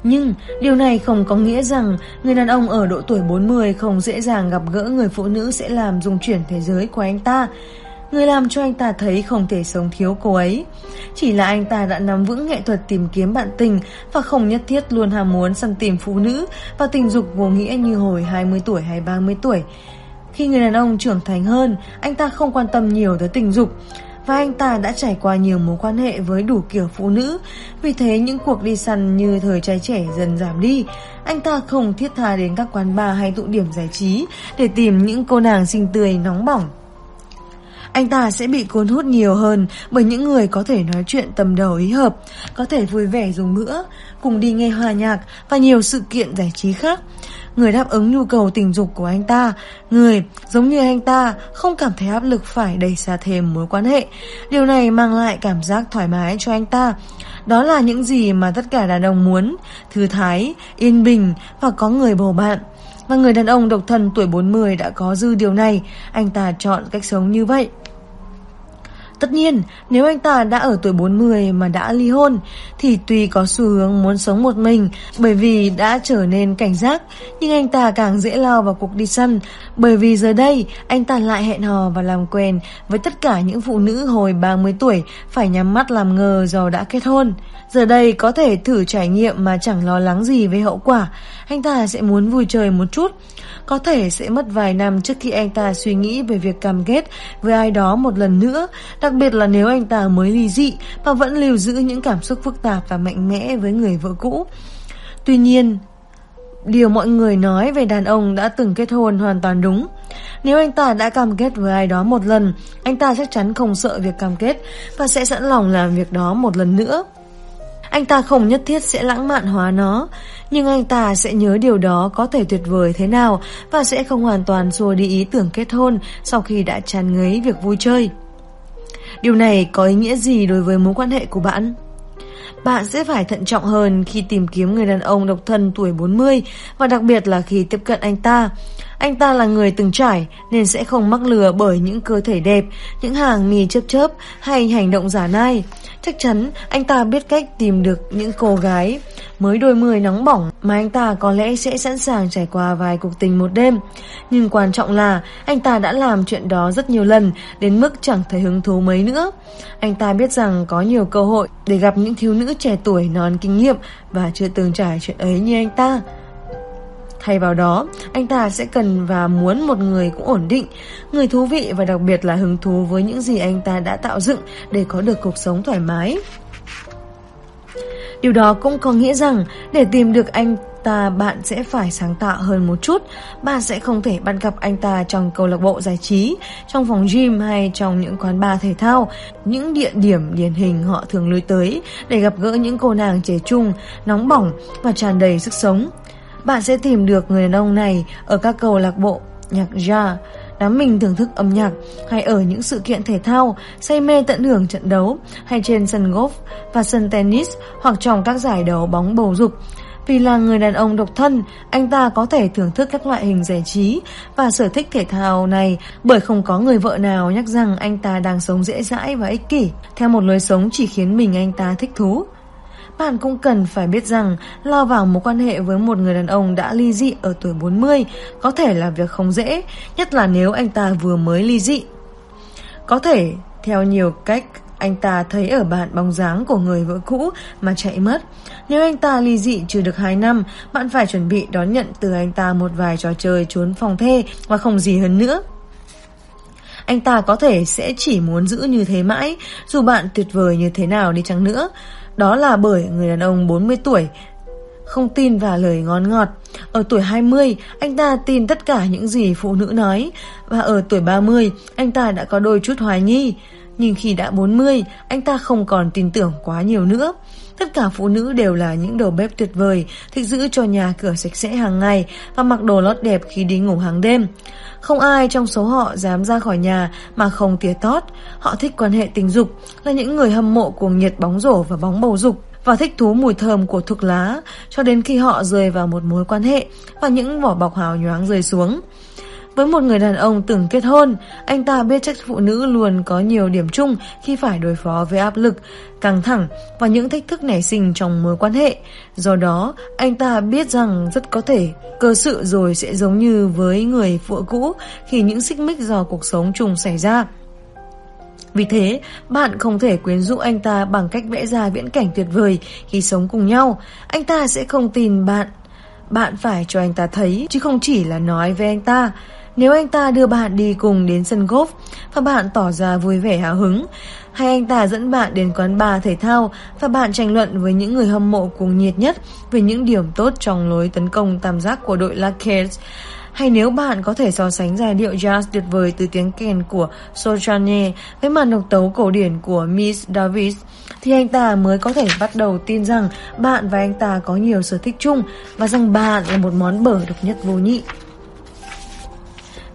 S1: Nhưng điều này không có nghĩa rằng người đàn ông ở độ tuổi 40 không dễ dàng gặp gỡ người phụ nữ sẽ làm dung chuyển thế giới của anh ta. Người làm cho anh ta thấy không thể sống thiếu cô ấy. Chỉ là anh ta đã nắm vững nghệ thuật tìm kiếm bạn tình và không nhất thiết luôn ham muốn săn tìm phụ nữ và tình dục vô nghĩa như hồi 20 tuổi hay 30 tuổi. Khi người đàn ông trưởng thành hơn, anh ta không quan tâm nhiều tới tình dục và anh ta đã trải qua nhiều mối quan hệ với đủ kiểu phụ nữ. Vì thế, những cuộc đi săn như thời trai trẻ dần giảm đi. Anh ta không thiết tha đến các quán bar hay tụ điểm giải trí để tìm những cô nàng xinh tươi nóng bỏng. Anh ta sẽ bị cuốn hút nhiều hơn bởi những người có thể nói chuyện tầm đầu ý hợp, có thể vui vẻ dùng bữa, cùng đi nghe hòa nhạc và nhiều sự kiện giải trí khác. Người đáp ứng nhu cầu tình dục của anh ta, người giống như anh ta không cảm thấy áp lực phải đẩy xa thêm mối quan hệ. Điều này mang lại cảm giác thoải mái cho anh ta. Đó là những gì mà tất cả đàn ông muốn, thư thái, yên bình và có người bầu bạn. Và người đàn ông độc thân tuổi 40 đã có dư điều này, anh ta chọn cách sống như vậy. Tất nhiên, nếu anh ta đã ở tuổi 40 mà đã ly hôn, thì tuy có xu hướng muốn sống một mình bởi vì đã trở nên cảnh giác, nhưng anh ta càng dễ lao vào cuộc đi săn, bởi vì giờ đây anh ta lại hẹn hò và làm quen với tất cả những phụ nữ hồi 30 tuổi phải nhắm mắt làm ngờ do đã kết hôn. Giờ đây có thể thử trải nghiệm mà chẳng lo lắng gì về hậu quả, anh ta sẽ muốn vui chơi một chút. Có thể sẽ mất vài năm trước khi anh ta suy nghĩ về việc cam kết với ai đó một lần nữa, đặc biệt là nếu anh ta mới ly dị và vẫn lưu giữ những cảm xúc phức tạp và mạnh mẽ với người vợ cũ. Tuy nhiên, điều mọi người nói về đàn ông đã từng kết hôn hoàn toàn đúng. Nếu anh ta đã cam kết với ai đó một lần, anh ta chắc chắn không sợ việc cam kết và sẽ sẵn lòng làm việc đó một lần nữa. Anh ta không nhất thiết sẽ lãng mạn hóa nó, nhưng anh ta sẽ nhớ điều đó có thể tuyệt vời thế nào và sẽ không hoàn toàn xua đi ý tưởng kết hôn sau khi đã chán ngấy việc vui chơi. Điều này có ý nghĩa gì đối với mối quan hệ của bạn? Bạn sẽ phải thận trọng hơn khi tìm kiếm người đàn ông độc thân tuổi 40 và đặc biệt là khi tiếp cận anh ta. Anh ta là người từng trải nên sẽ không mắc lừa bởi những cơ thể đẹp, những hàng mì chớp chớp hay hành động giả nai. Chắc chắn anh ta biết cách tìm được những cô gái mới đôi mươi nóng bỏng mà anh ta có lẽ sẽ sẵn sàng trải qua vài cuộc tình một đêm. Nhưng quan trọng là anh ta đã làm chuyện đó rất nhiều lần đến mức chẳng thấy hứng thú mấy nữa. Anh ta biết rằng có nhiều cơ hội để gặp những thiếu nữ trẻ tuổi non kinh nghiệm và chưa từng trải chuyện ấy như anh ta. Thay vào đó, anh ta sẽ cần và muốn một người cũng ổn định, người thú vị và đặc biệt là hứng thú với những gì anh ta đã tạo dựng để có được cuộc sống thoải mái. Điều đó cũng có nghĩa rằng để tìm được anh ta bạn sẽ phải sáng tạo hơn một chút. Bạn sẽ không thể bắt gặp anh ta trong câu lạc bộ giải trí, trong phòng gym hay trong những quán bar thể thao, những địa điểm điển hình họ thường lui tới để gặp gỡ những cô nàng trẻ trung, nóng bỏng và tràn đầy sức sống. Bạn sẽ tìm được người đàn ông này ở các câu lạc bộ nhạc jazz, đám mình thưởng thức âm nhạc hay ở những sự kiện thể thao, say mê tận hưởng trận đấu hay trên sân golf và sân tennis hoặc trong các giải đấu bóng bầu dục. Vì là người đàn ông độc thân, anh ta có thể thưởng thức các loại hình giải trí và sở thích thể thao này bởi không có người vợ nào nhắc rằng anh ta đang sống dễ dãi và ích kỷ, theo một lối sống chỉ khiến mình anh ta thích thú. Bạn cũng cần phải biết rằng lo vào mối quan hệ với một người đàn ông đã ly dị ở tuổi 40 có thể là việc không dễ, nhất là nếu anh ta vừa mới ly dị. Có thể, theo nhiều cách, anh ta thấy ở bạn bóng dáng của người vợ cũ mà chạy mất. Nếu anh ta ly dị chưa được 2 năm, bạn phải chuẩn bị đón nhận từ anh ta một vài trò chơi trốn phòng thê và không gì hơn nữa. Anh ta có thể sẽ chỉ muốn giữ như thế mãi, dù bạn tuyệt vời như thế nào đi chăng nữa. Đó là bởi người đàn ông 40 tuổi không tin vào lời ngon ngọt. Ở tuổi 20, anh ta tin tất cả những gì phụ nữ nói. Và ở tuổi 30, anh ta đã có đôi chút hoài nghi. Nhưng khi đã 40, anh ta không còn tin tưởng quá nhiều nữa. Tất cả phụ nữ đều là những đầu bếp tuyệt vời, thích giữ cho nhà cửa sạch sẽ hàng ngày và mặc đồ lót đẹp khi đi ngủ hàng đêm. Không ai trong số họ dám ra khỏi nhà mà không tía tót. Họ thích quan hệ tình dục, là những người hâm mộ cuồng nhiệt bóng rổ và bóng bầu dục và thích thú mùi thơm của thuốc lá cho đến khi họ rơi vào một mối quan hệ và những vỏ bọc hào nhoáng rơi xuống. Với một người đàn ông từng kết hôn, anh ta biết chắc phụ nữ luôn có nhiều điểm chung khi phải đối phó với áp lực, căng thẳng và những thách thức nảy sinh trong mối quan hệ. Do đó, anh ta biết rằng rất có thể cơ sự rồi sẽ giống như với người phụ cũ khi những xích mích do cuộc sống chung xảy ra. Vì thế, bạn không thể quyến rũ anh ta bằng cách vẽ ra viễn cảnh tuyệt vời khi sống cùng nhau. Anh ta sẽ không tin bạn. Bạn phải cho anh ta thấy, chứ không chỉ là nói với anh ta. Nếu anh ta đưa bạn đi cùng đến sân golf và bạn tỏ ra vui vẻ hào hứng, hay anh ta dẫn bạn đến quán bar thể thao và bạn tranh luận với những người hâm mộ cuồng nhiệt nhất về những điểm tốt trong lối tấn công tam giác của đội Lakers, hay nếu bạn có thể so sánh giai điệu jazz tuyệt vời từ tiếng kèn của Soprano với màn độc tấu cổ điển của Miss Davis, thì anh ta mới có thể bắt đầu tin rằng bạn và anh ta có nhiều sở thích chung và rằng bạn là một món bở độc nhất vô nhị.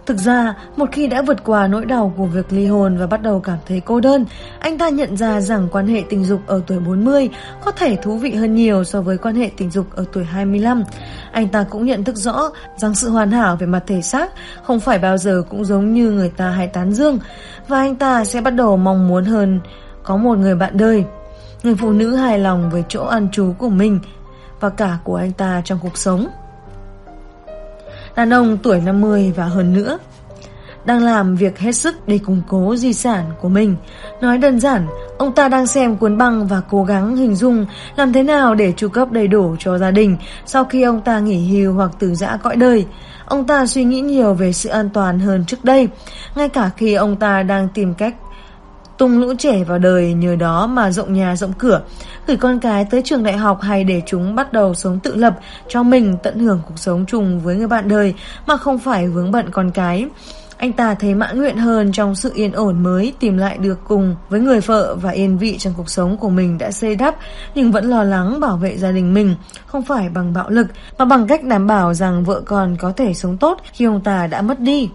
S1: Thực ra, một khi đã vượt qua nỗi đau của việc ly hôn và bắt đầu cảm thấy cô đơn, anh ta nhận ra rằng quan hệ tình dục ở tuổi 40 có thể thú vị hơn nhiều so với quan hệ tình dục ở tuổi 25. Anh ta cũng nhận thức rõ rằng sự hoàn hảo về mặt thể xác không phải bao giờ cũng giống như người ta hay tán dương, và anh ta sẽ bắt đầu mong muốn hơn có một người bạn đời. Người phụ nữ hài lòng với chỗ ăn trú của mình và cả của anh ta trong cuộc sống đàn ông tuổi 50 và hơn nữa. Đang làm việc hết sức để củng cố di sản của mình. Nói đơn giản, ông ta đang xem cuốn băng và cố gắng hình dung làm thế nào để chu cấp đầy đủ cho gia đình sau khi ông ta nghỉ hưu hoặc từ giã cõi đời. Ông ta suy nghĩ nhiều về sự an toàn hơn trước đây, ngay cả khi ông ta đang tìm cách tung lũ trẻ vào đời nhờ đó mà rộng nhà rộng cửa, gửi con cái tới trường đại học hay để chúng bắt đầu sống tự lập cho mình tận hưởng cuộc sống chung với người bạn đời mà không phải vướng bận con cái. Anh ta thấy mãn nguyện hơn trong sự yên ổn mới tìm lại được cùng với người vợ và yên vị trong cuộc sống của mình đã xây đắp nhưng vẫn lo lắng bảo vệ gia đình mình, không phải bằng bạo lực mà bằng cách đảm bảo rằng vợ con có thể sống tốt khi ông ta đã mất đi.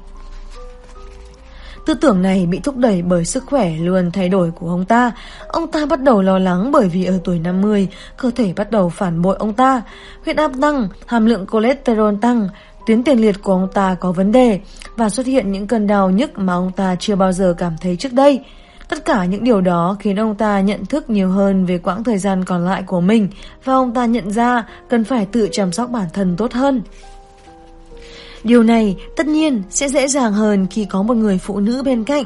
S1: Tư tưởng này bị thúc đẩy bởi sức khỏe luôn thay đổi của ông ta. Ông ta bắt đầu lo lắng bởi vì ở tuổi 50, cơ thể bắt đầu phản bội ông ta. Huyết áp tăng, hàm lượng cholesterol tăng, tuyến tiền liệt của ông ta có vấn đề và xuất hiện những cơn đau nhức mà ông ta chưa bao giờ cảm thấy trước đây. Tất cả những điều đó khiến ông ta nhận thức nhiều hơn về quãng thời gian còn lại của mình và ông ta nhận ra cần phải tự chăm sóc bản thân tốt hơn. Điều này tất nhiên sẽ dễ dàng hơn khi có một người phụ nữ bên cạnh.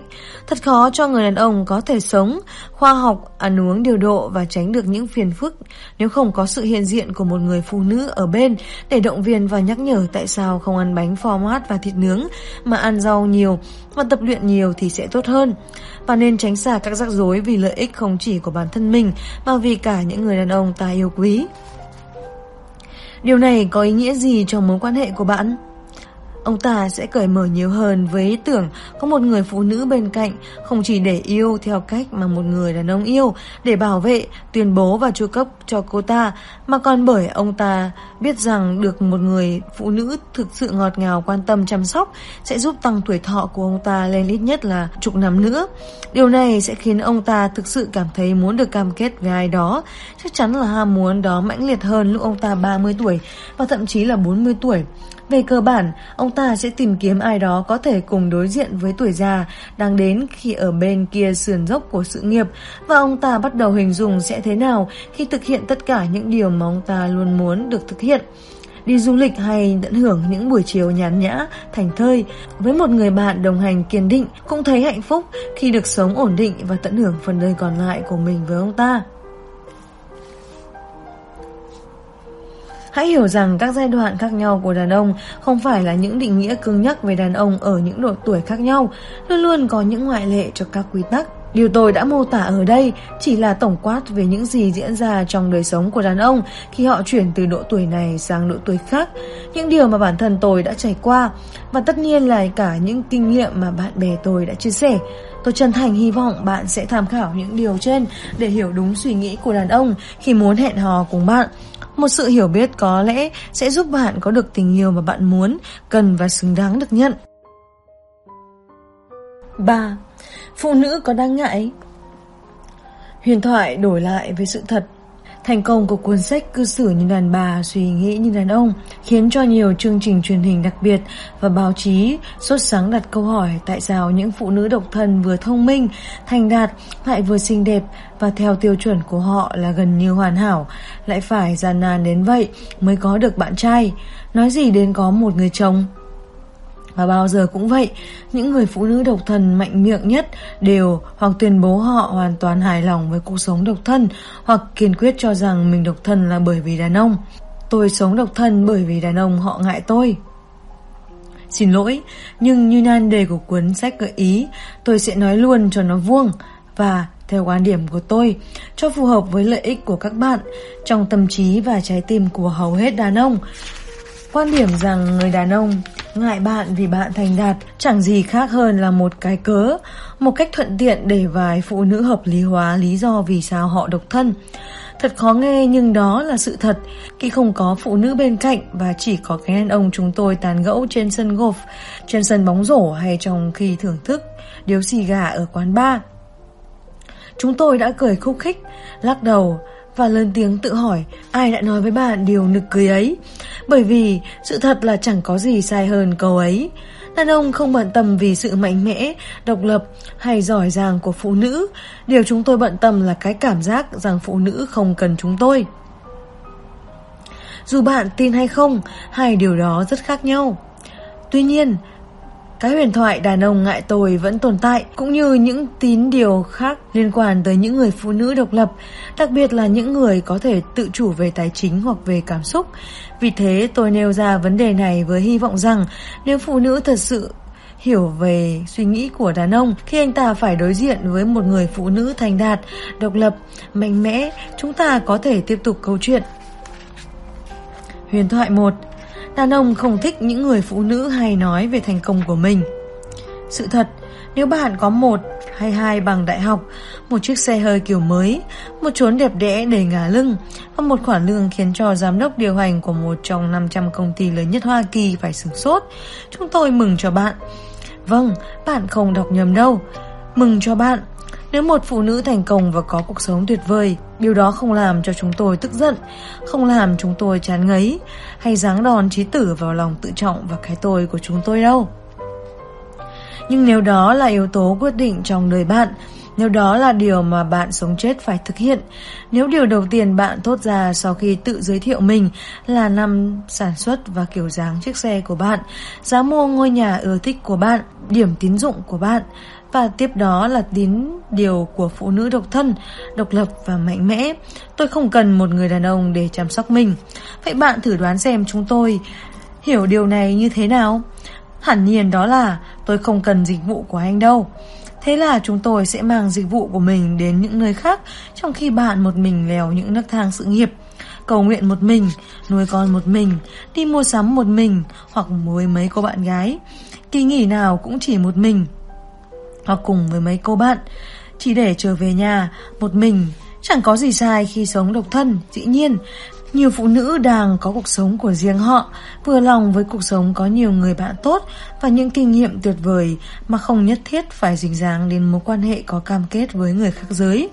S1: Thật khó cho người đàn ông có thể sống, khoa học, ăn uống điều độ và tránh được những phiền phức nếu không có sự hiện diện của một người phụ nữ ở bên để động viên và nhắc nhở tại sao không ăn bánh format và thịt nướng mà ăn rau nhiều và tập luyện nhiều thì sẽ tốt hơn. Và nên tránh xa các rắc rối vì lợi ích không chỉ của bản thân mình mà vì cả những người đàn ông ta yêu quý. Điều này có ý nghĩa gì trong mối quan hệ của bạn? Ông ta sẽ cởi mở nhiều hơn với ý tưởng có một người phụ nữ bên cạnh, không chỉ để yêu theo cách mà một người đàn ông yêu, để bảo vệ, tuyên bố và chu cấp cho cô ta, mà còn bởi ông ta biết rằng được một người phụ nữ thực sự ngọt ngào quan tâm chăm sóc sẽ giúp tăng tuổi thọ của ông ta lên ít nhất là chục năm nữa. Điều này sẽ khiến ông ta thực sự cảm thấy muốn được cam kết với ai đó, chắc chắn là ham muốn đó mãnh liệt hơn lúc ông ta 30 tuổi và thậm chí là 40 tuổi. Về cơ bản, ông ta sẽ tìm kiếm ai đó có thể cùng đối diện với tuổi già đang đến khi ở bên kia sườn dốc của sự nghiệp và ông ta bắt đầu hình dung sẽ thế nào khi thực hiện tất cả những điều mà ông ta luôn muốn được thực hiện. Đi du lịch hay tận hưởng những buổi chiều nhàn nhã, thành thơi với một người bạn đồng hành kiên định cũng thấy hạnh phúc khi được sống ổn định và tận hưởng phần đời còn lại của mình với ông ta. Hãy hiểu rằng các giai đoạn khác nhau của đàn ông không phải là những định nghĩa cứng nhắc về đàn ông ở những độ tuổi khác nhau, luôn luôn có những ngoại lệ cho các quy tắc. Điều tôi đã mô tả ở đây chỉ là tổng quát về những gì diễn ra trong đời sống của đàn ông khi họ chuyển từ độ tuổi này sang độ tuổi khác, những điều mà bản thân tôi đã trải qua và tất nhiên là cả những kinh nghiệm mà bạn bè tôi đã chia sẻ. Tôi chân thành hy vọng bạn sẽ tham khảo những điều trên để hiểu đúng suy nghĩ của đàn ông khi muốn hẹn hò cùng bạn. Một sự hiểu biết có lẽ sẽ giúp bạn có được tình yêu mà bạn muốn, cần và xứng đáng được nhận. 3. Phụ nữ có đáng ngại? Huyền thoại đổi lại với sự thật Thành công của cuốn sách cư xử như đàn bà, suy nghĩ như đàn ông khiến cho nhiều chương trình truyền hình đặc biệt và báo chí sốt sáng đặt câu hỏi tại sao những phụ nữ độc thân vừa thông minh, thành đạt lại vừa xinh đẹp và theo tiêu chuẩn của họ là gần như hoàn hảo lại phải gian nan đến vậy mới có được bạn trai. Nói gì đến có một người chồng và bao giờ cũng vậy, những người phụ nữ độc thân mạnh miệng nhất đều hoặc tuyên bố họ hoàn toàn hài lòng với cuộc sống độc thân hoặc kiên quyết cho rằng mình độc thân là bởi vì đàn ông. Tôi sống độc thân bởi vì đàn ông họ ngại tôi. Xin lỗi, nhưng như nan đề của cuốn sách gợi ý, tôi sẽ nói luôn cho nó vuông và theo quan điểm của tôi, cho phù hợp với lợi ích của các bạn trong tâm trí và trái tim của hầu hết đàn ông. Quan điểm rằng người đàn ông ngại bạn vì bạn thành đạt chẳng gì khác hơn là một cái cớ, một cách thuận tiện để vài phụ nữ hợp lý hóa lý do vì sao họ độc thân. Thật khó nghe nhưng đó là sự thật Khi không có phụ nữ bên cạnh Và chỉ có cái đàn ông chúng tôi tàn gẫu trên sân golf Trên sân bóng rổ Hay trong khi thưởng thức Điếu xì gà ở quán bar Chúng tôi đã cười khúc khích Lắc đầu và lớn tiếng tự hỏi ai đã nói với bạn điều nực cười ấy. Bởi vì sự thật là chẳng có gì sai hơn câu ấy. Đàn ông không bận tâm vì sự mạnh mẽ, độc lập hay giỏi giang của phụ nữ. Điều chúng tôi bận tâm là cái cảm giác rằng phụ nữ không cần chúng tôi. Dù bạn tin hay không, hai điều đó rất khác nhau. Tuy nhiên, cái huyền thoại đàn ông ngại tôi vẫn tồn tại, cũng như những tín điều khác liên quan tới những người phụ nữ độc lập, đặc biệt là những người có thể tự chủ về tài chính hoặc về cảm xúc. Vì thế tôi nêu ra vấn đề này với hy vọng rằng nếu phụ nữ thật sự hiểu về suy nghĩ của đàn ông khi anh ta phải đối diện với một người phụ nữ thành đạt, độc lập, mạnh mẽ, chúng ta có thể tiếp tục câu chuyện. Huyền thoại 1 Đàn ông không thích những người phụ nữ hay nói về thành công của mình. Sự thật, nếu bạn có một hay hai bằng đại học, một chiếc xe hơi kiểu mới, một chốn đẹp đẽ để ngả lưng và một khoản lương khiến cho giám đốc điều hành của một trong 500 công ty lớn nhất Hoa Kỳ phải sửng sốt, chúng tôi mừng cho bạn. Vâng, bạn không đọc nhầm đâu. Mừng cho bạn, nếu một phụ nữ thành công và có cuộc sống tuyệt vời, điều đó không làm cho chúng tôi tức giận, không làm chúng tôi chán ngấy, hay giáng đòn trí tử vào lòng tự trọng và cái tôi của chúng tôi đâu. Nhưng nếu đó là yếu tố quyết định trong đời bạn, nếu đó là điều mà bạn sống chết phải thực hiện, nếu điều đầu tiên bạn thốt ra sau khi tự giới thiệu mình là năm sản xuất và kiểu dáng chiếc xe của bạn, giá mua ngôi nhà ưa thích của bạn, điểm tín dụng của bạn, và tiếp đó là tín điều của phụ nữ độc thân, độc lập và mạnh mẽ. Tôi không cần một người đàn ông để chăm sóc mình. Vậy bạn thử đoán xem chúng tôi hiểu điều này như thế nào? Hẳn nhiên đó là tôi không cần dịch vụ của anh đâu. Thế là chúng tôi sẽ mang dịch vụ của mình đến những nơi khác trong khi bạn một mình leo những nấc thang sự nghiệp. Cầu nguyện một mình, nuôi con một mình, đi mua sắm một mình hoặc với mấy cô bạn gái. Kỳ nghỉ nào cũng chỉ một mình hoặc cùng với mấy cô bạn, chỉ để trở về nhà một mình. Chẳng có gì sai khi sống độc thân, dĩ nhiên, nhiều phụ nữ đang có cuộc sống của riêng họ, vừa lòng với cuộc sống có nhiều người bạn tốt và những kinh nghiệm tuyệt vời mà không nhất thiết phải dính dáng đến mối quan hệ có cam kết với người khác giới.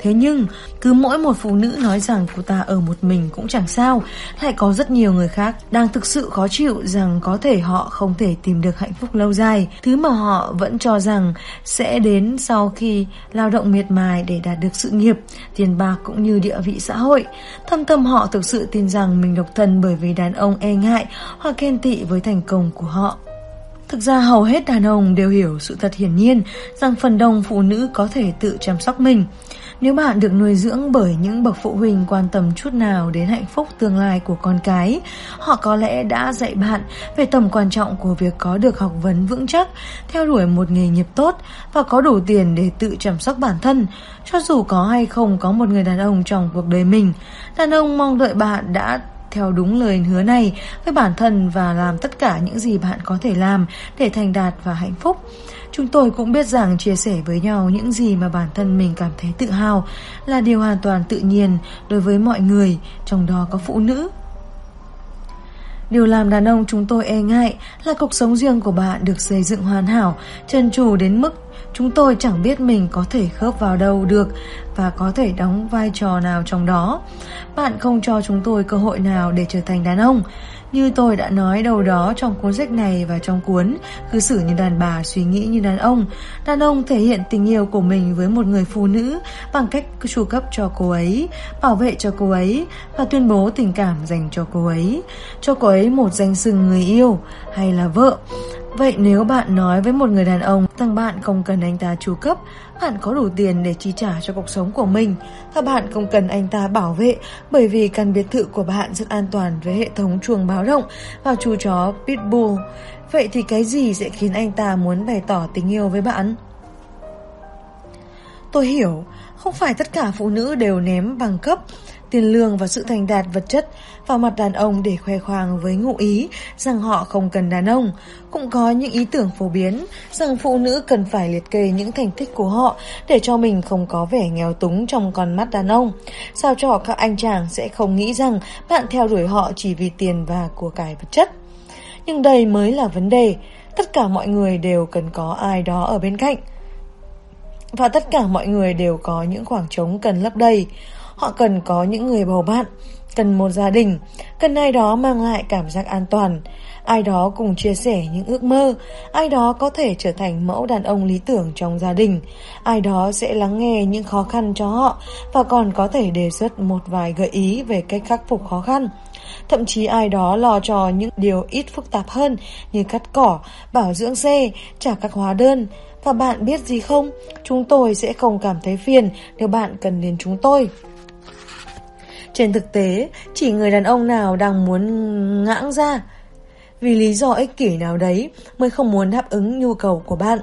S1: Thế nhưng, cứ mỗi một phụ nữ nói rằng cô ta ở một mình cũng chẳng sao, lại có rất nhiều người khác đang thực sự khó chịu rằng có thể họ không thể tìm được hạnh phúc lâu dài, thứ mà họ vẫn cho rằng sẽ đến sau khi lao động miệt mài để đạt được sự nghiệp, tiền bạc cũng như địa vị xã hội. Thâm tâm họ thực sự tin rằng mình độc thân bởi vì đàn ông e ngại hoặc ghen tị với thành công của họ. Thực ra hầu hết đàn ông đều hiểu sự thật hiển nhiên rằng phần đông phụ nữ có thể tự chăm sóc mình. Nếu bạn được nuôi dưỡng bởi những bậc phụ huynh quan tâm chút nào đến hạnh phúc tương lai của con cái, họ có lẽ đã dạy bạn về tầm quan trọng của việc có được học vấn vững chắc, theo đuổi một nghề nghiệp tốt và có đủ tiền để tự chăm sóc bản thân, cho dù có hay không có một người đàn ông trong cuộc đời mình. Đàn ông mong đợi bạn đã theo đúng lời hứa này với bản thân và làm tất cả những gì bạn có thể làm để thành đạt và hạnh phúc. Chúng tôi cũng biết rằng chia sẻ với nhau những gì mà bản thân mình cảm thấy tự hào là điều hoàn toàn tự nhiên đối với mọi người, trong đó có phụ nữ. Điều làm đàn ông chúng tôi e ngại là cuộc sống riêng của bạn được xây dựng hoàn hảo, trần trù đến mức chúng tôi chẳng biết mình có thể khớp vào đâu được và có thể đóng vai trò nào trong đó. Bạn không cho chúng tôi cơ hội nào để trở thành đàn ông. Như tôi đã nói đầu đó trong cuốn sách này và trong cuốn Cư xử như đàn bà suy nghĩ như đàn ông Đàn ông thể hiện tình yêu của mình với một người phụ nữ Bằng cách chu cấp cho cô ấy, bảo vệ cho cô ấy Và tuyên bố tình cảm dành cho cô ấy. Cho cô ấy một danh xưng người yêu hay là vợ Vậy nếu bạn nói với một người đàn ông rằng bạn không cần anh ta chu cấp, bạn có đủ tiền để chi trả cho cuộc sống của mình và bạn không cần anh ta bảo vệ bởi vì căn biệt thự của bạn rất an toàn với hệ thống chuồng báo động và chú chó Pitbull. Vậy thì cái gì sẽ khiến anh ta muốn bày tỏ tình yêu với bạn? Tôi hiểu, không phải tất cả phụ nữ đều ném bằng cấp, tiền lương và sự thành đạt vật chất vào mặt đàn ông để khoe khoang với ngụ ý rằng họ không cần đàn ông. Cũng có những ý tưởng phổ biến rằng phụ nữ cần phải liệt kê những thành tích của họ để cho mình không có vẻ nghèo túng trong con mắt đàn ông. Sao cho các anh chàng sẽ không nghĩ rằng bạn theo đuổi họ chỉ vì tiền và của cải vật chất. Nhưng đây mới là vấn đề. Tất cả mọi người đều cần có ai đó ở bên cạnh. Và tất cả mọi người đều có những khoảng trống cần lấp đầy. Họ cần có những người bầu bạn, cần một gia đình, cần ai đó mang lại cảm giác an toàn, ai đó cùng chia sẻ những ước mơ, ai đó có thể trở thành mẫu đàn ông lý tưởng trong gia đình, ai đó sẽ lắng nghe những khó khăn cho họ và còn có thể đề xuất một vài gợi ý về cách khắc phục khó khăn. Thậm chí ai đó lo cho những điều ít phức tạp hơn như cắt cỏ, bảo dưỡng xe, trả các hóa đơn. Và bạn biết gì không? Chúng tôi sẽ không cảm thấy phiền nếu bạn cần đến chúng tôi. Trên thực tế, chỉ người đàn ông nào đang muốn ngãng ra vì lý do ích kỷ nào đấy mới không muốn đáp ứng nhu cầu của bạn.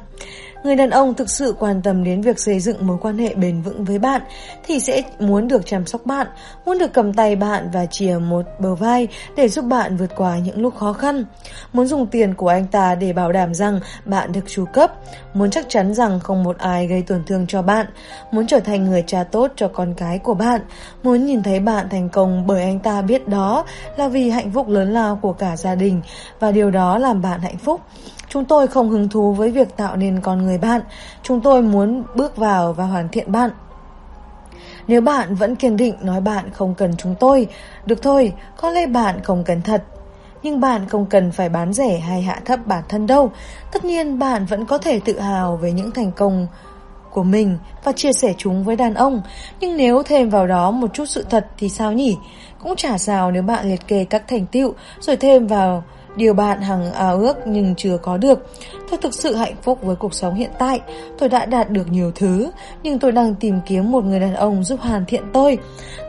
S1: Người đàn ông thực sự quan tâm đến việc xây dựng mối quan hệ bền vững với bạn thì sẽ muốn được chăm sóc bạn, muốn được cầm tay bạn và chìa một bờ vai để giúp bạn vượt qua những lúc khó khăn. Muốn dùng tiền của anh ta để bảo đảm rằng bạn được chu cấp, muốn chắc chắn rằng không một ai gây tổn thương cho bạn, muốn trở thành người cha tốt cho con cái của bạn, muốn nhìn thấy bạn thành công bởi anh ta biết đó là vì hạnh phúc lớn lao của cả gia đình và điều đó làm bạn hạnh phúc. Chúng tôi không hứng thú với việc tạo nên con người người bạn, chúng tôi muốn bước vào và hoàn thiện bạn. Nếu bạn vẫn kiên định nói bạn không cần chúng tôi, được thôi, có lẽ bạn không cần thật. Nhưng bạn không cần phải bán rẻ hay hạ thấp bản thân đâu. Tất nhiên bạn vẫn có thể tự hào về những thành công của mình và chia sẻ chúng với đàn ông. Nhưng nếu thêm vào đó một chút sự thật thì sao nhỉ? Cũng chả sao nếu bạn liệt kê các thành tựu rồi thêm vào Điều bạn hằng ao ước nhưng chưa có được Tôi thực sự hạnh phúc với cuộc sống hiện tại Tôi đã đạt được nhiều thứ Nhưng tôi đang tìm kiếm một người đàn ông giúp hoàn thiện tôi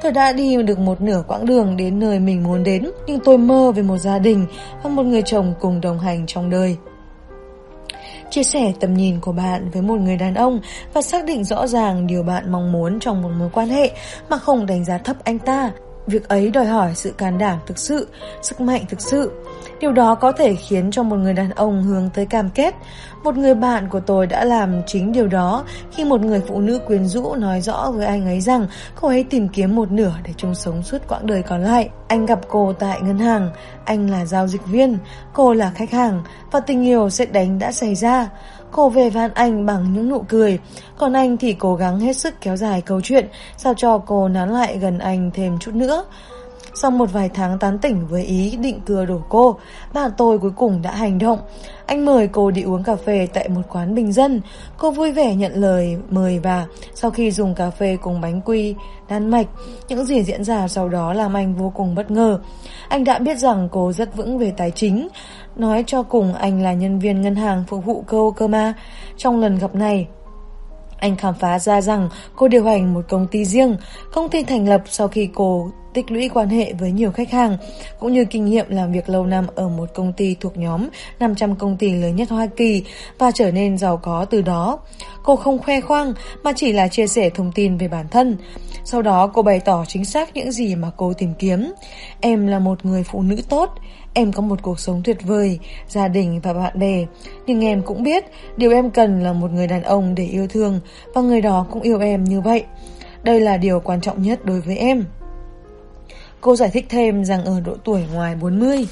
S1: Tôi đã đi được một nửa quãng đường đến nơi mình muốn đến Nhưng tôi mơ về một gia đình Và một người chồng cùng đồng hành trong đời Chia sẻ tầm nhìn của bạn với một người đàn ông và xác định rõ ràng điều bạn mong muốn trong một mối quan hệ mà không đánh giá thấp anh ta. Việc ấy đòi hỏi sự can đảm thực sự, sức mạnh thực sự. Điều đó có thể khiến cho một người đàn ông hướng tới cam kết. Một người bạn của tôi đã làm chính điều đó khi một người phụ nữ quyến rũ nói rõ với anh ấy rằng cô ấy tìm kiếm một nửa để chung sống suốt quãng đời còn lại. Anh gặp cô tại ngân hàng, anh là giao dịch viên, cô là khách hàng và tình yêu sẽ đánh đã xảy ra. Cô về van anh bằng những nụ cười, còn anh thì cố gắng hết sức kéo dài câu chuyện sao cho cô nán lại gần anh thêm chút nữa. Sau một vài tháng tán tỉnh với ý định cưa đổ cô, bạn tôi cuối cùng đã hành động. Anh mời cô đi uống cà phê tại một quán bình dân. Cô vui vẻ nhận lời mời và sau khi dùng cà phê cùng bánh quy, đan mạch, những gì diễn ra sau đó làm anh vô cùng bất ngờ. Anh đã biết rằng cô rất vững về tài chính. Nói cho cùng anh là nhân viên ngân hàng phục vụ cô cơ mà. Trong lần gặp này, anh khám phá ra rằng cô điều hành một công ty riêng. Công ty thành lập sau khi cô tích lũy quan hệ với nhiều khách hàng, cũng như kinh nghiệm làm việc lâu năm ở một công ty thuộc nhóm 500 công ty lớn nhất Hoa Kỳ và trở nên giàu có từ đó. Cô không khoe khoang mà chỉ là chia sẻ thông tin về bản thân. Sau đó cô bày tỏ chính xác những gì mà cô tìm kiếm. Em là một người phụ nữ tốt, em có một cuộc sống tuyệt vời, gia đình và bạn bè. Nhưng em cũng biết điều em cần là một người đàn ông để yêu thương và người đó cũng yêu em như vậy. Đây là điều quan trọng nhất đối với em. Cô giải thích thêm rằng ở độ tuổi ngoài 40,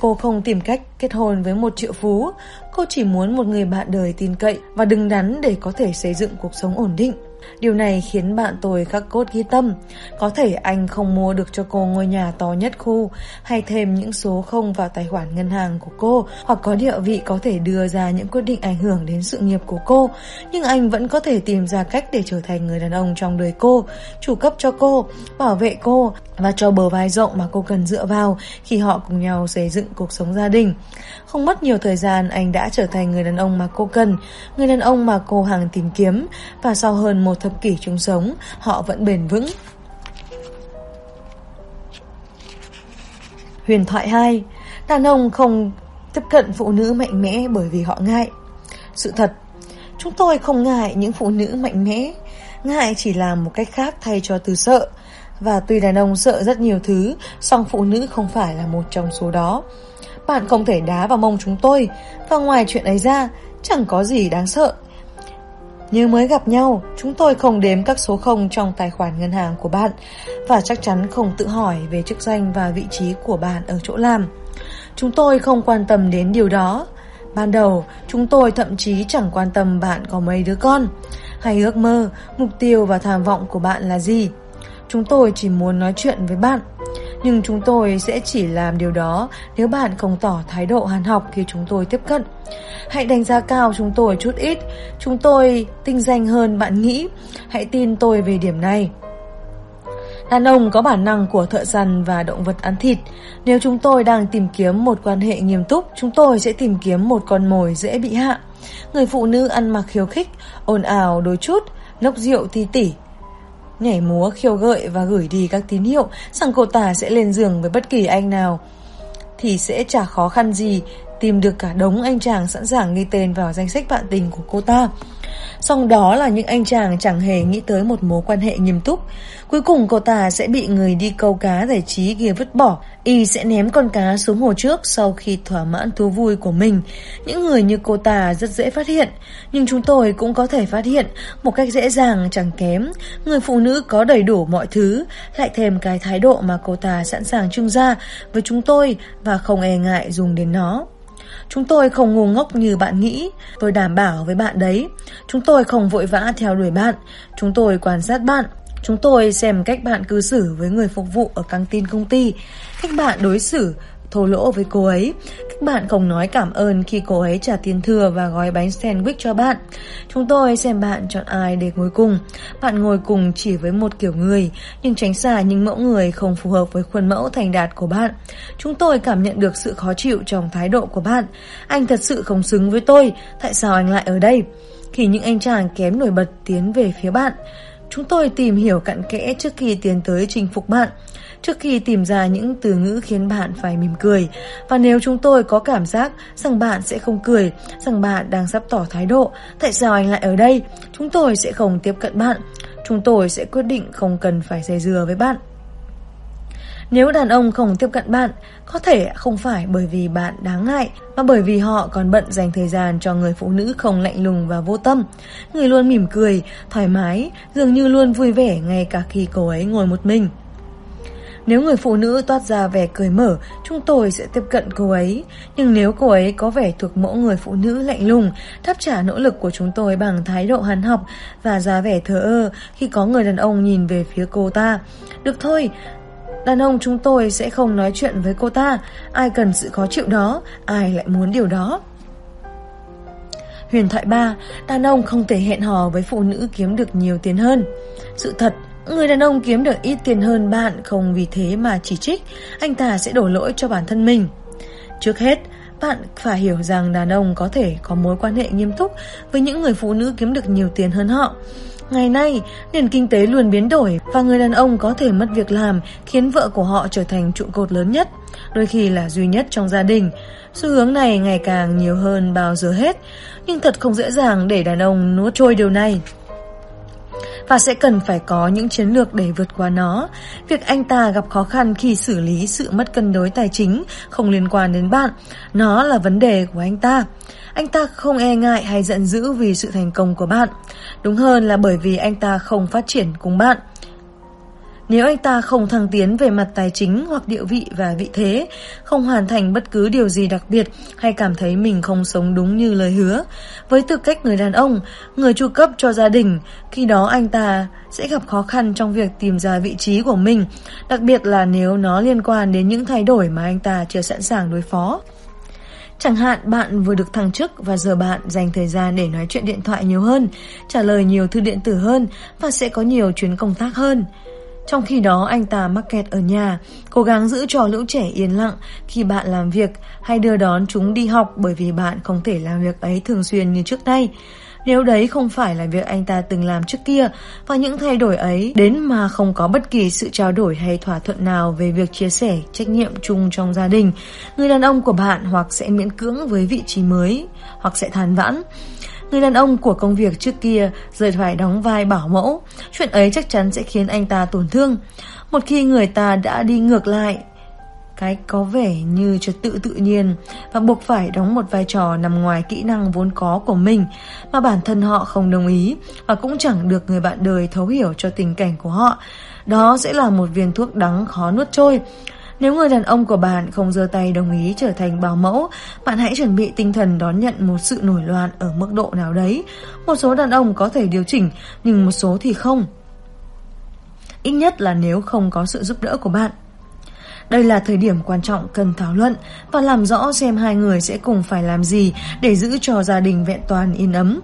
S1: cô không tìm cách kết hôn với một triệu phú, cô chỉ muốn một người bạn đời tin cậy và đứng đắn để có thể xây dựng cuộc sống ổn định. Điều này khiến bạn tôi khắc cốt ghi tâm. Có thể anh không mua được cho cô ngôi nhà to nhất khu hay thêm những số không vào tài khoản ngân hàng của cô hoặc có địa vị có thể đưa ra những quyết định ảnh hưởng đến sự nghiệp của cô. Nhưng anh vẫn có thể tìm ra cách để trở thành người đàn ông trong đời cô, chủ cấp cho cô, bảo vệ cô và cho bờ vai rộng mà cô cần dựa vào khi họ cùng nhau xây dựng cuộc sống gia đình. Không mất nhiều thời gian, anh đã trở thành người đàn ông mà cô cần, người đàn ông mà cô hàng tìm kiếm, và sau hơn một thập kỷ chung sống, họ vẫn bền vững. Huyền thoại 2 Đàn ông không tiếp cận phụ nữ mạnh mẽ bởi vì họ ngại. Sự thật, chúng tôi không ngại những phụ nữ mạnh mẽ. Ngại chỉ là một cách khác thay cho từ sợ. Và tuy đàn ông sợ rất nhiều thứ, song phụ nữ không phải là một trong số đó. Bạn không thể đá vào mông chúng tôi, và ngoài chuyện ấy ra, chẳng có gì đáng sợ. Như mới gặp nhau, chúng tôi không đếm các số không trong tài khoản ngân hàng của bạn và chắc chắn không tự hỏi về chức danh và vị trí của bạn ở chỗ làm. Chúng tôi không quan tâm đến điều đó. Ban đầu, chúng tôi thậm chí chẳng quan tâm bạn có mấy đứa con, hay ước mơ, mục tiêu và tham vọng của bạn là gì. Chúng tôi chỉ muốn nói chuyện với bạn. Nhưng chúng tôi sẽ chỉ làm điều đó nếu bạn không tỏ thái độ hàn học khi chúng tôi tiếp cận. Hãy đánh giá cao chúng tôi chút ít. Chúng tôi tinh danh hơn bạn nghĩ. Hãy tin tôi về điểm này. Đàn ông có bản năng của thợ săn và động vật ăn thịt. Nếu chúng tôi đang tìm kiếm một quan hệ nghiêm túc, chúng tôi sẽ tìm kiếm một con mồi dễ bị hạ. Người phụ nữ ăn mặc khiêu khích, ồn ào đôi chút, lốc rượu ti tỉ, nhảy múa, khiêu gợi và gửi đi các tín hiệu rằng cô ta sẽ lên giường với bất kỳ anh nào thì sẽ chả khó khăn gì tìm được cả đống anh chàng sẵn sàng ghi tên vào danh sách bạn tình của cô ta. Song đó là những anh chàng chẳng hề nghĩ tới một mối quan hệ nghiêm túc. Cuối cùng cô ta sẽ bị người đi câu cá giải trí kia vứt bỏ. Y sẽ ném con cá xuống hồ trước sau khi thỏa mãn thú vui của mình. Những người như cô ta rất dễ phát hiện. Nhưng chúng tôi cũng có thể phát hiện một cách dễ dàng chẳng kém. Người phụ nữ có đầy đủ mọi thứ, lại thêm cái thái độ mà cô ta sẵn sàng trưng ra với chúng tôi và không e ngại dùng đến nó. Chúng tôi không ngu ngốc như bạn nghĩ, tôi đảm bảo với bạn đấy. Chúng tôi không vội vã theo đuổi bạn, chúng tôi quan sát bạn. Chúng tôi xem cách bạn cư xử với người phục vụ ở căng tin công ty, cách bạn đối xử thô lỗ với cô ấy. Các bạn không nói cảm ơn khi cô ấy trả tiền thừa và gói bánh sandwich cho bạn. Chúng tôi xem bạn chọn ai để ngồi cùng. Bạn ngồi cùng chỉ với một kiểu người, nhưng tránh xa những mẫu người không phù hợp với khuôn mẫu thành đạt của bạn. Chúng tôi cảm nhận được sự khó chịu trong thái độ của bạn. Anh thật sự không xứng với tôi, tại sao anh lại ở đây? Khi những anh chàng kém nổi bật tiến về phía bạn, Chúng tôi tìm hiểu cặn kẽ trước khi tiến tới chinh phục bạn trước khi tìm ra những từ ngữ khiến bạn phải mỉm cười. Và nếu chúng tôi có cảm giác rằng bạn sẽ không cười, rằng bạn đang sắp tỏ thái độ, tại sao anh lại ở đây, chúng tôi sẽ không tiếp cận bạn. Chúng tôi sẽ quyết định không cần phải dây dừa với bạn. Nếu đàn ông không tiếp cận bạn, có thể không phải bởi vì bạn đáng ngại, mà bởi vì họ còn bận dành thời gian cho người phụ nữ không lạnh lùng và vô tâm. Người luôn mỉm cười, thoải mái, dường như luôn vui vẻ ngay cả khi cô ấy ngồi một mình. Nếu người phụ nữ toát ra vẻ cười mở, chúng tôi sẽ tiếp cận cô ấy. Nhưng nếu cô ấy có vẻ thuộc mẫu người phụ nữ lạnh lùng, đáp trả nỗ lực của chúng tôi bằng thái độ hàn học và ra vẻ thờ ơ khi có người đàn ông nhìn về phía cô ta. Được thôi, đàn ông chúng tôi sẽ không nói chuyện với cô ta. Ai cần sự khó chịu đó, ai lại muốn điều đó. Huyền thoại 3, đàn ông không thể hẹn hò với phụ nữ kiếm được nhiều tiền hơn. Sự thật, Người đàn ông kiếm được ít tiền hơn bạn không vì thế mà chỉ trích, anh ta sẽ đổ lỗi cho bản thân mình. Trước hết, bạn phải hiểu rằng đàn ông có thể có mối quan hệ nghiêm túc với những người phụ nữ kiếm được nhiều tiền hơn họ. Ngày nay, nền kinh tế luôn biến đổi và người đàn ông có thể mất việc làm khiến vợ của họ trở thành trụ cột lớn nhất, đôi khi là duy nhất trong gia đình. Xu hướng này ngày càng nhiều hơn bao giờ hết, nhưng thật không dễ dàng để đàn ông nuốt trôi điều này và sẽ cần phải có những chiến lược để vượt qua nó. Việc anh ta gặp khó khăn khi xử lý sự mất cân đối tài chính không liên quan đến bạn, nó là vấn đề của anh ta. Anh ta không e ngại hay giận dữ vì sự thành công của bạn. Đúng hơn là bởi vì anh ta không phát triển cùng bạn. Nếu anh ta không thăng tiến về mặt tài chính hoặc địa vị và vị thế, không hoàn thành bất cứ điều gì đặc biệt hay cảm thấy mình không sống đúng như lời hứa, với tư cách người đàn ông, người chu cấp cho gia đình, khi đó anh ta sẽ gặp khó khăn trong việc tìm ra vị trí của mình, đặc biệt là nếu nó liên quan đến những thay đổi mà anh ta chưa sẵn sàng đối phó. Chẳng hạn bạn vừa được thăng chức và giờ bạn dành thời gian để nói chuyện điện thoại nhiều hơn, trả lời nhiều thư điện tử hơn và sẽ có nhiều chuyến công tác hơn. Trong khi đó anh ta mắc kẹt ở nhà, cố gắng giữ cho lũ trẻ yên lặng khi bạn làm việc hay đưa đón chúng đi học bởi vì bạn không thể làm việc ấy thường xuyên như trước đây. Nếu đấy không phải là việc anh ta từng làm trước kia và những thay đổi ấy đến mà không có bất kỳ sự trao đổi hay thỏa thuận nào về việc chia sẻ trách nhiệm chung trong gia đình, người đàn ông của bạn hoặc sẽ miễn cưỡng với vị trí mới hoặc sẽ than vãn. Người đàn ông của công việc trước kia rời phải đóng vai bảo mẫu, chuyện ấy chắc chắn sẽ khiến anh ta tổn thương. Một khi người ta đã đi ngược lại, cái có vẻ như trật tự tự nhiên và buộc phải đóng một vai trò nằm ngoài kỹ năng vốn có của mình mà bản thân họ không đồng ý và cũng chẳng được người bạn đời thấu hiểu cho tình cảnh của họ. Đó sẽ là một viên thuốc đắng khó nuốt trôi. Nếu người đàn ông của bạn không giơ tay đồng ý trở thành bảo mẫu, bạn hãy chuẩn bị tinh thần đón nhận một sự nổi loạn ở mức độ nào đấy. Một số đàn ông có thể điều chỉnh, nhưng một số thì không. Ít nhất là nếu không có sự giúp đỡ của bạn. Đây là thời điểm quan trọng cần thảo luận và làm rõ xem hai người sẽ cùng phải làm gì để giữ cho gia đình vẹn toàn yên ấm.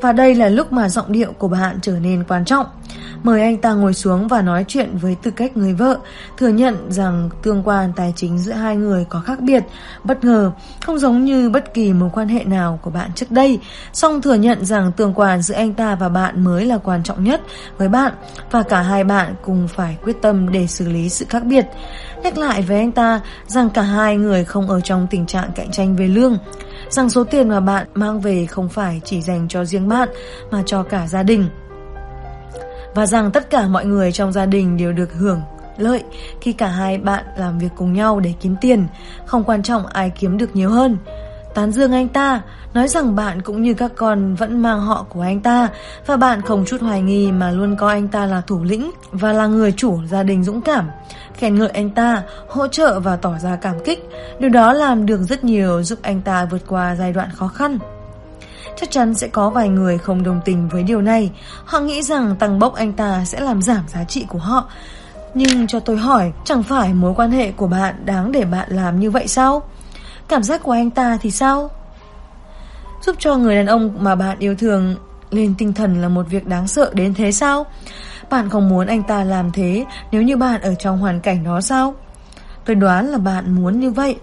S1: Và đây là lúc mà giọng điệu của bạn trở nên quan trọng. Mời anh ta ngồi xuống và nói chuyện với tư cách người vợ, thừa nhận rằng tương quan tài chính giữa hai người có khác biệt, bất ngờ, không giống như bất kỳ mối quan hệ nào của bạn trước đây. Song thừa nhận rằng tương quan giữa anh ta và bạn mới là quan trọng nhất với bạn và cả hai bạn cùng phải quyết tâm để xử lý sự khác biệt. Nhắc lại với anh ta rằng cả hai người không ở trong tình trạng cạnh tranh về lương rằng số tiền mà bạn mang về không phải chỉ dành cho riêng bạn mà cho cả gia đình và rằng tất cả mọi người trong gia đình đều được hưởng lợi khi cả hai bạn làm việc cùng nhau để kiếm tiền, không quan trọng ai kiếm được nhiều hơn. Tán dương anh ta, nói rằng bạn cũng như các con vẫn mang họ của anh ta và bạn không chút hoài nghi mà luôn coi anh ta là thủ lĩnh và là người chủ gia đình dũng cảm. Khen ngợi anh ta, hỗ trợ và tỏ ra cảm kích. Điều đó làm được rất nhiều giúp anh ta vượt qua giai đoạn khó khăn. Chắc chắn sẽ có vài người không đồng tình với điều này. Họ nghĩ rằng tăng bốc anh ta sẽ làm giảm giá trị của họ. Nhưng cho tôi hỏi, chẳng phải mối quan hệ của bạn đáng để bạn làm như vậy sao? Cảm giác của anh ta thì sao? Giúp cho người đàn ông mà bạn yêu thương lên tinh thần là một việc đáng sợ đến thế sao? Bạn không muốn anh ta làm thế nếu như bạn ở trong hoàn cảnh đó sao? Tôi đoán là bạn muốn như vậy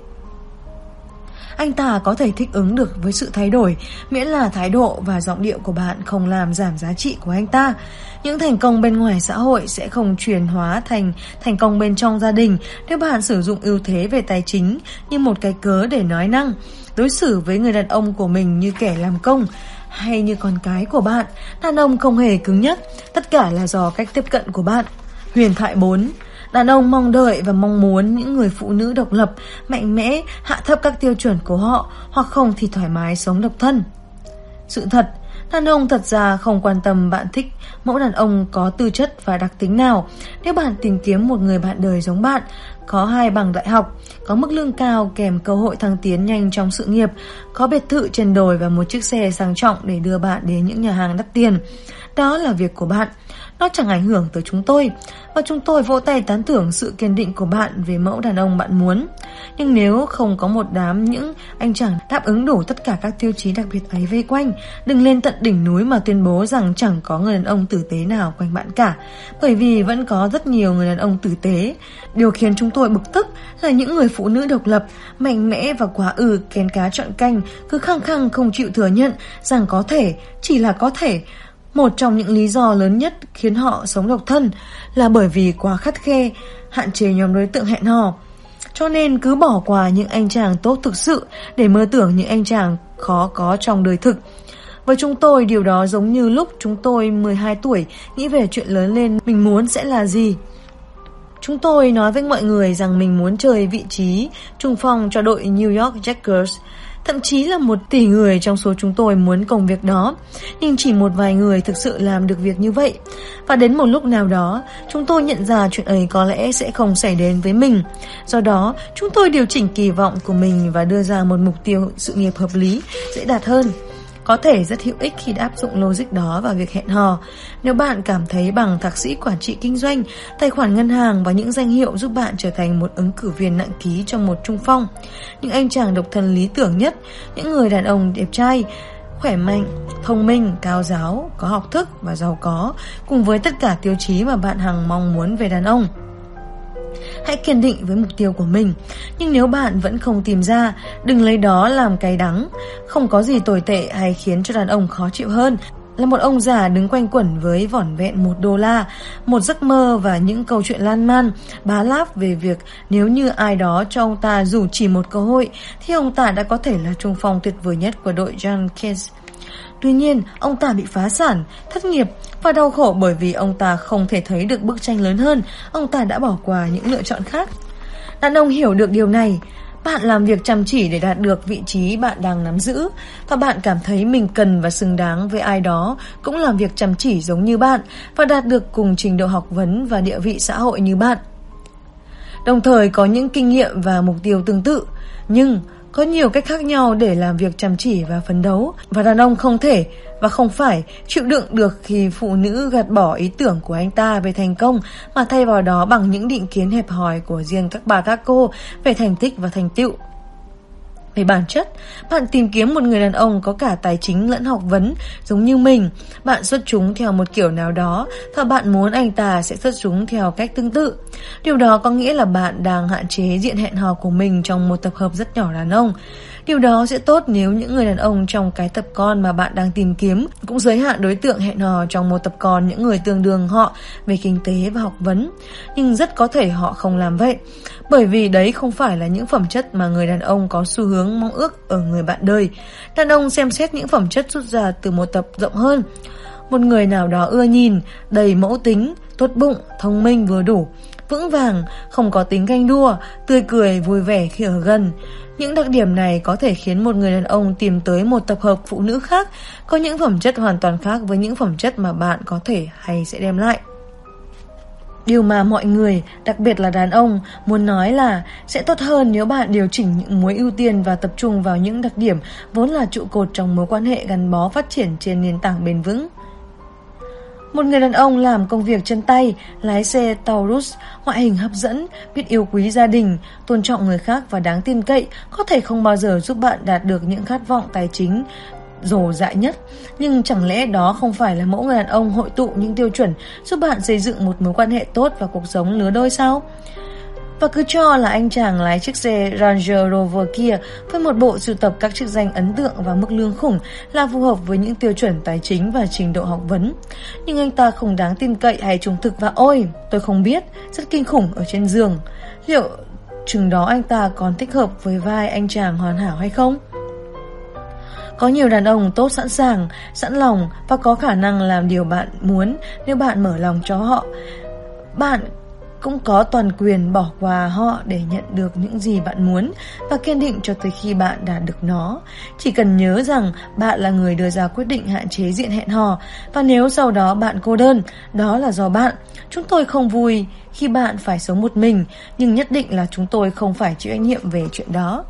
S1: anh ta có thể thích ứng được với sự thay đổi, miễn là thái độ và giọng điệu của bạn không làm giảm giá trị của anh ta. Những thành công bên ngoài xã hội sẽ không chuyển hóa thành thành công bên trong gia đình nếu bạn sử dụng ưu thế về tài chính như một cái cớ để nói năng, đối xử với người đàn ông của mình như kẻ làm công hay như con cái của bạn, đàn ông không hề cứng nhắc, tất cả là do cách tiếp cận của bạn. Huyền thoại 4 Đàn ông mong đợi và mong muốn những người phụ nữ độc lập, mạnh mẽ, hạ thấp các tiêu chuẩn của họ, hoặc không thì thoải mái sống độc thân. Sự thật, đàn ông thật ra không quan tâm bạn thích mẫu đàn ông có tư chất và đặc tính nào. Nếu bạn tìm kiếm một người bạn đời giống bạn, có hai bằng đại học, có mức lương cao kèm cơ hội thăng tiến nhanh trong sự nghiệp, có biệt thự trên đồi và một chiếc xe sang trọng để đưa bạn đến những nhà hàng đắt tiền. Đó là việc của bạn. Nó chẳng ảnh hưởng tới chúng tôi Và chúng tôi vỗ tay tán thưởng sự kiên định của bạn Về mẫu đàn ông bạn muốn. Nhưng nếu không có một đám những anh chàng đáp ứng đủ tất cả các tiêu chí đặc biệt ấy vây quanh Đừng lên tận đỉnh núi mà tuyên bố rằng chẳng có người đàn ông tử tế nào quanh bạn cả. Bởi vì vẫn có rất nhiều người đàn ông tử tế. Điều khiến chúng tôi bực tức là những người phụ nữ độc lập, mạnh mẽ và quá ư kén cá chọn canh Cứ khăng khăng không chịu thừa nhận rằng có thể, chỉ là có thể một trong những lý do lớn nhất khiến họ sống độc thân là bởi vì quá khắt khe, hạn chế nhóm đối tượng hẹn hò. Cho nên cứ bỏ qua những anh chàng tốt thực sự để mơ tưởng những anh chàng khó có trong đời thực. Với chúng tôi, điều đó giống như lúc chúng tôi 12 tuổi nghĩ về chuyện lớn lên mình muốn sẽ là gì. Chúng tôi nói với mọi người rằng mình muốn chơi vị trí trung phong cho đội New York Jackers Thậm chí là một tỷ người trong số chúng tôi muốn công việc đó, nhưng chỉ một vài người thực sự làm được việc như vậy. Và đến một lúc nào đó, chúng tôi nhận ra chuyện ấy có lẽ sẽ không xảy đến với mình. Do đó, chúng tôi điều chỉnh kỳ vọng của mình và đưa ra một mục tiêu sự nghiệp hợp lý, dễ đạt hơn có thể rất hữu ích khi áp dụng logic đó vào việc hẹn hò. Nếu bạn cảm thấy bằng thạc sĩ quản trị kinh doanh, tài khoản ngân hàng và những danh hiệu giúp bạn trở thành một ứng cử viên nặng ký trong một trung phong, những anh chàng độc thân lý tưởng nhất, những người đàn ông đẹp trai, khỏe mạnh, thông minh, cao giáo, có học thức và giàu có, cùng với tất cả tiêu chí mà bạn hằng mong muốn về đàn ông. Hãy kiên định với mục tiêu của mình. Nhưng nếu bạn vẫn không tìm ra Đừng lấy đó làm cay đắng. Không có gì tồi tệ hay khiến cho đàn ông khó chịu hơn. Là một ông già đứng quanh quẩn với vỏn vẹn một đô la, một giấc mơ và những câu chuyện lan man, bá láp về việc nếu như ai đó cho ông ta dù chỉ một cơ hội, thì ông ta đã có thể là trung phong tuyệt vời nhất của đội John Kiss. Tuy nhiên, ông ta bị phá sản, thất nghiệp và đau khổ bởi vì ông ta không thể thấy được bức tranh lớn hơn, ông ta đã bỏ qua những lựa chọn khác. Đàn ông hiểu được điều này, bạn làm việc chăm chỉ để đạt được vị trí bạn đang nắm giữ và bạn cảm thấy mình cần và xứng đáng với ai đó cũng làm việc chăm chỉ giống như bạn và đạt được cùng trình độ học vấn và địa vị xã hội như bạn. Đồng thời có những kinh nghiệm và mục tiêu tương tự, nhưng có nhiều cách khác nhau để làm việc chăm chỉ và phấn đấu và đàn ông không thể và không phải chịu đựng được khi phụ nữ gạt bỏ ý tưởng của anh ta về thành công, mà thay vào đó bằng những định kiến hẹp hòi của riêng các bà các cô về thành tích và thành tựu. Về bản chất, bạn tìm kiếm một người đàn ông có cả tài chính lẫn học vấn giống như mình. Bạn xuất chúng theo một kiểu nào đó và bạn muốn anh ta sẽ xuất chúng theo cách tương tự. Điều đó có nghĩa là bạn đang hạn chế diện hẹn hò của mình trong một tập hợp rất nhỏ đàn ông. Điều đó sẽ tốt nếu những người đàn ông trong cái tập con mà bạn đang tìm kiếm cũng giới hạn đối tượng hẹn hò trong một tập con những người tương đương họ về kinh tế và học vấn. Nhưng rất có thể họ không làm vậy. Bởi vì đấy không phải là những phẩm chất mà người đàn ông có xu hướng mong ước ở người bạn đời. Đàn ông xem xét những phẩm chất rút ra từ một tập rộng hơn. Một người nào đó ưa nhìn, đầy mẫu tính, tốt bụng, thông minh vừa đủ, vững vàng, không có tính ganh đua, tươi cười, vui vẻ khi ở gần. Những đặc điểm này có thể khiến một người đàn ông tìm tới một tập hợp phụ nữ khác, có những phẩm chất hoàn toàn khác với những phẩm chất mà bạn có thể hay sẽ đem lại. Điều mà mọi người, đặc biệt là đàn ông, muốn nói là sẽ tốt hơn nếu bạn điều chỉnh những mối ưu tiên và tập trung vào những đặc điểm vốn là trụ cột trong mối quan hệ gắn bó phát triển trên nền tảng bền vững. Một người đàn ông làm công việc chân tay, lái xe Taurus, ngoại hình hấp dẫn, biết yêu quý gia đình, tôn trọng người khác và đáng tin cậy, có thể không bao giờ giúp bạn đạt được những khát vọng tài chính rồ dại nhất. Nhưng chẳng lẽ đó không phải là mẫu người đàn ông hội tụ những tiêu chuẩn giúp bạn xây dựng một mối quan hệ tốt và cuộc sống lứa đôi sao? Và cứ cho là anh chàng lái chiếc xe Ranger Rover kia với một bộ sưu tập các chức danh ấn tượng và mức lương khủng là phù hợp với những tiêu chuẩn tài chính và trình độ học vấn. Nhưng anh ta không đáng tin cậy hay trung thực và ôi, tôi không biết, rất kinh khủng ở trên giường. Liệu chừng đó anh ta còn thích hợp với vai anh chàng hoàn hảo hay không? Có nhiều đàn ông tốt sẵn sàng, sẵn lòng và có khả năng làm điều bạn muốn nếu bạn mở lòng cho họ. Bạn cũng có toàn quyền bỏ qua họ để nhận được những gì bạn muốn và kiên định cho tới khi bạn đạt được nó. Chỉ cần nhớ rằng bạn là người đưa ra quyết định hạn chế diện hẹn hò và nếu sau đó bạn cô đơn, đó là do bạn. Chúng tôi không vui khi bạn phải sống một mình, nhưng nhất định là chúng tôi không phải chịu trách nhiệm về chuyện đó.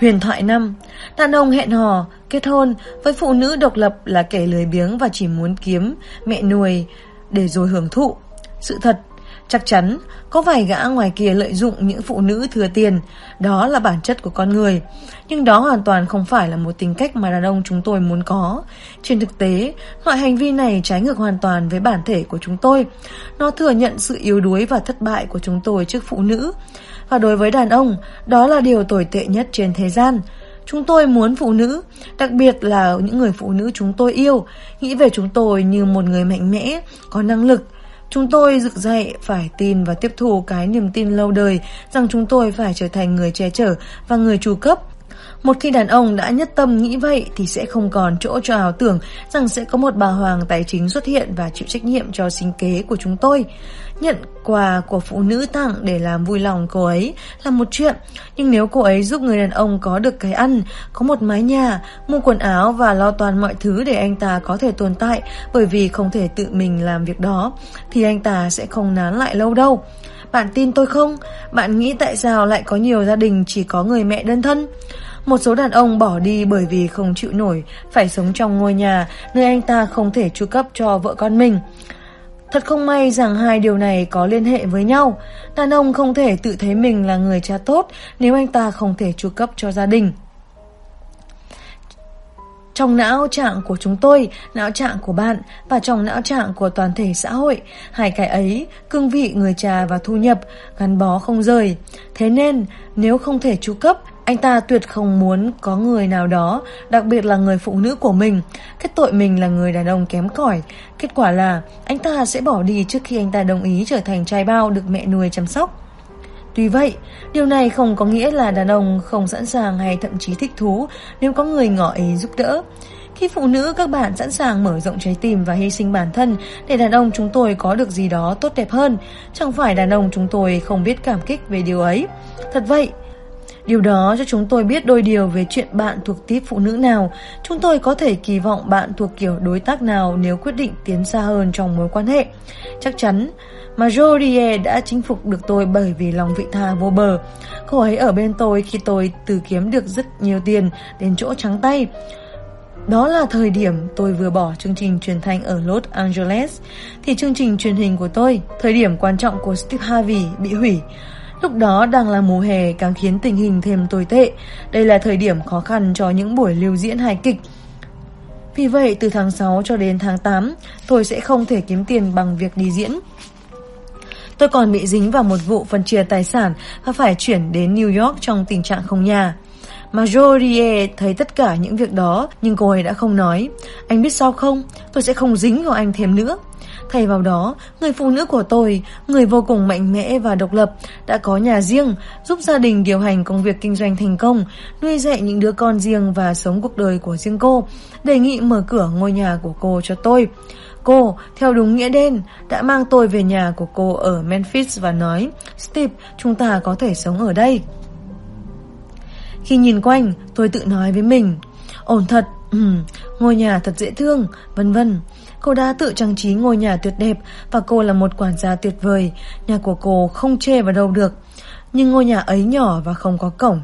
S1: Huyền thoại năm Đàn ông hẹn hò, kết hôn với phụ nữ độc lập là kẻ lười biếng và chỉ muốn kiếm mẹ nuôi để rồi hưởng thụ. Sự thật, chắc chắn có vài gã ngoài kia lợi dụng những phụ nữ thừa tiền, đó là bản chất của con người. Nhưng đó hoàn toàn không phải là một tính cách mà đàn ông chúng tôi muốn có. Trên thực tế, loại hành vi này trái ngược hoàn toàn với bản thể của chúng tôi. Nó thừa nhận sự yếu đuối và thất bại của chúng tôi trước phụ nữ. Và đối với đàn ông, đó là điều tồi tệ nhất trên thế gian. Chúng tôi muốn phụ nữ, đặc biệt là những người phụ nữ chúng tôi yêu, nghĩ về chúng tôi như một người mạnh mẽ, có năng lực. Chúng tôi dựng dậy phải tin và tiếp thu cái niềm tin lâu đời rằng chúng tôi phải trở thành người che chở và người chủ cấp một khi đàn ông đã nhất tâm nghĩ vậy thì sẽ không còn chỗ cho ảo tưởng rằng sẽ có một bà hoàng tài chính xuất hiện và chịu trách nhiệm cho sinh kế của chúng tôi. Nhận quà của phụ nữ tặng để làm vui lòng cô ấy là một chuyện, nhưng nếu cô ấy giúp người đàn ông có được cái ăn, có một mái nhà, mua quần áo và lo toàn mọi thứ để anh ta có thể tồn tại bởi vì không thể tự mình làm việc đó, thì anh ta sẽ không nán lại lâu đâu. Bạn tin tôi không? Bạn nghĩ tại sao lại có nhiều gia đình chỉ có người mẹ đơn thân? Một số đàn ông bỏ đi bởi vì không chịu nổi, phải sống trong ngôi nhà nơi anh ta không thể chu cấp cho vợ con mình. Thật không may rằng hai điều này có liên hệ với nhau. Đàn ông không thể tự thấy mình là người cha tốt nếu anh ta không thể chu cấp cho gia đình. Trong não trạng của chúng tôi, não trạng của bạn và trong não trạng của toàn thể xã hội, hai cái ấy, cương vị người cha và thu nhập, gắn bó không rời. Thế nên, nếu không thể chu cấp, anh ta tuyệt không muốn có người nào đó, đặc biệt là người phụ nữ của mình, kết tội mình là người đàn ông kém cỏi. Kết quả là anh ta sẽ bỏ đi trước khi anh ta đồng ý trở thành trai bao được mẹ nuôi chăm sóc. Tuy vậy, điều này không có nghĩa là đàn ông không sẵn sàng hay thậm chí thích thú nếu có người ngỏ ý giúp đỡ. Khi phụ nữ các bạn sẵn sàng mở rộng trái tim và hy sinh bản thân để đàn ông chúng tôi có được gì đó tốt đẹp hơn, chẳng phải đàn ông chúng tôi không biết cảm kích về điều ấy. Thật vậy, Điều đó cho chúng tôi biết đôi điều về chuyện bạn thuộc tiếp phụ nữ nào. Chúng tôi có thể kỳ vọng bạn thuộc kiểu đối tác nào nếu quyết định tiến xa hơn trong mối quan hệ. Chắc chắn, mà đã chinh phục được tôi bởi vì lòng vị tha vô bờ. Cô ấy ở bên tôi khi tôi từ kiếm được rất nhiều tiền đến chỗ trắng tay. Đó là thời điểm tôi vừa bỏ chương trình truyền thanh ở Los Angeles thì chương trình truyền hình của tôi, thời điểm quan trọng của Steve Harvey bị hủy. Lúc đó đang là mùa hè càng khiến tình hình thêm tồi tệ. Đây là thời điểm khó khăn cho những buổi lưu diễn hài kịch. Vì vậy, từ tháng 6 cho đến tháng 8 tôi sẽ không thể kiếm tiền bằng việc đi diễn. Tôi còn bị dính vào một vụ phân chia tài sản và phải chuyển đến New York trong tình trạng không nhà. Mà thấy tất cả những việc đó, nhưng cô ấy đã không nói. Anh biết sao không? Tôi sẽ không dính vào anh thêm nữa. Thay vào đó, người phụ nữ của tôi, người vô cùng mạnh mẽ và độc lập, đã có nhà riêng, giúp gia đình điều hành công việc kinh doanh thành công, nuôi dạy những đứa con riêng và sống cuộc đời của riêng cô, đề nghị mở cửa ngôi nhà của cô cho tôi. Cô, theo đúng nghĩa đen, đã mang tôi về nhà của cô ở Memphis và nói, Steve, chúng ta có thể sống ở đây. Khi nhìn quanh, tôi tự nói với mình, ổn thật, ngôi nhà thật dễ thương, vân vân. Cô đã tự trang trí ngôi nhà tuyệt đẹp và cô là một quản gia tuyệt vời. Nhà của cô không chê vào đâu được. Nhưng ngôi nhà ấy nhỏ và không có cổng.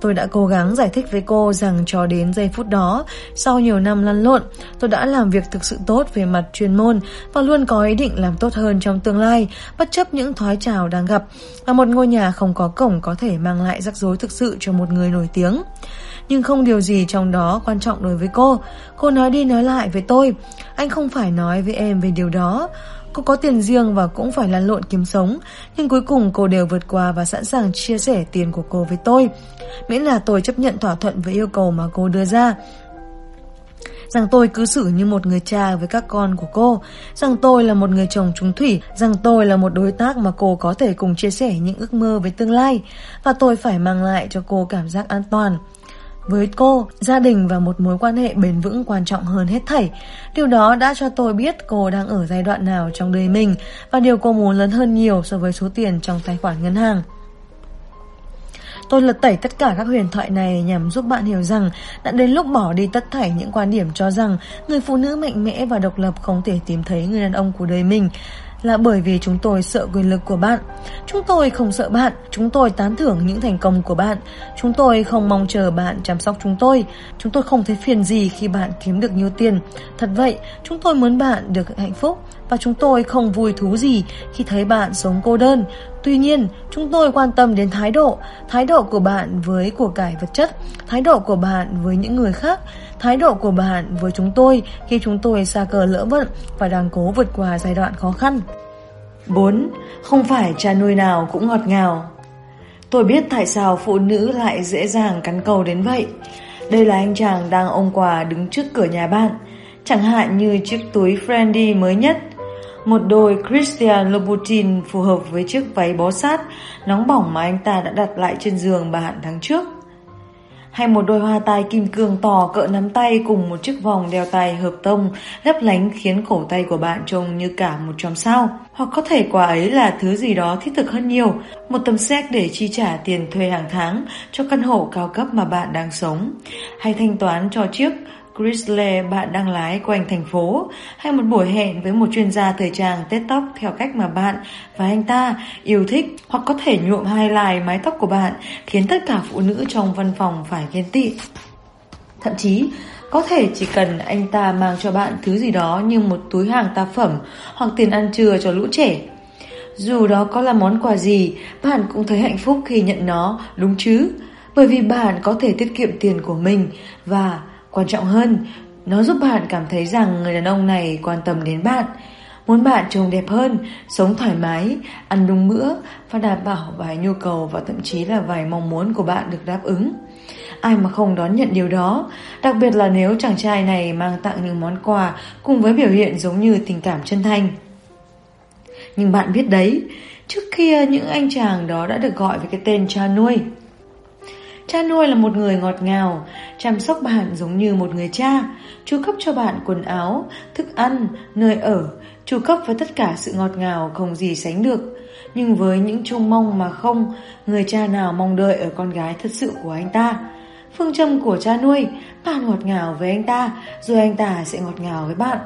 S1: Tôi đã cố gắng giải thích với cô rằng cho đến giây phút đó, sau nhiều năm lăn lộn, tôi đã làm việc thực sự tốt về mặt chuyên môn và luôn có ý định làm tốt hơn trong tương lai, bất chấp những thoái trào đang gặp. Và một ngôi nhà không có cổng có thể mang lại rắc rối thực sự cho một người nổi tiếng nhưng không điều gì trong đó quan trọng đối với cô. Cô nói đi nói lại với tôi, anh không phải nói với em về điều đó. Cô có tiền riêng và cũng phải lăn lộn kiếm sống, nhưng cuối cùng cô đều vượt qua và sẵn sàng chia sẻ tiền của cô với tôi. Miễn là tôi chấp nhận thỏa thuận với yêu cầu mà cô đưa ra rằng tôi cứ xử như một người cha với các con của cô, rằng tôi là một người chồng trúng thủy, rằng tôi là một đối tác mà cô có thể cùng chia sẻ những ước mơ với tương lai, và tôi phải mang lại cho cô cảm giác an toàn. Với cô, gia đình và một mối quan hệ bền vững quan trọng hơn hết thảy. Điều đó đã cho tôi biết cô đang ở giai đoạn nào trong đời mình và điều cô muốn lớn hơn nhiều so với số tiền trong tài khoản ngân hàng. Tôi lật tẩy tất cả các huyền thoại này nhằm giúp bạn hiểu rằng đã đến lúc bỏ đi tất thảy những quan điểm cho rằng người phụ nữ mạnh mẽ và độc lập không thể tìm thấy người đàn ông của đời mình là bởi vì chúng tôi sợ quyền lực của bạn. Chúng tôi không sợ bạn, chúng tôi tán thưởng những thành công của bạn. Chúng tôi không mong chờ bạn chăm sóc chúng tôi. Chúng tôi không thấy phiền gì khi bạn kiếm được nhiều tiền. Thật vậy, chúng tôi muốn bạn được hạnh phúc và chúng tôi không vui thú gì khi thấy bạn sống cô đơn. Tuy nhiên, chúng tôi quan tâm đến thái độ, thái độ của bạn với của cải vật chất, thái độ của bạn với những người khác, thái độ của bạn với chúng tôi khi chúng tôi xa cờ lỡ vận và đang cố vượt qua giai đoạn khó khăn. 4. Không phải cha nuôi nào cũng ngọt ngào Tôi biết tại sao phụ nữ lại dễ dàng cắn cầu đến vậy. Đây là anh chàng đang ôm quà đứng trước cửa nhà bạn, chẳng hạn như chiếc túi Fendi mới nhất một đôi Christian Louboutin phù hợp với chiếc váy bó sát nóng bỏng mà anh ta đã đặt lại trên giường bà Hạn tháng trước. Hay một đôi hoa tai kim cương to cỡ nắm tay cùng một chiếc vòng đeo tay hợp tông lấp lánh khiến cổ tay của bạn trông như cả một chòm sao. Hoặc có thể quà ấy là thứ gì đó thiết thực hơn nhiều, một tấm séc để chi trả tiền thuê hàng tháng cho căn hộ cao cấp mà bạn đang sống. Hay thanh toán cho chiếc Chrysler bạn đang lái quanh thành phố hay một buổi hẹn với một chuyên gia thời trang tết tóc theo cách mà bạn và anh ta yêu thích hoặc có thể nhuộm hai lài mái tóc của bạn khiến tất cả phụ nữ trong văn phòng phải ghen tị. Thậm chí, có thể chỉ cần anh ta mang cho bạn thứ gì đó như một túi hàng tạp phẩm hoặc tiền ăn trưa cho lũ trẻ. Dù đó có là món quà gì, bạn cũng thấy hạnh phúc khi nhận nó, đúng chứ? Bởi vì bạn có thể tiết kiệm tiền của mình và Quan trọng hơn, nó giúp bạn cảm thấy rằng người đàn ông này quan tâm đến bạn, muốn bạn trông đẹp hơn, sống thoải mái, ăn đúng bữa và đảm bảo vài nhu cầu và thậm chí là vài mong muốn của bạn được đáp ứng. Ai mà không đón nhận điều đó, đặc biệt là nếu chàng trai này mang tặng những món quà cùng với biểu hiện giống như tình cảm chân thành. Nhưng bạn biết đấy, trước kia những anh chàng đó đã được gọi với cái tên cha nuôi. Cha nuôi là một người ngọt ngào, chăm sóc bạn giống như một người cha, chu cấp cho bạn quần áo, thức ăn, nơi ở, chu cấp với tất cả sự ngọt ngào không gì sánh được. Nhưng với những trông mong mà không, người cha nào mong đợi ở con gái thật sự của anh ta. Phương châm của cha nuôi, bạn ngọt ngào với anh ta, rồi anh ta sẽ ngọt ngào với bạn.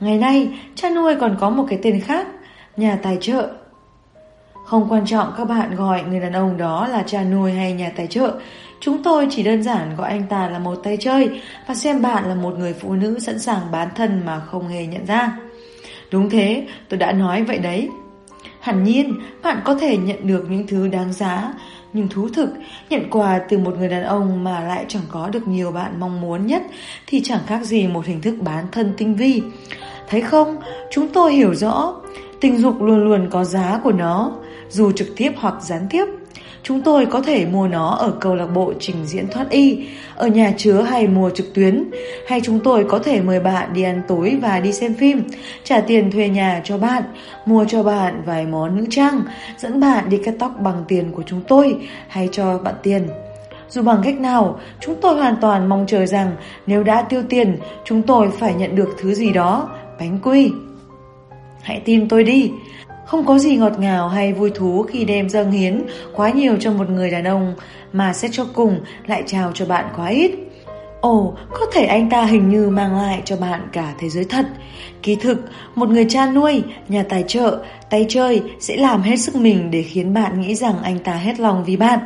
S1: Ngày nay, cha nuôi còn có một cái tên khác, nhà tài trợ. Không quan trọng các bạn gọi người đàn ông đó là cha nuôi hay nhà tài trợ, chúng tôi chỉ đơn giản gọi anh ta là một tay chơi và xem bạn là một người phụ nữ sẵn sàng bán thân mà không hề nhận ra. Đúng thế, tôi đã nói vậy đấy. Hẳn nhiên, bạn có thể nhận được những thứ đáng giá, nhưng thú thực, nhận quà từ một người đàn ông mà lại chẳng có được nhiều bạn mong muốn nhất thì chẳng khác gì một hình thức bán thân tinh vi. Thấy không, chúng tôi hiểu rõ, tình dục luôn luôn có giá của nó, dù trực tiếp hoặc gián tiếp. Chúng tôi có thể mua nó ở câu lạc bộ trình diễn thoát y, ở nhà chứa hay mua trực tuyến, hay chúng tôi có thể mời bạn đi ăn tối và đi xem phim, trả tiền thuê nhà cho bạn, mua cho bạn vài món nữ trang, dẫn bạn đi cắt tóc bằng tiền của chúng tôi hay cho bạn tiền. Dù bằng cách nào, chúng tôi hoàn toàn mong chờ rằng nếu đã tiêu tiền, chúng tôi phải nhận được thứ gì đó, bánh quy. Hãy tin tôi đi, không có gì ngọt ngào hay vui thú khi đem dâng hiến quá nhiều cho một người đàn ông mà xét cho cùng lại trao cho bạn quá ít. Ồ, có thể anh ta hình như mang lại cho bạn cả thế giới thật. ký thực, một người cha nuôi, nhà tài trợ, tay chơi sẽ làm hết sức mình để khiến bạn nghĩ rằng anh ta hết lòng vì bạn,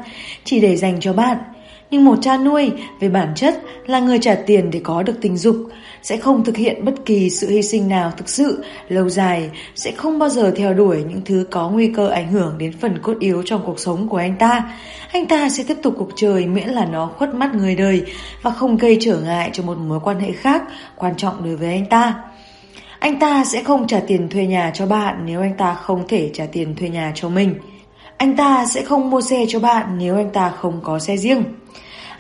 S1: chỉ để dành cho bạn. Nhưng một cha nuôi, về bản chất, là người trả tiền để có được tình dục, sẽ không thực hiện bất kỳ sự hy sinh nào thực sự, lâu dài, sẽ không bao giờ theo đuổi những thứ có nguy cơ ảnh hưởng đến phần cốt yếu trong cuộc sống của anh ta. Anh ta sẽ tiếp tục cuộc chơi miễn là nó khuất mắt người đời và không gây trở ngại cho một mối quan hệ khác quan trọng đối với anh ta. Anh ta sẽ không trả tiền thuê nhà cho bạn nếu anh ta không thể trả tiền thuê nhà cho mình. Anh ta sẽ không mua xe cho bạn nếu anh ta không có xe riêng.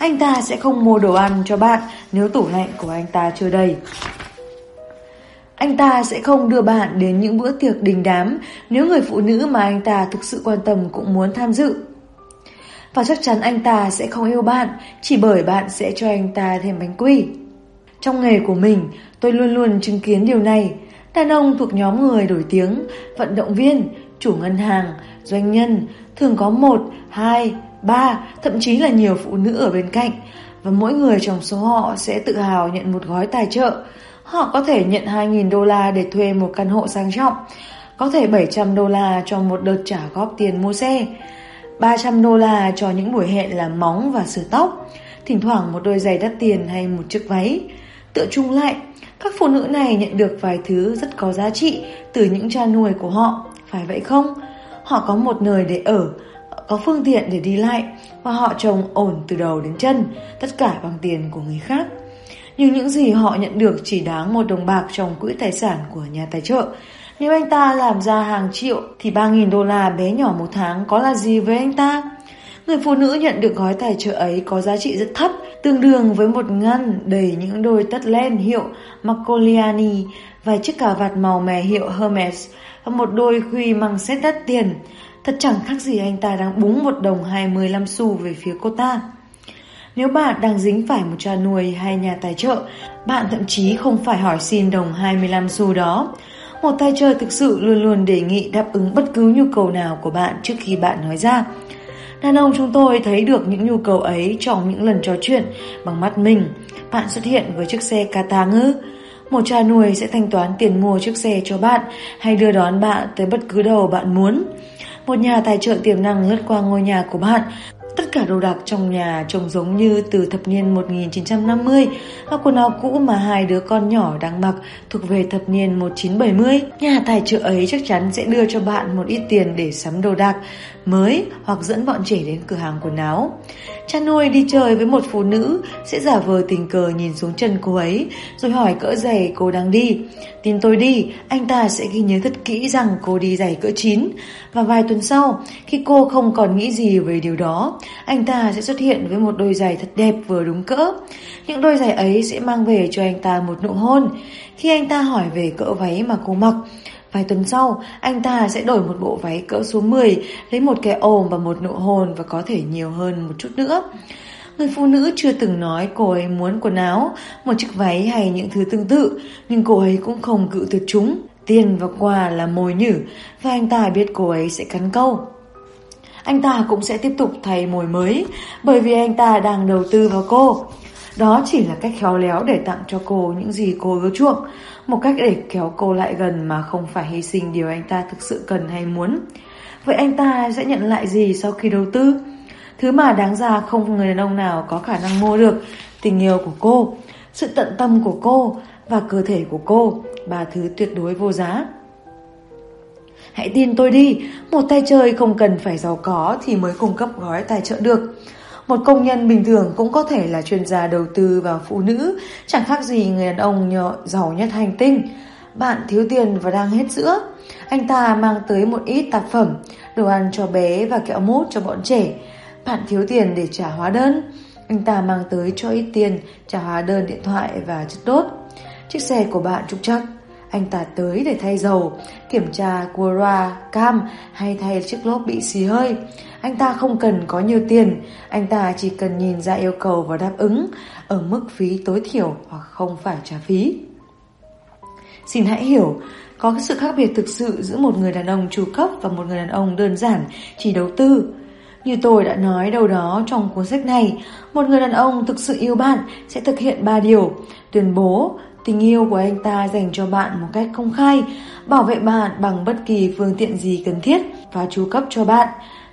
S1: Anh ta sẽ không mua đồ ăn cho bạn nếu tủ lạnh của anh ta chưa đầy. Anh ta sẽ không đưa bạn đến những bữa tiệc đình đám nếu người phụ nữ mà anh ta thực sự quan tâm cũng muốn tham dự. Và chắc chắn anh ta sẽ không yêu bạn chỉ bởi bạn sẽ cho anh ta thêm bánh quy. Trong nghề của mình, tôi luôn luôn chứng kiến điều này. Đàn ông thuộc nhóm người nổi tiếng, vận động viên, chủ ngân hàng, doanh nhân, thường có một, hai, ba, thậm chí là nhiều phụ nữ ở bên cạnh. Và mỗi người trong số họ sẽ tự hào nhận một gói tài trợ. Họ có thể nhận 2.000 đô la để thuê một căn hộ sang trọng, có thể 700 đô la cho một đợt trả góp tiền mua xe, 300 đô la cho những buổi hẹn làm móng và sửa tóc, thỉnh thoảng một đôi giày đắt tiền hay một chiếc váy. Tựa chung lại, các phụ nữ này nhận được vài thứ rất có giá trị từ những cha nuôi của họ, phải vậy không? Họ có một nơi để ở, có phương tiện để đi lại và họ trồng ổn từ đầu đến chân, tất cả bằng tiền của người khác. Nhưng những gì họ nhận được chỉ đáng một đồng bạc trong quỹ tài sản của nhà tài trợ. Nếu anh ta làm ra hàng triệu thì 3.000 đô la bé nhỏ một tháng có là gì với anh ta? Người phụ nữ nhận được gói tài trợ ấy có giá trị rất thấp, tương đương với một ngăn đầy những đôi tất len hiệu Macoliani vài chiếc cà vạt màu mè hiệu Hermes và một đôi khuy măng xét đắt tiền. Thật chẳng khác gì anh ta đang búng một đồng 25 xu về phía cô ta. Nếu bạn đang dính phải một cha nuôi hay nhà tài trợ, bạn thậm chí không phải hỏi xin đồng 25 xu đó. Một tài trợ thực sự luôn luôn đề nghị đáp ứng bất cứ nhu cầu nào của bạn trước khi bạn nói ra. Đàn ông chúng tôi thấy được những nhu cầu ấy trong những lần trò chuyện bằng mắt mình. Bạn xuất hiện với chiếc xe Kata ngư. Một cha nuôi sẽ thanh toán tiền mua chiếc xe cho bạn hay đưa đón bạn tới bất cứ đâu bạn muốn. Một nhà tài trợ tiềm năng lướt qua ngôi nhà của bạn. Tất cả đồ đạc trong nhà trông giống như từ thập niên 1950 và quần áo cũ mà hai đứa con nhỏ đang mặc thuộc về thập niên 1970. Nhà tài trợ ấy chắc chắn sẽ đưa cho bạn một ít tiền để sắm đồ đạc mới hoặc dẫn bọn trẻ đến cửa hàng quần áo. Cha nuôi đi chơi với một phụ nữ sẽ giả vờ tình cờ nhìn xuống chân cô ấy rồi hỏi cỡ giày cô đang đi. Tin tôi đi, anh ta sẽ ghi nhớ thật kỹ rằng cô đi giày cỡ 9 và vài tuần sau, khi cô không còn nghĩ gì về điều đó, anh ta sẽ xuất hiện với một đôi giày thật đẹp vừa đúng cỡ. Những đôi giày ấy sẽ mang về cho anh ta một nụ hôn. Khi anh ta hỏi về cỡ váy mà cô mặc, Vài tuần sau, anh ta sẽ đổi một bộ váy cỡ số 10, lấy một cái ồm và một nụ hôn và có thể nhiều hơn một chút nữa. Người phụ nữ chưa từng nói cô ấy muốn quần áo, một chiếc váy hay những thứ tương tự, nhưng cô ấy cũng không cự tuyệt chúng. Tiền và quà là mồi nhử và anh ta biết cô ấy sẽ cắn câu. Anh ta cũng sẽ tiếp tục thay mồi mới bởi vì anh ta đang đầu tư vào cô. Đó chỉ là cách khéo léo để tặng cho cô những gì cô ưa chuộng, một cách để kéo cô lại gần mà không phải hy sinh điều anh ta thực sự cần hay muốn. Vậy anh ta sẽ nhận lại gì sau khi đầu tư? Thứ mà đáng ra không người đàn ông nào có khả năng mua được, Tình yêu của cô, Sự tận tâm của cô Và cơ thể của cô, Ba thứ tuyệt đối vô giá Hãy tin tôi đi, Một tay chơi không cần phải giàu có Thì mới cung cấp gói tài trợ được một công nhân bình thường cũng có thể là chuyên gia đầu tư vào phụ nữ, chẳng khác gì người đàn ông nhỏ, giàu nhất hành tinh. Bạn thiếu tiền và đang hết sữa. Anh ta mang tới một ít tạp phẩm, đồ ăn cho bé và kẹo mút cho bọn trẻ. Bạn thiếu tiền để trả hóa đơn. Anh ta mang tới cho ít tiền, trả hóa đơn điện thoại và chất đốt. Chiếc xe của bạn trục trặc. Anh ta tới để thay dầu, kiểm tra Quora, cam hay thay chiếc lốp bị xì hơi. Anh ta không cần có nhiều tiền, anh ta chỉ cần nhìn ra yêu cầu và đáp ứng ở mức phí tối thiểu hoặc không phải trả phí. Xin hãy hiểu, có sự khác biệt thực sự giữa một người đàn ông chu cấp và một người đàn ông đơn giản chỉ đầu tư. Như tôi đã nói đâu đó trong cuốn sách này, một người đàn ông thực sự yêu bạn sẽ thực hiện ba điều. Tuyên bố, tình yêu của anh ta dành cho bạn một cách công khai, bảo vệ bạn bằng bất kỳ phương tiện gì cần thiết và chu cấp cho bạn,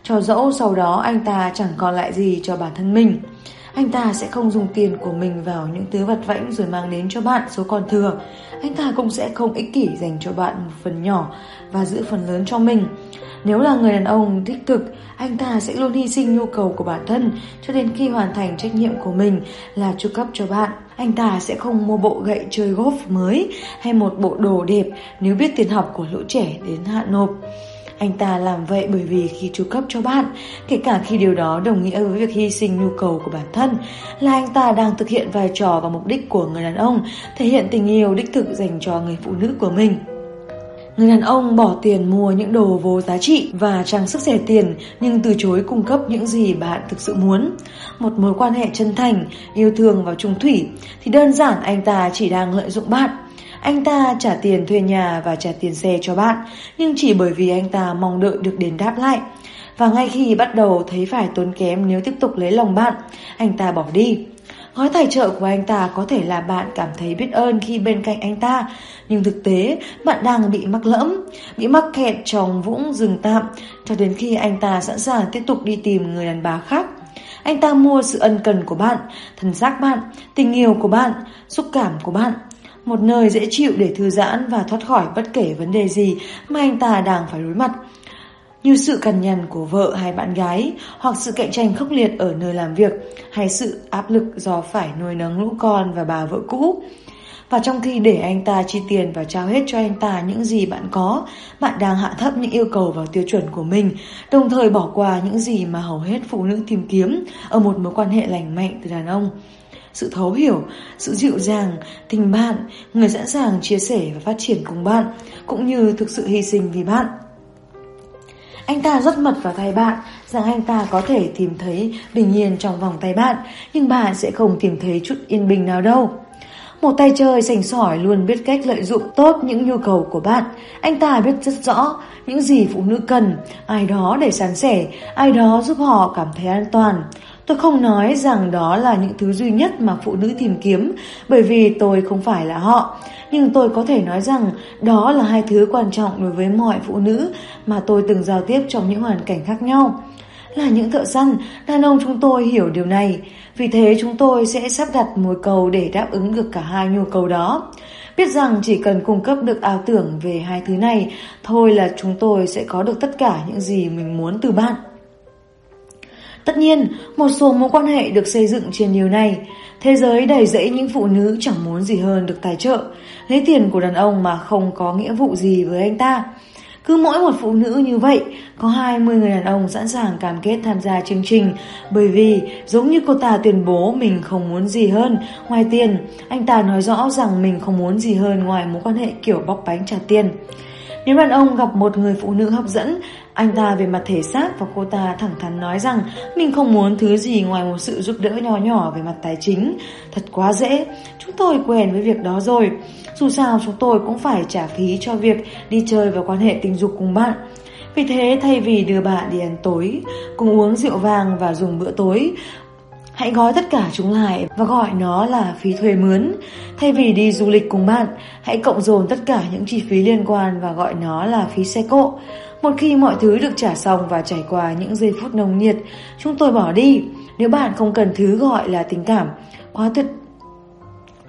S1: cho dẫu sau đó anh ta chẳng còn lại gì cho bản thân mình. Anh ta sẽ không dùng tiền của mình vào những thứ vặt vãnh rồi mang đến cho bạn số còn thừa. Anh ta cũng sẽ không ích kỷ dành cho bạn một phần nhỏ và giữ phần lớn cho mình. Nếu là người đàn ông thích thực, anh ta sẽ luôn hy sinh nhu cầu của bản thân cho đến khi hoàn thành trách nhiệm của mình là chu cấp cho bạn. Anh ta sẽ không mua bộ gậy chơi golf mới hay một bộ đồ đẹp nếu biết tiền học của lũ trẻ đến hạn nộp. Anh ta làm vậy bởi vì khi chu cấp cho bạn, kể cả khi điều đó đồng nghĩa với việc hy sinh nhu cầu của bản thân, là anh ta đang thực hiện vai trò và mục đích của người đàn ông, thể hiện tình yêu đích thực dành cho người phụ nữ của mình. Người đàn ông bỏ tiền mua những đồ vô giá trị và trang sức rẻ tiền nhưng từ chối cung cấp những gì bạn thực sự muốn. Một mối quan hệ chân thành, yêu thương và trung thủy thì đơn giản anh ta chỉ đang lợi dụng bạn. Anh ta trả tiền thuê nhà và trả tiền xe cho bạn, nhưng chỉ bởi vì anh ta mong đợi được đền đáp lại. Và ngay khi bắt đầu thấy phải tốn kém nếu tiếp tục lấy lòng bạn, anh ta bỏ đi. Gói tài trợ của anh ta có thể là bạn cảm thấy biết ơn khi bên cạnh anh ta, nhưng thực tế bạn đang bị mắc lẫm, bị mắc kẹt trong vũng rừng tạm cho đến khi anh ta sẵn sàng tiếp tục đi tìm người đàn bà khác. Anh ta mua sự ân cần của bạn, thân xác bạn, tình yêu của bạn, xúc cảm của bạn, một nơi dễ chịu để thư giãn và thoát khỏi bất kể vấn đề gì mà anh ta đang phải đối mặt như sự cằn nhằn của vợ hay bạn gái, hoặc sự cạnh tranh khốc liệt ở nơi làm việc, hay sự áp lực do phải nuôi nấng lũ con và bà vợ cũ. Và trong khi để anh ta chi tiền và trao hết cho anh ta những gì bạn có, bạn đang hạ thấp những yêu cầu và tiêu chuẩn của mình, đồng thời bỏ qua những gì mà hầu hết phụ nữ tìm kiếm ở một mối quan hệ lành mạnh từ đàn ông sự thấu hiểu, sự dịu dàng, tình bạn, người sẵn sàng chia sẻ và phát triển cùng bạn, cũng như thực sự hy sinh vì bạn. Anh ta rất mật vào tay bạn rằng anh ta có thể tìm thấy bình yên trong vòng tay bạn, nhưng bạn sẽ không tìm thấy chút yên bình nào đâu. Một tay chơi sành sỏi luôn biết cách lợi dụng tốt những nhu cầu của bạn. Anh ta biết rất rõ những gì phụ nữ cần, ai đó để san sẻ, ai đó giúp họ cảm thấy an toàn. Tôi không nói rằng đó là những thứ duy nhất mà phụ nữ tìm kiếm, bởi vì tôi không phải là họ nhưng tôi có thể nói rằng đó là hai thứ quan trọng đối với mọi phụ nữ mà tôi từng giao tiếp trong những hoàn cảnh khác nhau. Là những thợ săn, đàn ông chúng tôi hiểu điều này. Vì thế chúng tôi sẽ sắp đặt mối cầu để đáp ứng được cả hai nhu cầu đó. Biết rằng chỉ cần cung cấp được ảo tưởng về hai thứ này, thôi là chúng tôi sẽ có được tất cả những gì mình muốn từ bạn. Tất nhiên, một số mối quan hệ được xây dựng trên điều này. Thế giới đầy rẫy những phụ nữ chẳng muốn gì hơn được tài trợ, lấy tiền của đàn ông mà không có nghĩa vụ gì với anh ta. Cứ mỗi một phụ nữ như vậy, có 20 người đàn ông sẵn sàng cam kết tham gia chương trình bởi vì giống như cô ta tuyên bố mình không muốn gì hơn ngoài tiền, anh ta nói rõ rằng mình không muốn gì hơn ngoài mối quan hệ kiểu bóc bánh trả tiền. Nếu đàn ông gặp một người phụ nữ hấp dẫn, anh ta về mặt thể xác và cô ta thẳng thắn nói rằng mình không muốn thứ gì ngoài một sự giúp đỡ nhỏ nhỏ về mặt tài chính. Thật quá dễ, chúng tôi quen với việc đó rồi. Dù sao chúng tôi cũng phải trả phí cho việc đi chơi và quan hệ tình dục cùng bạn. Vì thế thay vì đưa bạn đi ăn tối, cùng uống rượu vàng và dùng bữa tối, Hãy gói tất cả chúng lại và gọi nó là phí thuê mướn. Thay vì đi du lịch cùng bạn, hãy cộng dồn tất cả những chi phí liên quan và gọi nó là phí xe cộ. Một khi mọi thứ được trả xong và trải qua những giây phút nồng nhiệt, chúng tôi bỏ đi. Nếu bạn không cần thứ gọi là tình cảm, quá tuyệt.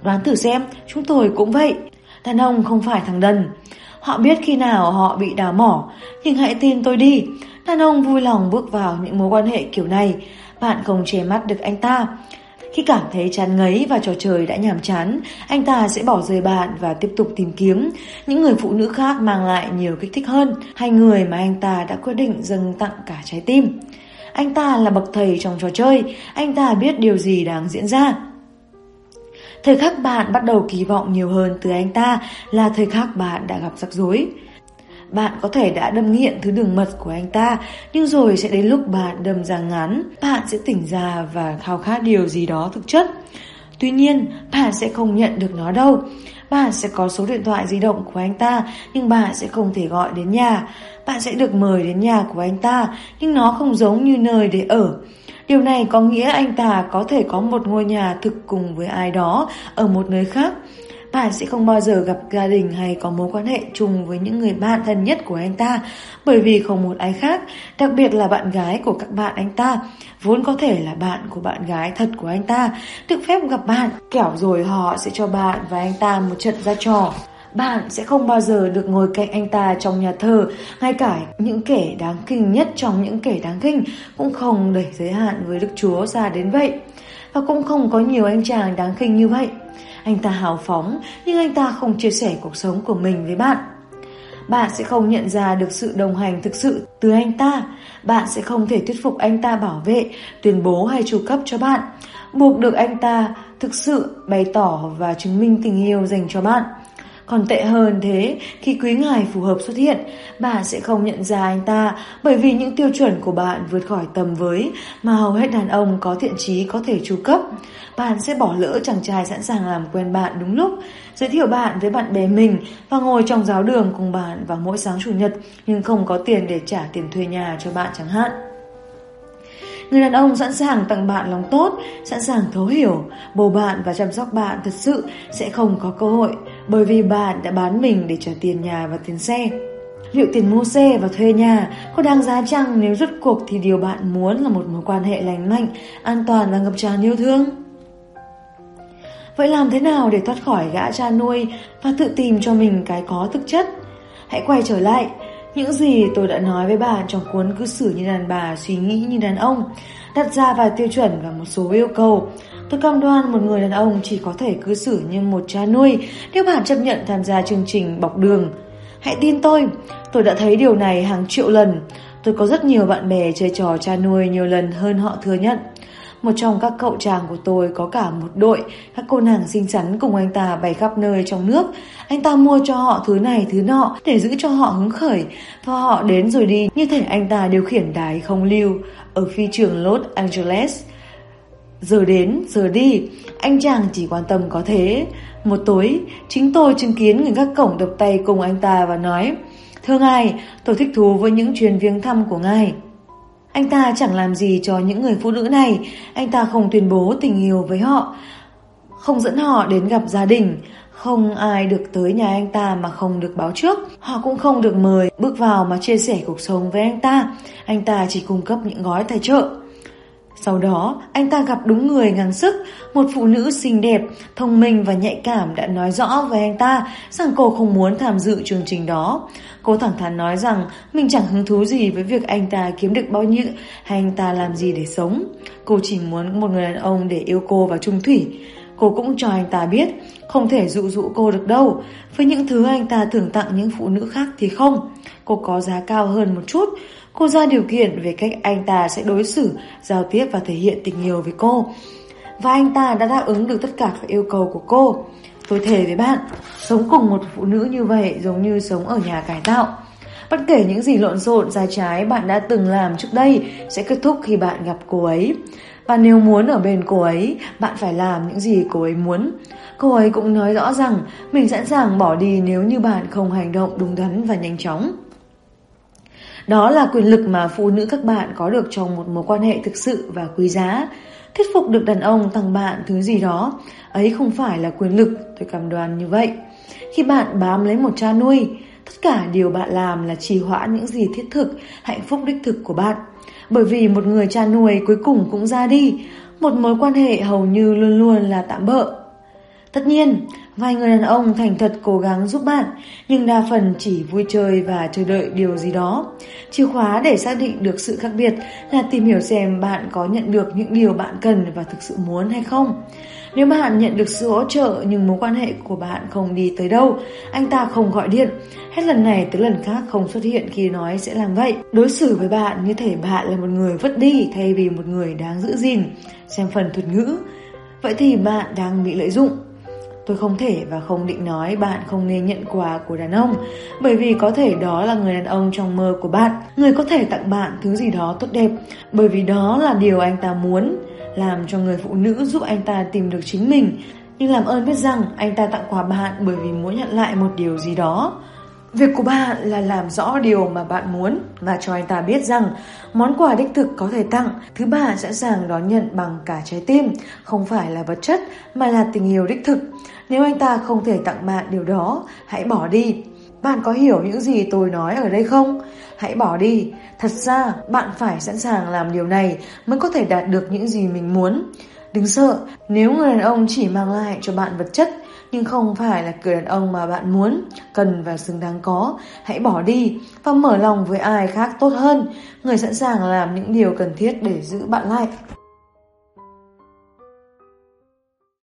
S1: Đoán thử xem, chúng tôi cũng vậy. Đàn ông không phải thằng đần. Họ biết khi nào họ bị đào mỏ, nhưng hãy tin tôi đi. Đàn ông vui lòng bước vào những mối quan hệ kiểu này bạn không che mắt được anh ta. Khi cảm thấy chán ngấy và trò chơi đã nhàm chán, anh ta sẽ bỏ rơi bạn và tiếp tục tìm kiếm những người phụ nữ khác mang lại nhiều kích thích hơn, hay người mà anh ta đã quyết định dâng tặng cả trái tim. Anh ta là bậc thầy trong trò chơi, anh ta biết điều gì đang diễn ra. Thời khắc bạn bắt đầu kỳ vọng nhiều hơn từ anh ta là thời khắc bạn đã gặp rắc rối. Bạn có thể đã đâm nghiện thứ đường mật của anh ta, nhưng rồi sẽ đến lúc bạn đâm ra ngắn, bạn sẽ tỉnh ra và khao khát điều gì đó thực chất. Tuy nhiên, bạn sẽ không nhận được nó đâu. Bạn sẽ có số điện thoại di động của anh ta, nhưng bạn sẽ không thể gọi đến nhà. Bạn sẽ được mời đến nhà của anh ta, nhưng nó không giống như nơi để ở. Điều này có nghĩa anh ta có thể có một ngôi nhà thực cùng với ai đó ở một nơi khác bạn sẽ không bao giờ gặp gia đình hay có mối quan hệ chung với những người bạn thân nhất của anh ta, bởi vì không một ai khác, đặc biệt là bạn gái của các bạn anh ta, vốn có thể là bạn của bạn gái thật của anh ta, được phép gặp bạn, kẻo rồi họ sẽ cho bạn và anh ta một trận ra trò. Bạn sẽ không bao giờ được ngồi cạnh anh ta trong nhà thờ, ngay cả những kẻ đáng kinh nhất trong những kẻ đáng kinh cũng không đẩy giới hạn với Đức Chúa ra đến vậy. Và cũng không có nhiều anh chàng đáng kinh như vậy. Anh ta hào phóng nhưng anh ta không chia sẻ cuộc sống của mình với bạn. Bạn sẽ không nhận ra được sự đồng hành thực sự từ anh ta. Bạn sẽ không thể thuyết phục anh ta bảo vệ, tuyên bố hay tru cấp cho bạn. Buộc được anh ta thực sự bày tỏ và chứng minh tình yêu dành cho bạn. Còn tệ hơn thế, khi quý ngài phù hợp xuất hiện, bạn sẽ không nhận ra anh ta bởi vì những tiêu chuẩn của bạn vượt khỏi tầm với mà hầu hết đàn ông có thiện trí có thể chu cấp. Bạn sẽ bỏ lỡ chàng trai sẵn sàng làm quen bạn đúng lúc, giới thiệu bạn với bạn bè mình và ngồi trong giáo đường cùng bạn vào mỗi sáng chủ nhật nhưng không có tiền để trả tiền thuê nhà cho bạn chẳng hạn. Người đàn ông sẵn sàng tặng bạn lòng tốt, sẵn sàng thấu hiểu, bầu bạn và chăm sóc bạn thật sự sẽ không có cơ hội bởi vì bạn đã bán mình để trả tiền nhà và tiền xe. Liệu tiền mua xe và thuê nhà có đáng giá chăng nếu rút cuộc thì điều bạn muốn là một mối quan hệ lành mạnh, an toàn và ngập tràn yêu thương? Vậy làm thế nào để thoát khỏi gã cha nuôi và tự tìm cho mình cái có thực chất? Hãy quay trở lại, những gì tôi đã nói với bà trong cuốn cứ xử như đàn bà, suy nghĩ như đàn ông, đặt ra vài tiêu chuẩn và một số yêu cầu. Tôi cam đoan một người đàn ông chỉ có thể cư xử như một cha nuôi nếu bạn chấp nhận tham gia chương trình bọc đường. Hãy tin tôi, tôi đã thấy điều này hàng triệu lần. Tôi có rất nhiều bạn bè chơi trò cha nuôi nhiều lần hơn họ thừa nhận. Một trong các cậu chàng của tôi có cả một đội các cô nàng xinh xắn cùng anh ta bày khắp nơi trong nước. Anh ta mua cho họ thứ này thứ nọ để giữ cho họ hứng khởi và họ đến rồi đi như thể anh ta điều khiển đài không lưu ở phi trường Los Angeles. Giờ đến, giờ đi, anh chàng chỉ quan tâm có thế. Một tối, chính tôi chứng kiến người các cổng đập tay cùng anh ta và nói Thưa ngài, tôi thích thú với những chuyến viếng thăm của ngài. Anh ta chẳng làm gì cho những người phụ nữ này, anh ta không tuyên bố tình yêu với họ, không dẫn họ đến gặp gia đình, Không ai được tới nhà anh ta mà không được báo trước. Họ cũng không được mời bước vào mà chia sẻ cuộc sống với anh ta. Anh ta chỉ cung cấp những gói tài trợ. Sau đó, anh ta gặp đúng người ngang sức, một phụ nữ xinh đẹp, thông minh và nhạy cảm đã nói rõ với anh ta rằng cô không muốn tham dự chương trình đó. Cô thẳng thắn nói rằng mình chẳng hứng thú gì với việc anh ta kiếm được bao nhiêu hay anh ta làm gì để sống. Cô chỉ muốn một người đàn ông để yêu cô và trung thủy. Cô cũng cho anh ta biết không thể dụ dụ cô được đâu. Với những thứ anh ta thường tặng những phụ nữ khác thì không. Cô có giá cao hơn một chút. Cô ra điều kiện về cách anh ta sẽ đối xử, giao tiếp và thể hiện tình yêu với cô. Và anh ta đã đáp ứng được tất cả các yêu cầu của cô. Tôi thề với bạn, sống cùng một phụ nữ như vậy giống như sống ở nhà cải tạo. Bất kể những gì lộn xộn sai trái bạn đã từng làm trước đây sẽ kết thúc khi bạn gặp cô ấy. Và nếu muốn ở bên cô ấy, bạn phải làm những gì cô ấy muốn. Cô ấy cũng nói rõ rằng mình sẵn sàng bỏ đi nếu như bạn không hành động đúng đắn và nhanh chóng. Đó là quyền lực mà phụ nữ các bạn có được trong một mối quan hệ thực sự và quý giá. Thuyết phục được đàn ông tặng bạn thứ gì đó, ấy không phải là quyền lực, tôi cảm đoan như vậy. Khi bạn bám lấy một cha nuôi, tất cả điều bạn làm là trì hoãn những gì thiết thực, hạnh phúc đích thực của bạn. Bởi vì một người cha nuôi cuối cùng cũng ra đi, một mối quan hệ hầu như luôn luôn là tạm bỡ. Tất nhiên, vài người đàn ông thành thật cố gắng giúp bạn, nhưng đa phần chỉ vui chơi và chờ đợi điều gì đó. Chìa khóa để xác định được sự khác biệt là tìm hiểu xem bạn có nhận được những điều bạn cần và thực sự muốn hay không. Nếu bạn nhận được sự hỗ trợ nhưng mối quan hệ của bạn không đi tới đâu, anh ta không gọi điện, hết lần này tới lần khác không xuất hiện khi nói sẽ làm vậy. Đối xử với bạn như thể bạn là một người vứt đi thay vì một người đáng giữ gìn. Xem phần thuật ngữ. Vậy thì bạn đang bị lợi dụng. Tôi không thể và không định nói bạn không nên nhận quà của đàn ông, Bởi vì có thể đó là người đàn ông trong mơ của bạn. Người có thể tặng bạn thứ gì đó tốt đẹp, Bởi vì đó là điều anh ta muốn, Làm cho người phụ nữ giúp anh ta tìm được chính mình. Nhưng làm ơn biết rằng anh ta tặng quà bạn bởi vì muốn nhận lại một điều gì đó. Việc của bạn là làm rõ điều mà bạn muốn và cho anh ta biết rằng món quà đích thực có thể tặng, thứ ba sẵn sàng đón nhận bằng cả trái tim, không phải là vật chất mà là tình yêu đích thực. Nếu anh ta không thể tặng bạn điều đó, hãy bỏ đi. Bạn có hiểu những gì tôi nói ở đây không? Hãy bỏ đi. Thật ra, bạn phải sẵn sàng làm điều này mới có thể đạt được những gì mình muốn. Đừng sợ, nếu người đàn ông chỉ mang lại cho bạn vật chất nhưng không phải là người đàn ông mà bạn muốn, cần và xứng đáng có. Hãy bỏ đi và mở lòng với ai khác tốt hơn, người sẵn sàng làm những điều cần thiết để giữ bạn lại.